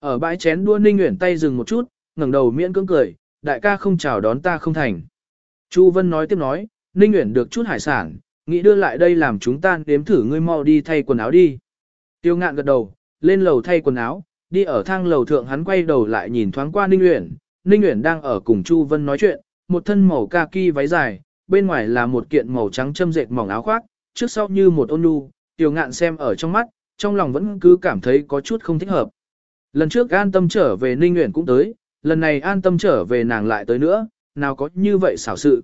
Ở bãi chén đua Ninh Uyển tay dừng một chút, ngẩng đầu miễn cưỡng cười, đại ca không chào đón ta không thành. Chu Vân nói tiếp nói, Ninh Uyển được chút hải sản, nghĩ đưa lại đây làm chúng ta đếm thử ngươi mau đi thay quần áo đi. Tiêu ngạn gật đầu, lên lầu thay quần áo, đi ở thang lầu thượng hắn quay đầu lại nhìn thoáng qua Ninh Uyển, Ninh Uyển đang ở cùng Chu Vân nói chuyện, một thân màu kaki váy dài, bên ngoài là một kiện màu trắng châm dệt mỏng áo khoác, trước sau như một ôn nhu, tiểu ngạn xem ở trong mắt, trong lòng vẫn cứ cảm thấy có chút không thích hợp. Lần trước an tâm trở về Ninh Uyển cũng tới, lần này an tâm trở về nàng lại tới nữa, nào có như vậy xảo sự.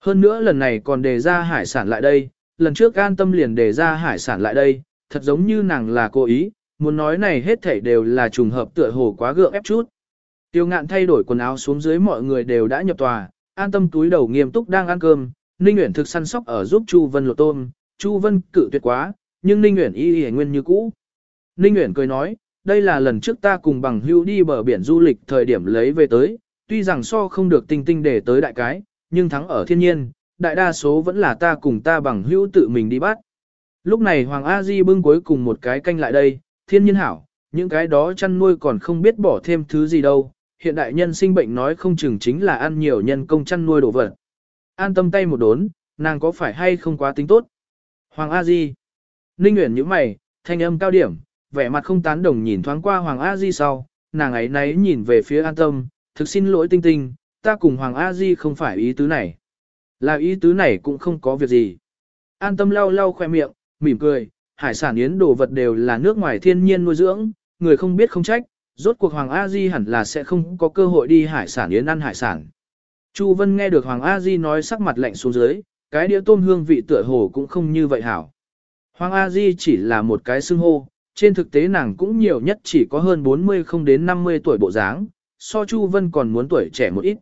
Hơn nữa lần này còn đề ra hải sản lại đây, lần trước an tâm liền đề ra hải sản lại đây, thật giống như nàng là cố ý, muốn nói này hết thảy đều là trùng hợp tựa hồ quá gượng ép chút. Tiêu ngạn thay đổi quần áo xuống dưới mọi người đều đã nhập tòa, an tâm túi đầu nghiêm túc đang ăn cơm, Ninh Nguyễn thực săn sóc ở giúp Chu Vân lột tôm, Chu Vân cự tuyệt quá, nhưng Ninh Nguyễn y y nguyên như cũ. Ninh Nguyễn cười nói, đây là lần trước ta cùng bằng hưu đi bờ biển du lịch thời điểm lấy về tới, tuy rằng so không được tinh tinh để tới đại cái, nhưng thắng ở thiên nhiên, đại đa số vẫn là ta cùng ta bằng hữu tự mình đi bắt. Lúc này Hoàng A Di bưng cuối cùng một cái canh lại đây, thiên nhiên hảo, những cái đó chăn nuôi còn không biết bỏ thêm thứ gì đâu, hiện đại nhân sinh bệnh nói không chừng chính là ăn nhiều nhân công chăn nuôi đồ vật. An tâm tay một đốn, nàng có phải hay không quá tính tốt? Hoàng A Di. Ninh Nguyễn như mày, thanh âm cao điểm, vẻ mặt không tán đồng nhìn thoáng qua Hoàng A Di sau, nàng ấy náy nhìn về phía an tâm, thực xin lỗi tinh tinh, ta cùng Hoàng A Di không phải ý tứ này. Là ý tứ này cũng không có việc gì. An tâm lau lau khoe miệng, mỉm cười, hải sản yến đồ vật đều là nước ngoài thiên nhiên nuôi dưỡng, người không biết không trách, rốt cuộc Hoàng A Di hẳn là sẽ không có cơ hội đi hải sản yến ăn hải sản. Chu Vân nghe được Hoàng A Di nói sắc mặt lạnh xuống dưới, cái đĩa tôm hương vị tựa hồ cũng không như vậy hảo. Hoàng A Di chỉ là một cái xưng hô, trên thực tế nàng cũng nhiều nhất chỉ có hơn 40 không đến 50 tuổi bộ dáng, so Chu Vân còn muốn tuổi trẻ một ít.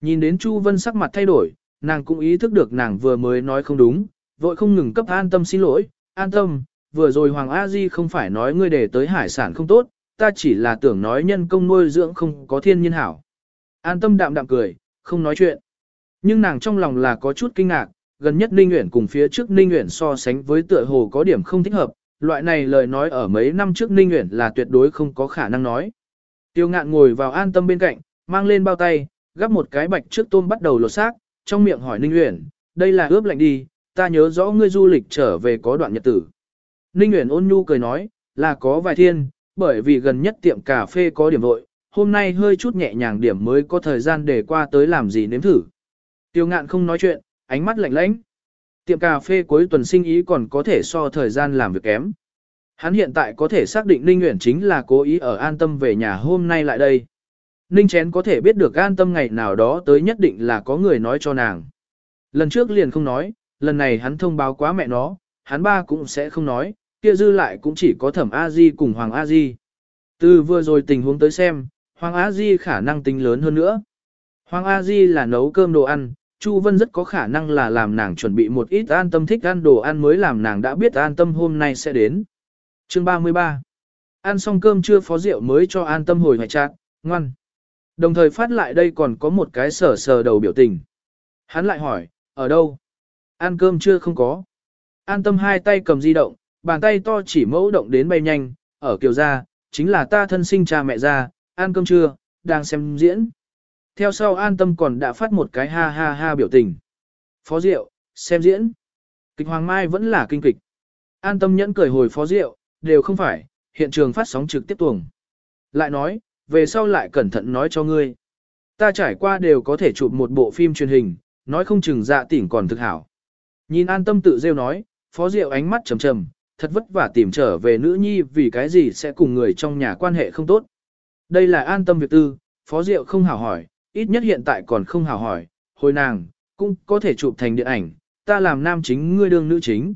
Nhìn đến Chu Vân sắc mặt thay đổi, nàng cũng ý thức được nàng vừa mới nói không đúng, vội không ngừng cấp an tâm xin lỗi, an tâm, vừa rồi Hoàng A Di không phải nói ngươi để tới hải sản không tốt, ta chỉ là tưởng nói nhân công nuôi dưỡng không có thiên nhiên hảo. An tâm đạm đạm cười, không nói chuyện. Nhưng nàng trong lòng là có chút kinh ngạc, gần nhất Ninh Uyển cùng phía trước Ninh Uyển so sánh với tựa hồ có điểm không thích hợp, loại này lời nói ở mấy năm trước Ninh Uyển là tuyệt đối không có khả năng nói. Tiêu ngạn ngồi vào an tâm bên cạnh, mang lên bao tay, gắp một cái bạch trước tôm bắt đầu lột xác, trong miệng hỏi Ninh Uyển, đây là ướp lạnh đi, ta nhớ rõ ngươi du lịch trở về có đoạn nhật tử. Ninh Nguyễn ôn nhu cười nói, là có vài thiên, bởi vì gần nhất tiệm cà phê có điểm vội, hôm nay hơi chút nhẹ nhàng điểm mới có thời gian để qua tới làm gì nếm thử. Tiêu ngạn không nói chuyện, ánh mắt lạnh lãnh. Tiệm cà phê cuối tuần sinh ý còn có thể so thời gian làm việc kém. Hắn hiện tại có thể xác định Ninh Nguyễn chính là cố ý ở an tâm về nhà hôm nay lại đây. Ninh Chén có thể biết được an tâm ngày nào đó tới nhất định là có người nói cho nàng. Lần trước liền không nói, lần này hắn thông báo quá mẹ nó, hắn ba cũng sẽ không nói, kia dư lại cũng chỉ có thẩm A Di cùng Hoàng A Di. Từ vừa rồi tình huống tới xem, Hoàng A Di khả năng tính lớn hơn nữa. Hoàng A Di là nấu cơm đồ ăn, Chu Vân rất có khả năng là làm nàng chuẩn bị một ít an tâm thích ăn đồ ăn mới làm nàng đã biết an tâm hôm nay sẽ đến. Chương 33 Ăn xong cơm chưa phó rượu mới cho an tâm hồi hoài trạng, ngoan. Đồng thời phát lại đây còn có một cái sở sờ đầu biểu tình. Hắn lại hỏi, ở đâu? Ăn cơm chưa không có. An tâm hai tay cầm di động, bàn tay to chỉ mẫu động đến bay nhanh, ở kiều gia, chính là ta thân sinh cha mẹ ra, ăn cơm chưa, đang xem diễn. Theo sau an tâm còn đã phát một cái ha ha ha biểu tình. Phó Diệu, xem diễn. Kịch Hoàng Mai vẫn là kinh kịch. An tâm nhẫn cười hồi Phó Diệu, đều không phải, hiện trường phát sóng trực tiếp tuồng. Lại nói, về sau lại cẩn thận nói cho ngươi. Ta trải qua đều có thể chụp một bộ phim truyền hình, nói không chừng dạ tỉnh còn thực hảo. Nhìn an tâm tự rêu nói, Phó Diệu ánh mắt trầm trầm, thật vất vả tìm trở về nữ nhi vì cái gì sẽ cùng người trong nhà quan hệ không tốt. Đây là an tâm việc tư, Phó Diệu không hào hỏi, ít nhất hiện tại còn không hào hỏi, hồi nàng, cũng có thể chụp thành điện ảnh, ta làm nam chính ngươi đương nữ chính,